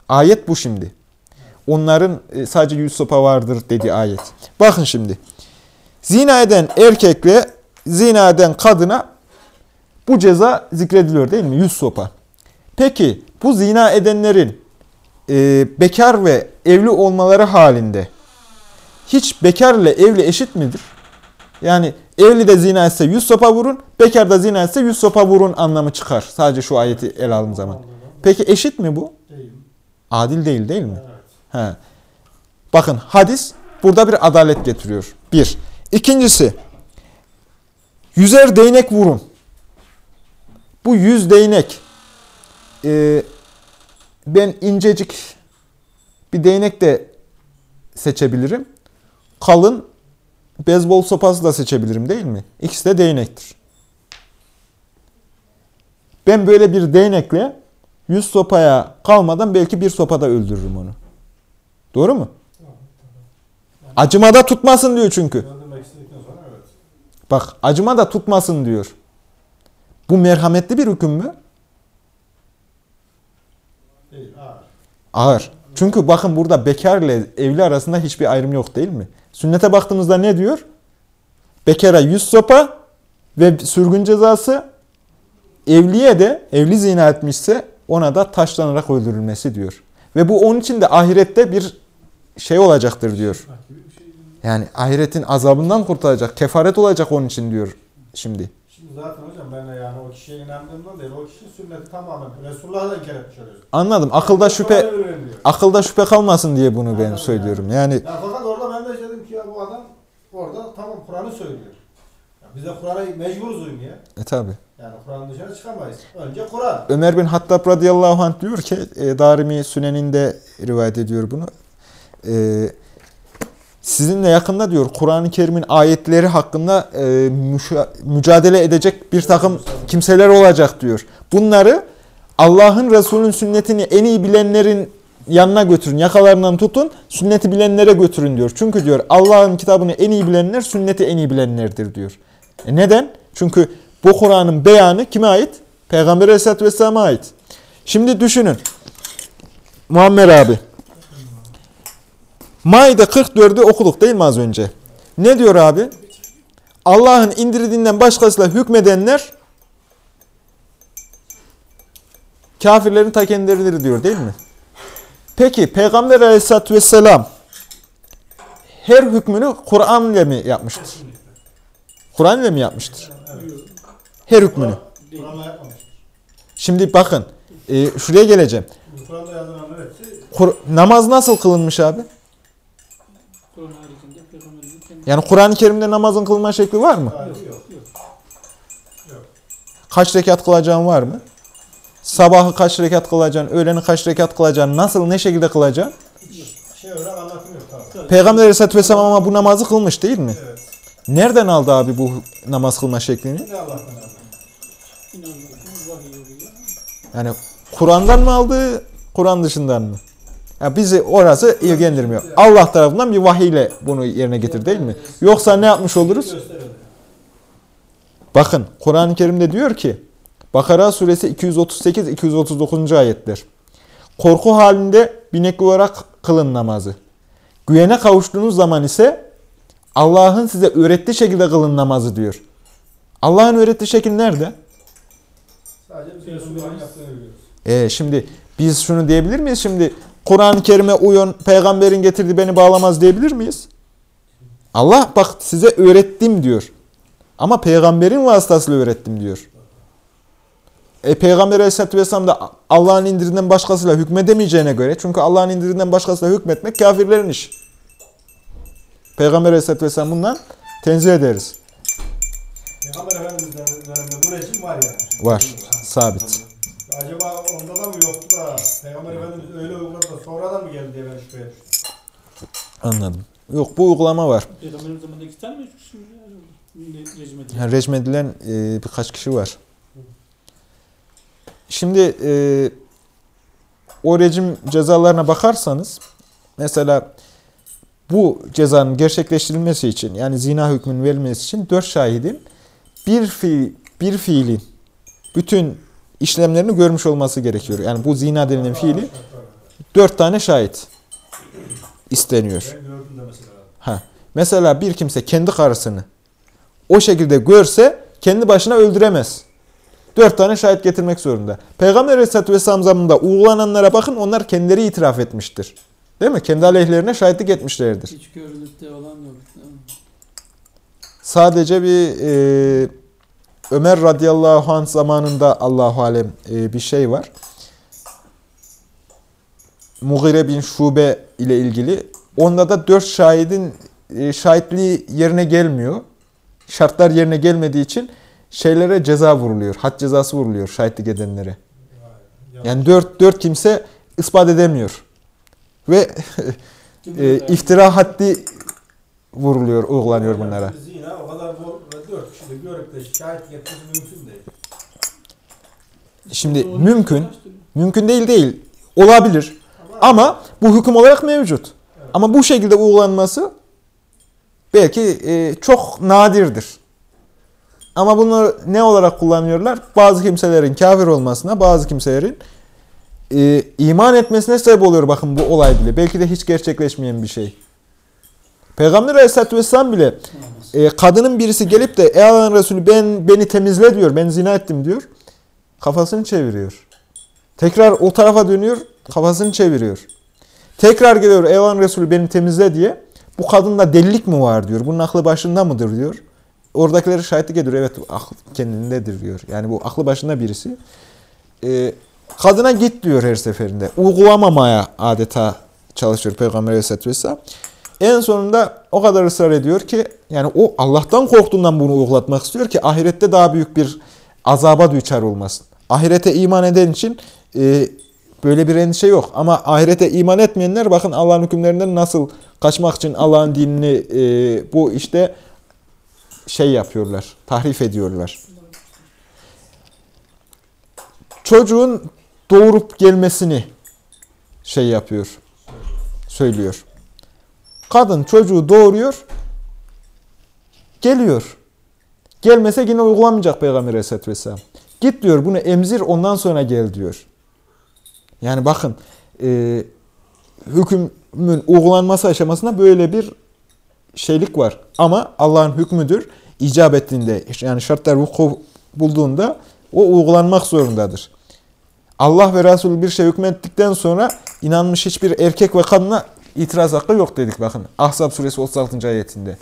Ayet bu şimdi. Onların e, sadece yüz sopa vardır dedi ayet. Bakın şimdi. Zina eden erkekle zina eden kadına bu ceza zikrediliyor değil mi? Yüz sopa. Peki bu zina edenlerin e, bekar ve evli olmaları halinde hiç bekar ile evli eşit midir? Yani evli de zina etse 100 sopa vurun, bekar da zina etse 100 sopa vurun anlamı çıkar. Sadece şu ayeti ele aldığım zaman. Peki eşit mi bu? Değil. Adil değil değil mi? Evet. He. Bakın hadis burada bir adalet getiriyor. Bir. İkincisi, yüzer değnek vurun. Bu yüz değnek, e, ben incecik bir değnek de seçebilirim. Kalın beyzbol sopası da seçebilirim değil mi? İkisi de değnektir. Ben böyle bir değnekle yüz sopaya kalmadan belki bir sopada öldürürüm onu. Doğru mu? Acımada tutmasın diyor çünkü. Öldürmek istedikten sonra evet. Bak acıma da tutmasın diyor. Bu merhametli bir hüküm mü? Değil. Ağır. Ağır. Çünkü bakın burada bekar ile evli arasında hiçbir ayrım yok değil mi? Sünnete baktığımızda ne diyor? Bekara 100 sopa ve sürgün cezası evliye de evli zina etmişse ona da taşlanarak öldürülmesi diyor. Ve bu onun için de ahirette bir şey olacaktır diyor. Bak gibi bir şey. Yani ahiretin azabından kurtaracak, kefaret olacak onun için diyor şimdi. Şimdi zaten hocam ben de yani o kişiye inandığımdan değil. O kişi sünneti tamamen Resulullah'a da inkar etmiş oluyorsun. Anladım. Akılda şüphe akılda şüphe kalmasın diye bunu ben Anladım söylüyorum. Yani Ya fakat orada ben de dedim ki ya bu adam orada tamam Kur'an'ı söylüyor. Ya biz de Kur'an'a mecburuz uymaya. e tabi. Yani Kur'an dışarı çıkamayız. Önce Kur'an. Ömer bin Hattab radıyallahu anh diyor ki e, Darimi Sünen'inde rivayet ediyor bunu. E, sizinle yakında diyor Kur'an-ı Kerim'in ayetleri hakkında e, mücadele edecek bir takım kimseler olacak diyor. Bunları Allah'ın Resulü'nün sünnetini en iyi bilenlerin yanına götürün, yakalarından tutun, sünneti bilenlere götürün diyor. Çünkü diyor Allah'ın kitabını en iyi bilenler sünneti en iyi bilenlerdir diyor. E neden? Çünkü bu Kur'an'ın beyanı kime ait? Peygamber Aleyhisselatü Vesselam'a ait. Şimdi düşünün. Muammer abi. Maide 44'ü okuduk değil mi az önce? Ne diyor abi? Allah'ın indirdiğinden başkasıyla hükmedenler kafirlerin ta kendileridir diyor değil mi? Peki Peygamber Aleyhisselatü Vesselam her hükmünü Kur'an ile mi yapmıştır? Kur'an ile mi yapmıştır? Her hükmünü. Şimdi bakın e, şuraya geleceğim. Kur- namaz nasıl kılınmış abi? Kur'an haricinde Peygamberimizin kendi Yani Kur'an-ı Kerim'de namazın kılınma şekli var mı? tarifi yok. Kaç rekat kılacağın var mı? Sabahı kaç rekat kılacaksın, öğleni kaç rekat kılacaksın, nasıl, ne şekilde kılacaksın? Şey tabii. Peygamber Aleyhisselatü Vesselam ama bu namazı kılmış değil mi? Evet. Nereden aldı abi bu namaz kılma şeklini? Yani Kur'an'dan mı aldı, Kur'an dışından mı? Ya bizi orası ilgilendirmiyor. Allah tarafından bir vahiyle bunu yerine getir değil mi? Yoksa ne yapmış oluruz? Bakın Kur'an-ı Kerim'de diyor ki Bakara suresi 238-239. ayetler. Korku halinde binek olarak kılın namazı. Güvene kavuştuğunuz zaman ise Allah'ın size öğrettiği şekilde kılın namazı diyor. Allah'ın öğrettiği şekil nerede? Sadece biz Resulullah'ın yaptığını biliyoruz. E şimdi biz şunu diyebilir miyiz? Şimdi Kur'an-ı Kerim'e uyun, peygamberin getirdiği beni bağlamaz diyebilir miyiz? Allah bak size öğrettim diyor. Ama peygamberin vasıtasıyla öğrettim diyor. E, Peygamber Aleyhisselatü Vesselam da Allah'ın indirinden başkasıyla hükmedemeyeceğine göre, çünkü Allah'ın indirinden başkasıyla hükmetmek kafirlerin işi. Peygamber Aleyhisselatü Vesselam bundan tenzih ederiz. Peygamber Efendimiz döneminde bu rejim var yani. Var, sabit. Acaba onda da mı yoktu da Peygamber Efendimiz öyle uyguladı da sonradan mı geldi diye ben şüpheye düştüm. Anladım. Yok bu uygulama var. Peygamberin zamanında iki tane mi üç kişi mi Rejim ediyor. Yani rejim edilen e, birkaç kişi var. Şimdi e, o rejim cezalarına bakarsanız mesela bu cezanın gerçekleştirilmesi için yani zina hükmünün verilmesi için dört şahidin bir fiil, bir fiilin bütün işlemlerini görmüş olması gerekiyor. Yani bu zina denilen fiili dört tane şahit isteniyor. Ha. Mesela bir kimse kendi karısını o şekilde görse kendi başına öldüremez. Dört tane şahit getirmek zorunda. Peygamber Aleyhisselatü Vesselam zamanında uygulananlara bakın onlar kendileri itiraf etmiştir. Değil mi? Kendi aleyhlerine şahitlik etmişlerdir. Hiç görünüpte olan yok. Sadece bir e, Ömer radıyallahu anh zamanında Allahu alem e, bir şey var. Mughire bin Şube ile ilgili. Onda da dört şahidin e, şahitliği yerine gelmiyor. Şartlar yerine gelmediği için şeylere ceza vuruluyor. Had cezası vuruluyor şahitlik edenlere. Yani dört, dört kimse ispat edemiyor. Ve [LAUGHS] e, iftira haddi vuruluyor, uygulanıyor bunlara. Zina o kadar dört kişi de görüp de şahit getirmesi mümkün değil. Şimdi Doğru mümkün, mümkün değil değil. Olabilir. Ama bu hüküm olarak mevcut. Ama bu şekilde uygulanması belki e, çok nadirdir. Ama bunu ne olarak kullanıyorlar? Bazı kimselerin kafir olmasına, bazı kimselerin e, iman etmesine sebep oluyor bakın bu olay bile. Belki de hiç gerçekleşmeyen bir şey. Peygamber Aleyhisselatü Vesselam bile e, kadının birisi gelip de ey Allah'ın Resulü ben beni temizle diyor, ben zina ettim diyor. Kafasını çeviriyor. Tekrar o tarafa dönüyor, kafasını çeviriyor. Tekrar geliyor ey Allah'ın Resulü beni temizle diye. Bu kadında delilik mi var diyor. Bunun aklı başında mıdır diyor. Oradakileri şahitlik ediyor. Evet aklı kendindedir diyor. Yani bu aklı başında birisi. Ee, kadına git diyor her seferinde. Uygulamamaya adeta çalışıyor Peygamber Aleyhisselatü Vesselam. En sonunda o kadar ısrar ediyor ki yani o Allah'tan korktuğundan bunu uygulatmak istiyor ki ahirette daha büyük bir azaba düçar olmasın. Ahirete iman eden için e, böyle bir endişe yok. Ama ahirete iman etmeyenler bakın Allah'ın hükümlerinden nasıl kaçmak için Allah'ın dinini e, bu işte şey yapıyorlar, tahrif ediyorlar. Çocuğun doğurup gelmesini şey yapıyor, söylüyor. Kadın çocuğu doğuruyor, geliyor. Gelmese yine uygulamayacak Peygamber Aleyhisselatü Vesselam. Git diyor bunu emzir ondan sonra gel diyor. Yani bakın e, hükmün uygulanması aşamasında böyle bir şeylik var. Ama Allah'ın hükmüdür. İcap ettiğinde yani şartlar vuku bulduğunda o uygulanmak zorundadır. Allah ve Resulü bir şey hükmettikten sonra inanmış hiçbir erkek ve kadına itiraz hakkı yok dedik bakın. Ahzab suresi 36. ayetinde.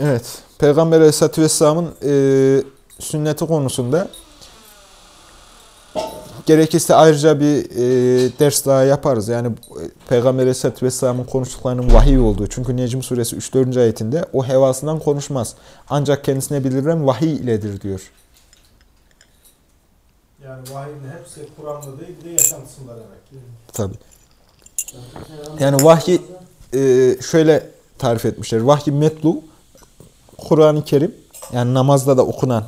Evet. Peygamber Aleyhisselatü Vesselam'ın e, sünneti konusunda gerekirse ayrıca bir e, ders daha yaparız. Yani e, Peygamber Aleyhisselatü Vesselam'ın konuştuklarının vahiy olduğu. Çünkü Necm suresi 3-4. ayetinde o hevasından konuşmaz. Ancak kendisine bildirilen vahiy iledir diyor. Yani vahyin hepsi Kur'an'da değil bir de yaşantısında demek. Tabii. Yani vahyi e, şöyle tarif etmişler. Vahyi metlu, Kur'an-ı Kerim, yani namazda da okunan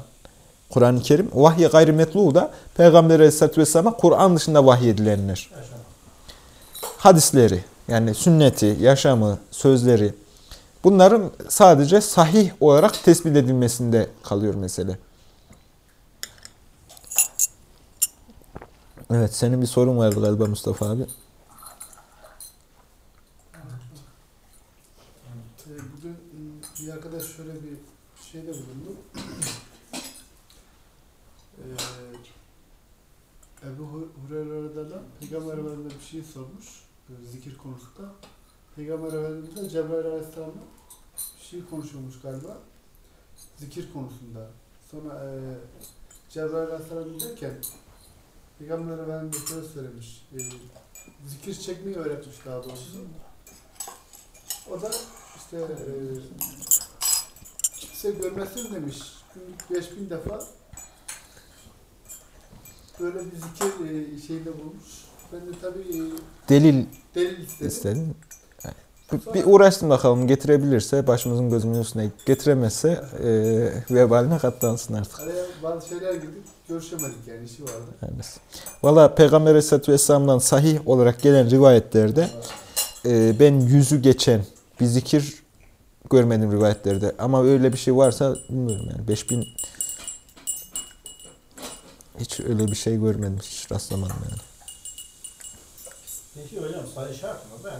Kur'an-ı Kerim. Vahyi gayri metlu da Peygamber Aleyhisselatü Vesselam'a Kur'an dışında vahiy edilenler. Yaşam. Hadisleri, yani sünneti, yaşamı, sözleri, bunların sadece sahih olarak tespit edilmesinde kalıyor mesele. Evet, senin bir sorun vardı galiba Mustafa abi. Ee, Bugün ım, bir arkadaş şöyle bir şeyde bulundu. Ee, [CLEARS THROAT] Ebu Hu- Hureyre'den Peygamber Efendimiz'e bir şey sormuş e, zikir konusunda. Peygamber Efendimiz de Cebrail Aleyhisselam'la bir şey konuşuyormuş galiba zikir konusunda. Sonra e, Cebrail Aleyhisselam derken Peygamber Efendimiz şöyle söylemiş. E, zikir çekmeyi öğretmiş daha doğrusu. O da işte e, kimse görmesin demiş. Günlük 5000 defa böyle bir zikir e, şeyinde bulmuş. Ben de tabii e, Delil delil istedim. istedim. Bir- uğraştım bakalım getirebilirse başımızın gözümüzün üstüne getiremezse e, vebaline katlansın artık. Araya bazı şeyler girdik. Görüşemedik yani işi vardı. Yani. Valla Peygamber Aleyhisselatü Vesselam'dan sahih olarak gelen rivayetlerde e, ben yüzü geçen bir zikir görmedim rivayetlerde. Ama öyle bir şey varsa bilmiyorum yani 5000 hiç öyle bir şey görmedim. Hiç rastlamadım yani. Peki hocam sayı şart mı? Ben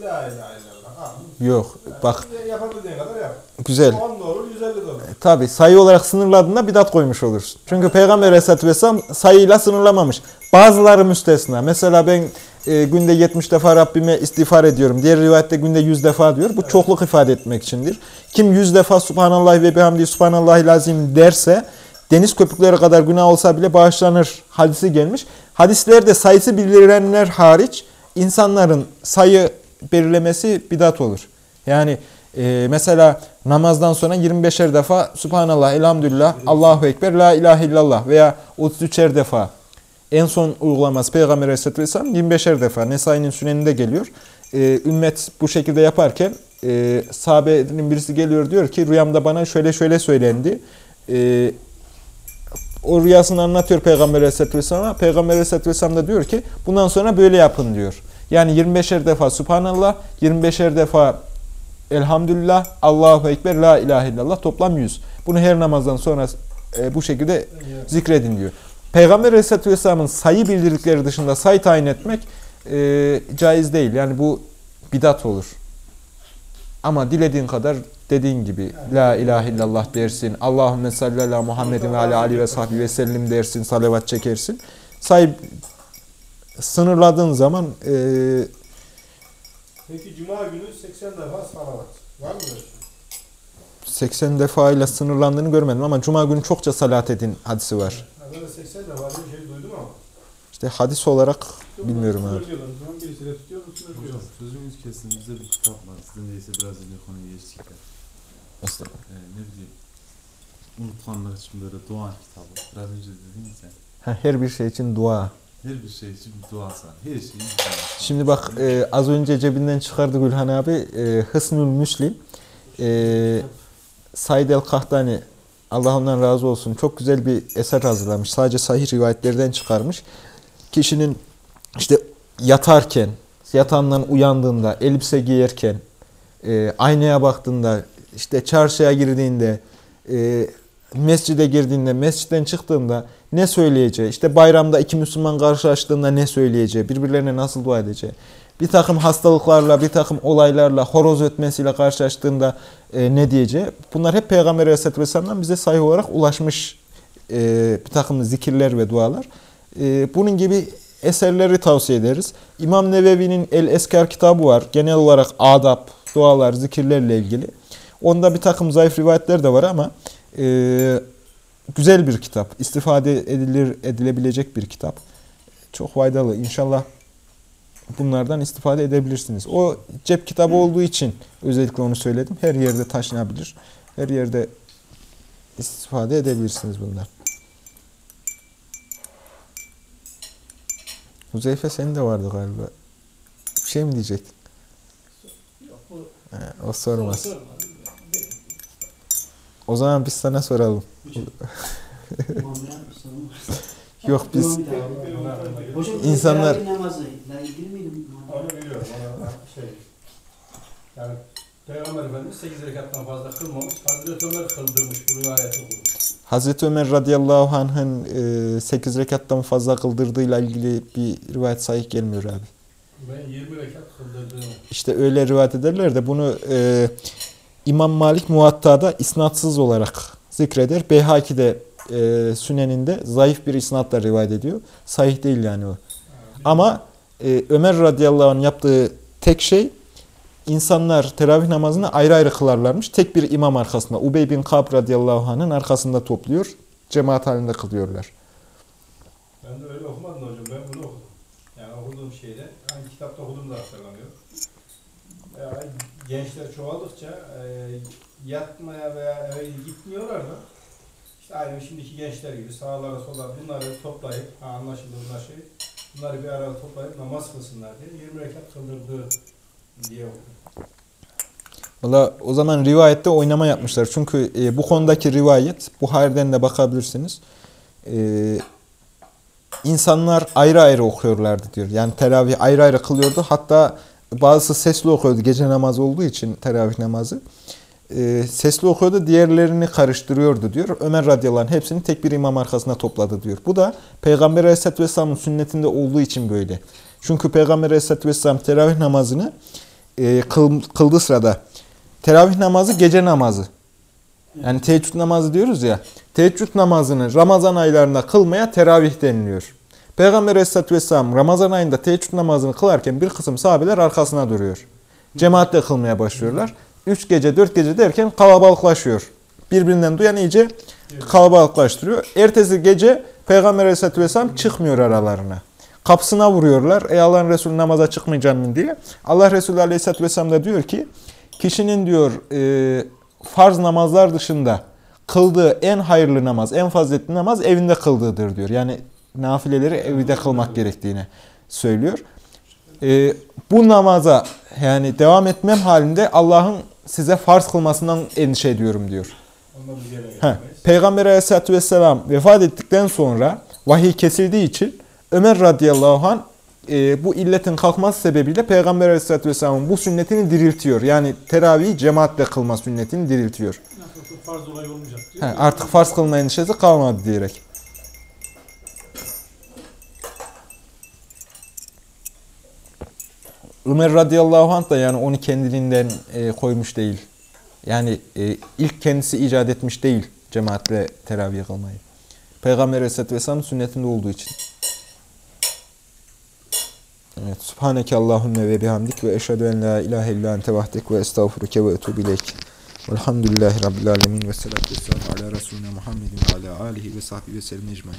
La ilahe illallah. Amin. Yok. Bak Ya, Yapabildiğin kadar yap. güzel. 10 da olur, 150 de olur. Tabi sayı olarak sınırladığında bidat koymuş olursun. Çünkü Peygamber Aleyhisselatü Vesselam sayıyla sınırlamamış. Bazıları müstesna. Mesela ben e, günde 70 defa Rabbime istiğfar ediyorum. Diğer rivayette günde 100 defa diyor. Bu çokluk ifade etmek içindir. Kim 100 defa Subhanallah ve bihamdi Subhanallah lazim derse deniz köpükleri kadar günah olsa bile bağışlanır hadisi gelmiş. Hadislerde sayısı bildirilenler hariç insanların sayı belirlemesi bidat olur. Yani e, mesela namazdan sonra 25'er defa Subhanallah, Elhamdülillah, Allahu Ekber, La ilahe illallah veya 33'er defa. En son uygulaması Peygamber Aleyhisselatü Vesselam 25'er defa. Nesai'nin süneninde geliyor. E, ümmet bu şekilde yaparken e, sahabenin birisi geliyor diyor ki rüyamda bana şöyle şöyle söylendi. E, o rüyasını anlatıyor Peygamber Aleyhisselatü Vesselam'a. Peygamber Aleyhisselatü Vesselam da diyor ki bundan sonra böyle yapın diyor. Yani 25'er defa Subhanallah, 25'er defa Elhamdülillah, Allahu Ekber, La ilahe illallah toplam 100. Bunu her namazdan sonra e, bu şekilde zikredin diyor. Peygamber Aleyhisselatü Vesselam'ın sayı bildirdikleri dışında sayı tayin etmek e, caiz değil. Yani bu bidat olur. Ama dilediğin kadar dediğin gibi La ilahe illallah dersin. Allahümme salli ala Muhammedin ve ala Ali ve sahbihi ve sellim dersin. Salavat çekersin. Sayı sınırladığın zaman e, Peki Cuma günü 80 defa salavat. Var mı böyle? şey? 80 defa ile sınırlandığını görmedim ama Cuma günü çokça salat edin hadisi var. Ben de 80 defa bir şey duydum ama. İşte hadis olarak bilmiyorum abi. Hocam sözünüz kesin bizde bir kitap var. Sizin de ise biraz önce konuyu geçtik ya. Ee, ne bileyim. Unutanlar için böyle dua kitabı. Biraz önce dedin ya sen. Ha, her bir şey için dua. Her bir şey için dua var. Her şeyin bir duası. Şimdi bak e, az önce cebinden çıkardı Gülhan abi. E, Hısnül Müslim. E, Said el-Kahtani Allah ondan razı olsun. Çok güzel bir eser hazırlamış. Sadece sahih rivayetlerden çıkarmış. Kişinin işte yatarken, yatağından uyandığında, elbise giyerken, e, aynaya baktığında, işte çarşıya girdiğinde, e, mescide girdiğinde, mescitten çıktığında ne söyleyeceği, işte bayramda iki Müslüman karşılaştığında ne söyleyeceği, birbirlerine nasıl dua edeceği, bir takım hastalıklarla, bir takım olaylarla, horoz ötmesiyle karşılaştığında e, ne diyeceği. Bunlar hep Peygamber Aleyhisselatü Vesselam'dan bize sayı olarak ulaşmış e, bir takım zikirler ve dualar. E, bunun gibi eserleri tavsiye ederiz. İmam Nevevi'nin El Esker kitabı var. Genel olarak adab, dualar, zikirlerle ilgili. Onda bir takım zayıf rivayetler de var ama e, güzel bir kitap. İstifade edilir edilebilecek bir kitap. Çok faydalı. İnşallah bunlardan istifade edebilirsiniz. O cep kitabı olduğu için özellikle onu söyledim. Her yerde taşınabilir. Her yerde istifade edebilirsiniz bundan. Huzeyfe senin de vardı galiba. Bir şey mi diyecektin? He, o sormaz. O zaman biz sana soralım. [LAUGHS] Yok biz İnsanlar- şey. Yani Peygamber Efendimiz 8 rekattan fazla kılmamış. Hazreti Ömer kıldırmış bu rivayeti. Hazreti Ömer radıyallahu anh'ın 8 rekattan fazla kıldırdığıyla ilgili bir rivayet sahih gelmiyor abi. Ben 20 rekat kıldırdığımı. İşte öyle rivayet ederler de bunu e, İmam Malik Muvatta'da isnatsız olarak zikreder. Beyhaki de e, Sünen'inde zayıf bir isnatla rivayet ediyor. Sahih değil yani o. Ama e, Ömer radıyallahu anh yaptığı tek şey insanlar teravih namazını ayrı ayrı kılarlarmış. Tek bir imam arkasında. Ubey bin Kab radıyallahu anh'ın arkasında topluyor. Cemaat halinde kılıyorlar. Ben de öyle okumadım hocam. Ben bunu okudum. Yani okuduğum şeyde, hangi kitapta okudum da hatırlamıyorum. Ya, gençler çoğaldıkça e, yatmaya veya eve gitmiyorlar da işte aynı şimdiki gençler gibi sağlara sola bunları toplayıp ha, anlaşıldı bunlar şey bunları bir arada toplayıp namaz kılsınlar diye 20 rekat kıldırdığı diye okudum. Valla o zaman rivayette oynama yapmışlar. Çünkü e, bu konudaki rivayet, Buhari'den de bakabilirsiniz. E, insanlar ayrı ayrı okuyorlardı diyor. Yani teravih ayrı ayrı kılıyordu. Hatta bazısı sesli okuyordu gece namazı olduğu için teravih namazı. E, sesli okuyordu, diğerlerini karıştırıyordu diyor. Ömer radıyallahu anh hepsini tek bir imam arkasına topladı diyor. Bu da Peygamber aleyhisselatü vesselamın sünnetinde olduğu için böyle. Çünkü Peygamber aleyhisselatü vesselam teravih namazını e, kıl, kıldığı sırada teravih namazı gece namazı. Yani teheccüd namazı diyoruz ya. Teheccüd namazını Ramazan aylarında kılmaya teravih deniliyor. Peygamber Aleyhisselatü Vesselam Ramazan ayında teheccüd namazını kılarken bir kısım sahabeler arkasına duruyor. Cemaatle kılmaya başlıyorlar. Üç gece, dört gece derken kalabalıklaşıyor. Birbirinden duyan iyice kalabalıklaştırıyor. Ertesi gece Peygamber Aleyhisselatü Vesselam çıkmıyor aralarına. Kapısına vuruyorlar. Ey Allah'ın Resulü namaza çıkmayacağım diye. Allah Resulü Aleyhisselatü Vesselam da diyor ki kişinin diyor e, farz namazlar dışında kıldığı en hayırlı namaz, en faziletli namaz evinde kıldığıdır diyor. Yani nafileleri evde kılmak gerektiğini söylüyor. E, bu namaza yani devam etmem halinde Allah'ın size farz kılmasından endişe ediyorum diyor. Geçmeyiz. Peygamber aleyhissalatü vesselam vefat ettikten sonra vahiy kesildiği için Ömer radıyallahu anh e, bu illetin kalkması sebebiyle Peygamber aleyhissalatü vesselamın bu sünnetini diriltiyor. Yani teravih cemaatle kılma sünnetini diriltiyor. Farz olay olmayacak diyor. He, artık farz kılma endişesi kalmadı diyerek. Ömer radıyallahu anh da yani onu kendiliğinden e, koymuş değil. Yani e, ilk kendisi icat etmiş değil cemaatle teravih kılmayı. Peygamber aleyhissalatü vesselam sünnetinde olduğu için. Evet. Subhaneke Allahümme ve bihamdik ve eşhedü en la ilahe illa ente vahdek ve estağfuruke ve etubu ileyk. Velhamdülillahi Rabbil alemin ve salatu vesselamu ala Resulüne Muhammedin ve ala alihi ve sahbihi ve sellem ecmain.